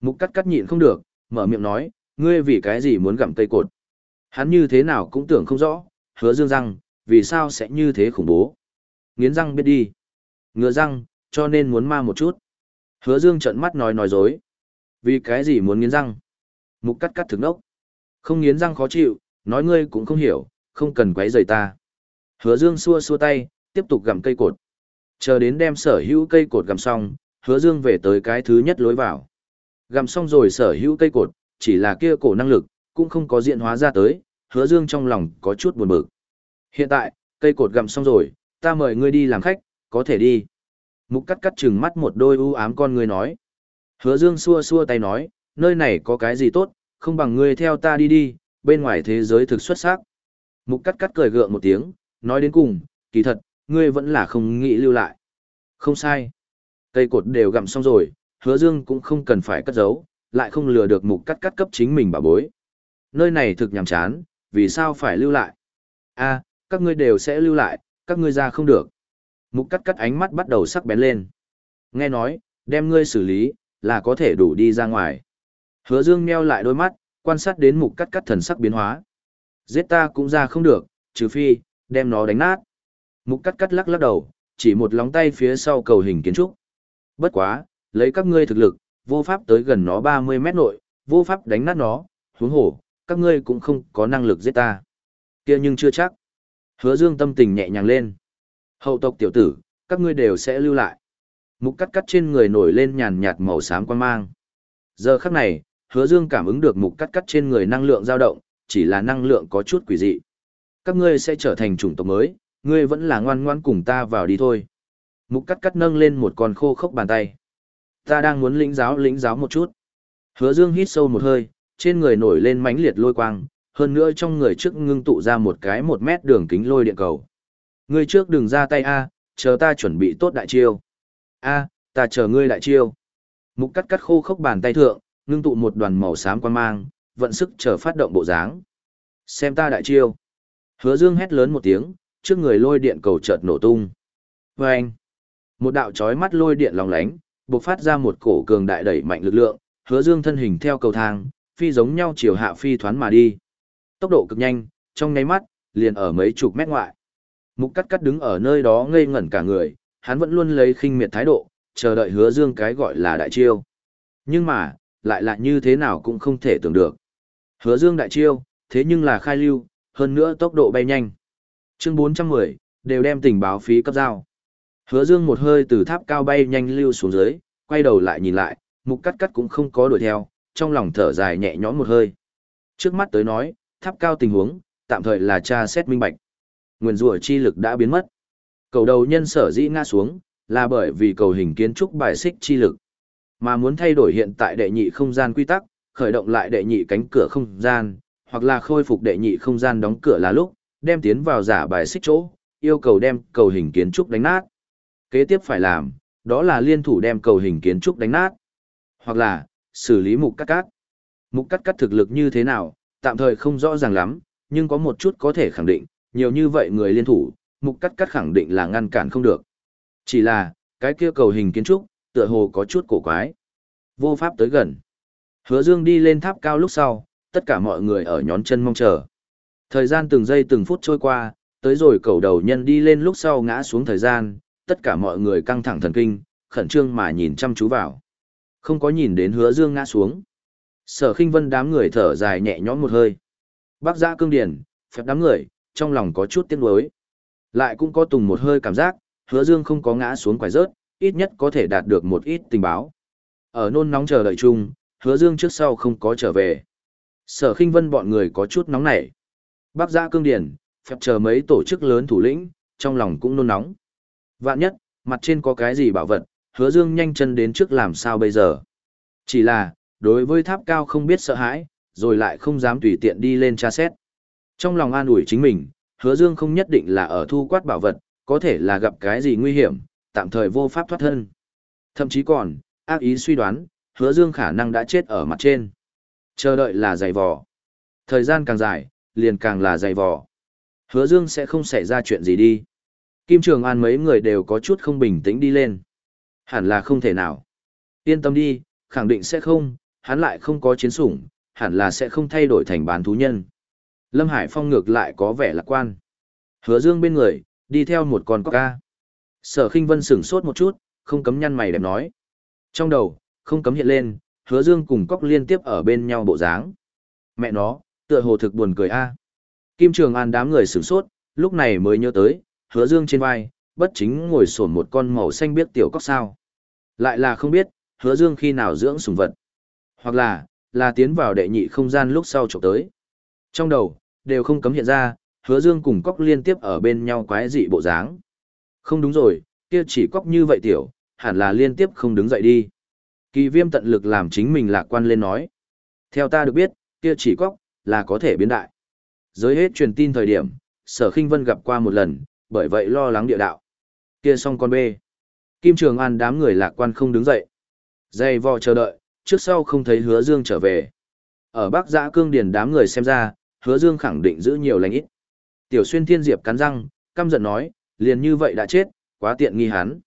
Mục cắt cắt nhịn không được, mở miệng nói, ngươi vì cái gì muốn gặm cây cột. Hắn như thế nào cũng tưởng không rõ, hứa dương răng, vì sao sẽ như thế khủng bố. Nghiến răng biết đi. Ngựa răng, cho nên muốn ma một chút. Hứa dương trợn mắt nói nói dối. Vì cái gì muốn nghiến răng? Mục cắt cắt thực nốc. Không nghiến răng khó chịu, nói ngươi cũng không hiểu, không cần quấy rầy ta. Hứa dương xua xua tay, tiếp tục gặm cây cột. Chờ đến đem sở hữu cây cột gặm xong, hứa dương về tới cái thứ nhất lối vào. Gặm xong rồi sở hữu cây cột, chỉ là kia cổ năng lực, cũng không có diện hóa ra tới, hứa dương trong lòng có chút buồn bực. Hiện tại, cây cột gặm xong rồi, ta mời ngươi đi làm khách, có thể đi. Mục cắt cắt chừng mắt một đôi u ám con ngươi nói. Hứa dương xua xua tay nói, nơi này có cái gì tốt, không bằng ngươi theo ta đi đi, bên ngoài thế giới thực xuất sắc. Mục cắt cắt cười gượng một tiếng, nói đến cùng, kỳ thật, ngươi vẫn là không nghĩ lưu lại. Không sai. Cây cột đều gặm xong rồi, hứa dương cũng không cần phải cất giấu, lại không lừa được mục cắt cắt cấp chính mình bà bối. Nơi này thực nhàm chán, vì sao phải lưu lại? a các ngươi đều sẽ lưu lại, các ngươi ra không được. Mục cắt cắt ánh mắt bắt đầu sắc bén lên. Nghe nói, đem ngươi xử lý, là có thể đủ đi ra ngoài. Hứa dương meo lại đôi mắt, quan sát đến mục cắt cắt thần sắc biến hóa. Giết ta cũng ra không được, trừ phi, đem nó đánh nát. Mục cắt cắt lắc lắc đầu, chỉ một lóng tay phía sau cầu hình kiến trúc. Bất quá, lấy các ngươi thực lực, vô pháp tới gần nó 30 mét nội, vô pháp đánh nát nó, huống hổ, các ngươi cũng không có năng lực giết ta. kia nhưng chưa chắc. Hứa dương tâm tình nhẹ nhàng lên. Hậu tộc tiểu tử, các ngươi đều sẽ lưu lại. Mục cắt cắt trên người nổi lên nhàn nhạt màu xám quan mang. Giờ khắc này, hứa dương cảm ứng được mục cắt cắt trên người năng lượng dao động, chỉ là năng lượng có chút quỷ dị. Các ngươi sẽ trở thành chủng tộc mới, ngươi vẫn là ngoan ngoan cùng ta vào đi thôi. Mục cắt cắt nâng lên một con khô khốc bàn tay. Ta đang muốn lĩnh giáo lĩnh giáo một chút. Hứa dương hít sâu một hơi, trên người nổi lên mãnh liệt lôi quang, hơn nữa trong người trước ngưng tụ ra một cái một mét đường kính lôi điện cầu. Ngươi trước đừng ra tay a, chờ ta chuẩn bị tốt đại chiêu. A, ta chờ ngươi đại chiêu. Mục cắt cắt khô khốc bàn tay thượng, ngưng tụ một đoàn màu xám quan mang, vận sức chờ phát động bộ dáng. Xem ta đại chiêu. Hứa Dương hét lớn một tiếng, trước người lôi điện cầu chợt nổ tung. Vâng! Một đạo chói mắt lôi điện lóng lánh, bộc phát ra một cổ cường đại đẩy mạnh lực lượng, hứa dương thân hình theo cầu thang, phi giống nhau chiều hạ phi thoán mà đi. Tốc độ cực nhanh, trong nháy mắt, liền ở mấy chục mét ngoại. Mục cắt cắt đứng ở nơi đó ngây ngẩn cả người, hắn vẫn luôn lấy khinh miệt thái độ, chờ đợi hứa dương cái gọi là đại chiêu. Nhưng mà, lại là như thế nào cũng không thể tưởng được. Hứa dương đại chiêu, thế nhưng là khai lưu, hơn nữa tốc độ bay nhanh. Chương 410, đều đem tình báo phí cấp giao. Hứa dương một hơi từ tháp cao bay nhanh lưu xuống dưới, quay đầu lại nhìn lại, mục cắt cắt cũng không có đuổi theo, trong lòng thở dài nhẹ nhõm một hơi. Trước mắt tới nói, tháp cao tình huống, tạm thời là tra xét minh bạch. Nguyên rùa chi lực đã biến mất. Cầu đầu nhân sở dĩ ngã xuống, là bởi vì cầu hình kiến trúc bài xích chi lực. Mà muốn thay đổi hiện tại đệ nhị không gian quy tắc, khởi động lại đệ nhị cánh cửa không gian, hoặc là khôi phục đệ nhị không gian đóng cửa là lúc, đem tiến vào giả bài xích chỗ, yêu cầu đem cầu hình kiến trúc đánh nát. Kế tiếp phải làm, đó là liên thủ đem cầu hình kiến trúc đánh nát. Hoặc là, xử lý mục cắt cát. Mục cắt cắt thực lực như thế nào, tạm thời không rõ ràng lắm, nhưng có một chút có thể khẳng định, nhiều như vậy người liên thủ, mục cắt cắt khẳng định là ngăn cản không được. Chỉ là, cái kia cầu hình kiến trúc, tựa hồ có chút cổ quái. Vô pháp tới gần. Hứa Dương đi lên tháp cao lúc sau, tất cả mọi người ở nhón chân mong chờ. Thời gian từng giây từng phút trôi qua, tới rồi cầu đầu nhân đi lên lúc sau ngã xuống thời gian, tất cả mọi người căng thẳng thần kinh, khẩn trương mà nhìn chăm chú vào. Không có nhìn đến hứa dương ngã xuống. Sở khinh vân đám người thở dài nhẹ nhõm một hơi. Bác giã cương điển, phép đám người, trong lòng có chút tiếc nuối. Lại cũng có tùng một hơi cảm giác, hứa dương không có ngã xuống quải rớt, ít nhất có thể đạt được một ít tình báo. Ở nôn nóng chờ đợi chung, hứa dương trước sau không có trở về. Sở khinh vân bọn người có chút nóng nảy. Bác giã cương điển, phép chờ mấy tổ chức lớn thủ lĩnh, trong lòng cũng nôn nóng. Vạn nhất, mặt trên có cái gì bảo vật, hứa dương nhanh chân đến trước làm sao bây giờ. Chỉ là, đối với tháp cao không biết sợ hãi, rồi lại không dám tùy tiện đi lên tra xét. Trong lòng an ủi chính mình, hứa dương không nhất định là ở thu quát bảo vật, có thể là gặp cái gì nguy hiểm, tạm thời vô pháp thoát thân. Thậm chí còn, ác ý suy đoán, hứa dương khả năng đã chết ở mặt trên. Chờ đợi là dày vò. Thời gian càng dài, liền càng là dày vò. Hứa dương sẽ không xảy ra chuyện gì đi. Kim Trường An mấy người đều có chút không bình tĩnh đi lên. Hẳn là không thể nào. Yên tâm đi, khẳng định sẽ không, hắn lại không có chiến sủng, hẳn là sẽ không thay đổi thành bán thú nhân. Lâm Hải Phong ngược lại có vẻ lạc quan. Hứa Dương bên người, đi theo một con cóc ca. Sở Khinh Vân sửng sốt một chút, không cấm nhăn mày đẹp nói. Trong đầu, không cấm hiện lên, Hứa Dương cùng cóc liên tiếp ở bên nhau bộ dáng. Mẹ nó, tựa hồ thực buồn cười a. Kim Trường An đám người sửng sốt, lúc này mới nhớ tới, hứa dương trên vai, bất chính ngồi sổn một con màu xanh biết tiểu cóc sao. Lại là không biết, hứa dương khi nào dưỡng sùng vật. Hoặc là, là tiến vào đệ nhị không gian lúc sau trộm tới. Trong đầu, đều không cấm hiện ra, hứa dương cùng cóc liên tiếp ở bên nhau quái dị bộ dáng. Không đúng rồi, kia chỉ cóc như vậy tiểu, hẳn là liên tiếp không đứng dậy đi. Kỳ viêm tận lực làm chính mình lạc quan lên nói. Theo ta được biết, kia chỉ cóc, là có thể biến đại. Giới hết truyền tin thời điểm, sở khinh vân gặp qua một lần, bởi vậy lo lắng địa đạo. Kia xong con bê. Kim Trường An đám người lạc quan không đứng dậy. Dây vò chờ đợi, trước sau không thấy hứa dương trở về. Ở Bắc Giã Cương Điền đám người xem ra, hứa dương khẳng định giữ nhiều lành ít. Tiểu xuyên thiên diệp cắn răng, căm giận nói, liền như vậy đã chết, quá tiện nghi hắn.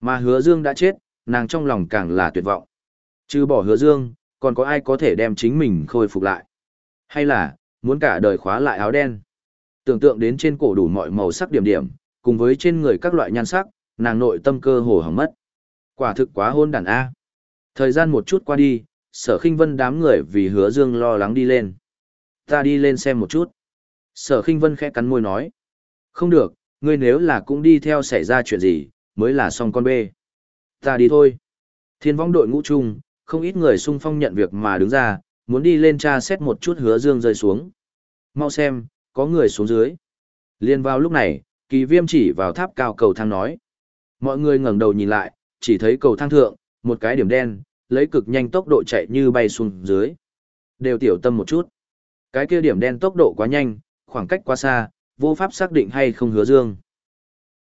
Mà hứa dương đã chết, nàng trong lòng càng là tuyệt vọng. Chứ bỏ hứa dương, còn có ai có thể đem chính mình khôi phục lại? Hay là, muốn cả đời khóa lại áo đen? Tưởng tượng đến trên cổ đủ mọi màu sắc điểm điểm, cùng với trên người các loại nhan sắc, nàng nội tâm cơ hồ hỏng mất. Quả thực quá hôn đàn A. Thời gian một chút qua đi, sở khinh vân đám người vì hứa dương lo lắng đi lên. Ta đi lên xem một chút. Sở khinh vân khẽ cắn môi nói. Không được, ngươi nếu là cũng đi theo xảy ra chuyện gì, mới là xong con bê. Ta đi thôi. Thiên võng đội ngũ chung, không ít người xung phong nhận việc mà đứng ra, muốn đi lên tra xét một chút hứa dương rơi xuống. Mau xem, có người xuống dưới. Liên vào lúc này, kỳ viêm chỉ vào tháp cao cầu thang nói. Mọi người ngẩng đầu nhìn lại, chỉ thấy cầu thang thượng, một cái điểm đen, lấy cực nhanh tốc độ chạy như bay xuống dưới. Đều tiểu tâm một chút. Cái kia điểm đen tốc độ quá nhanh, khoảng cách quá xa, vô pháp xác định hay không hứa dương.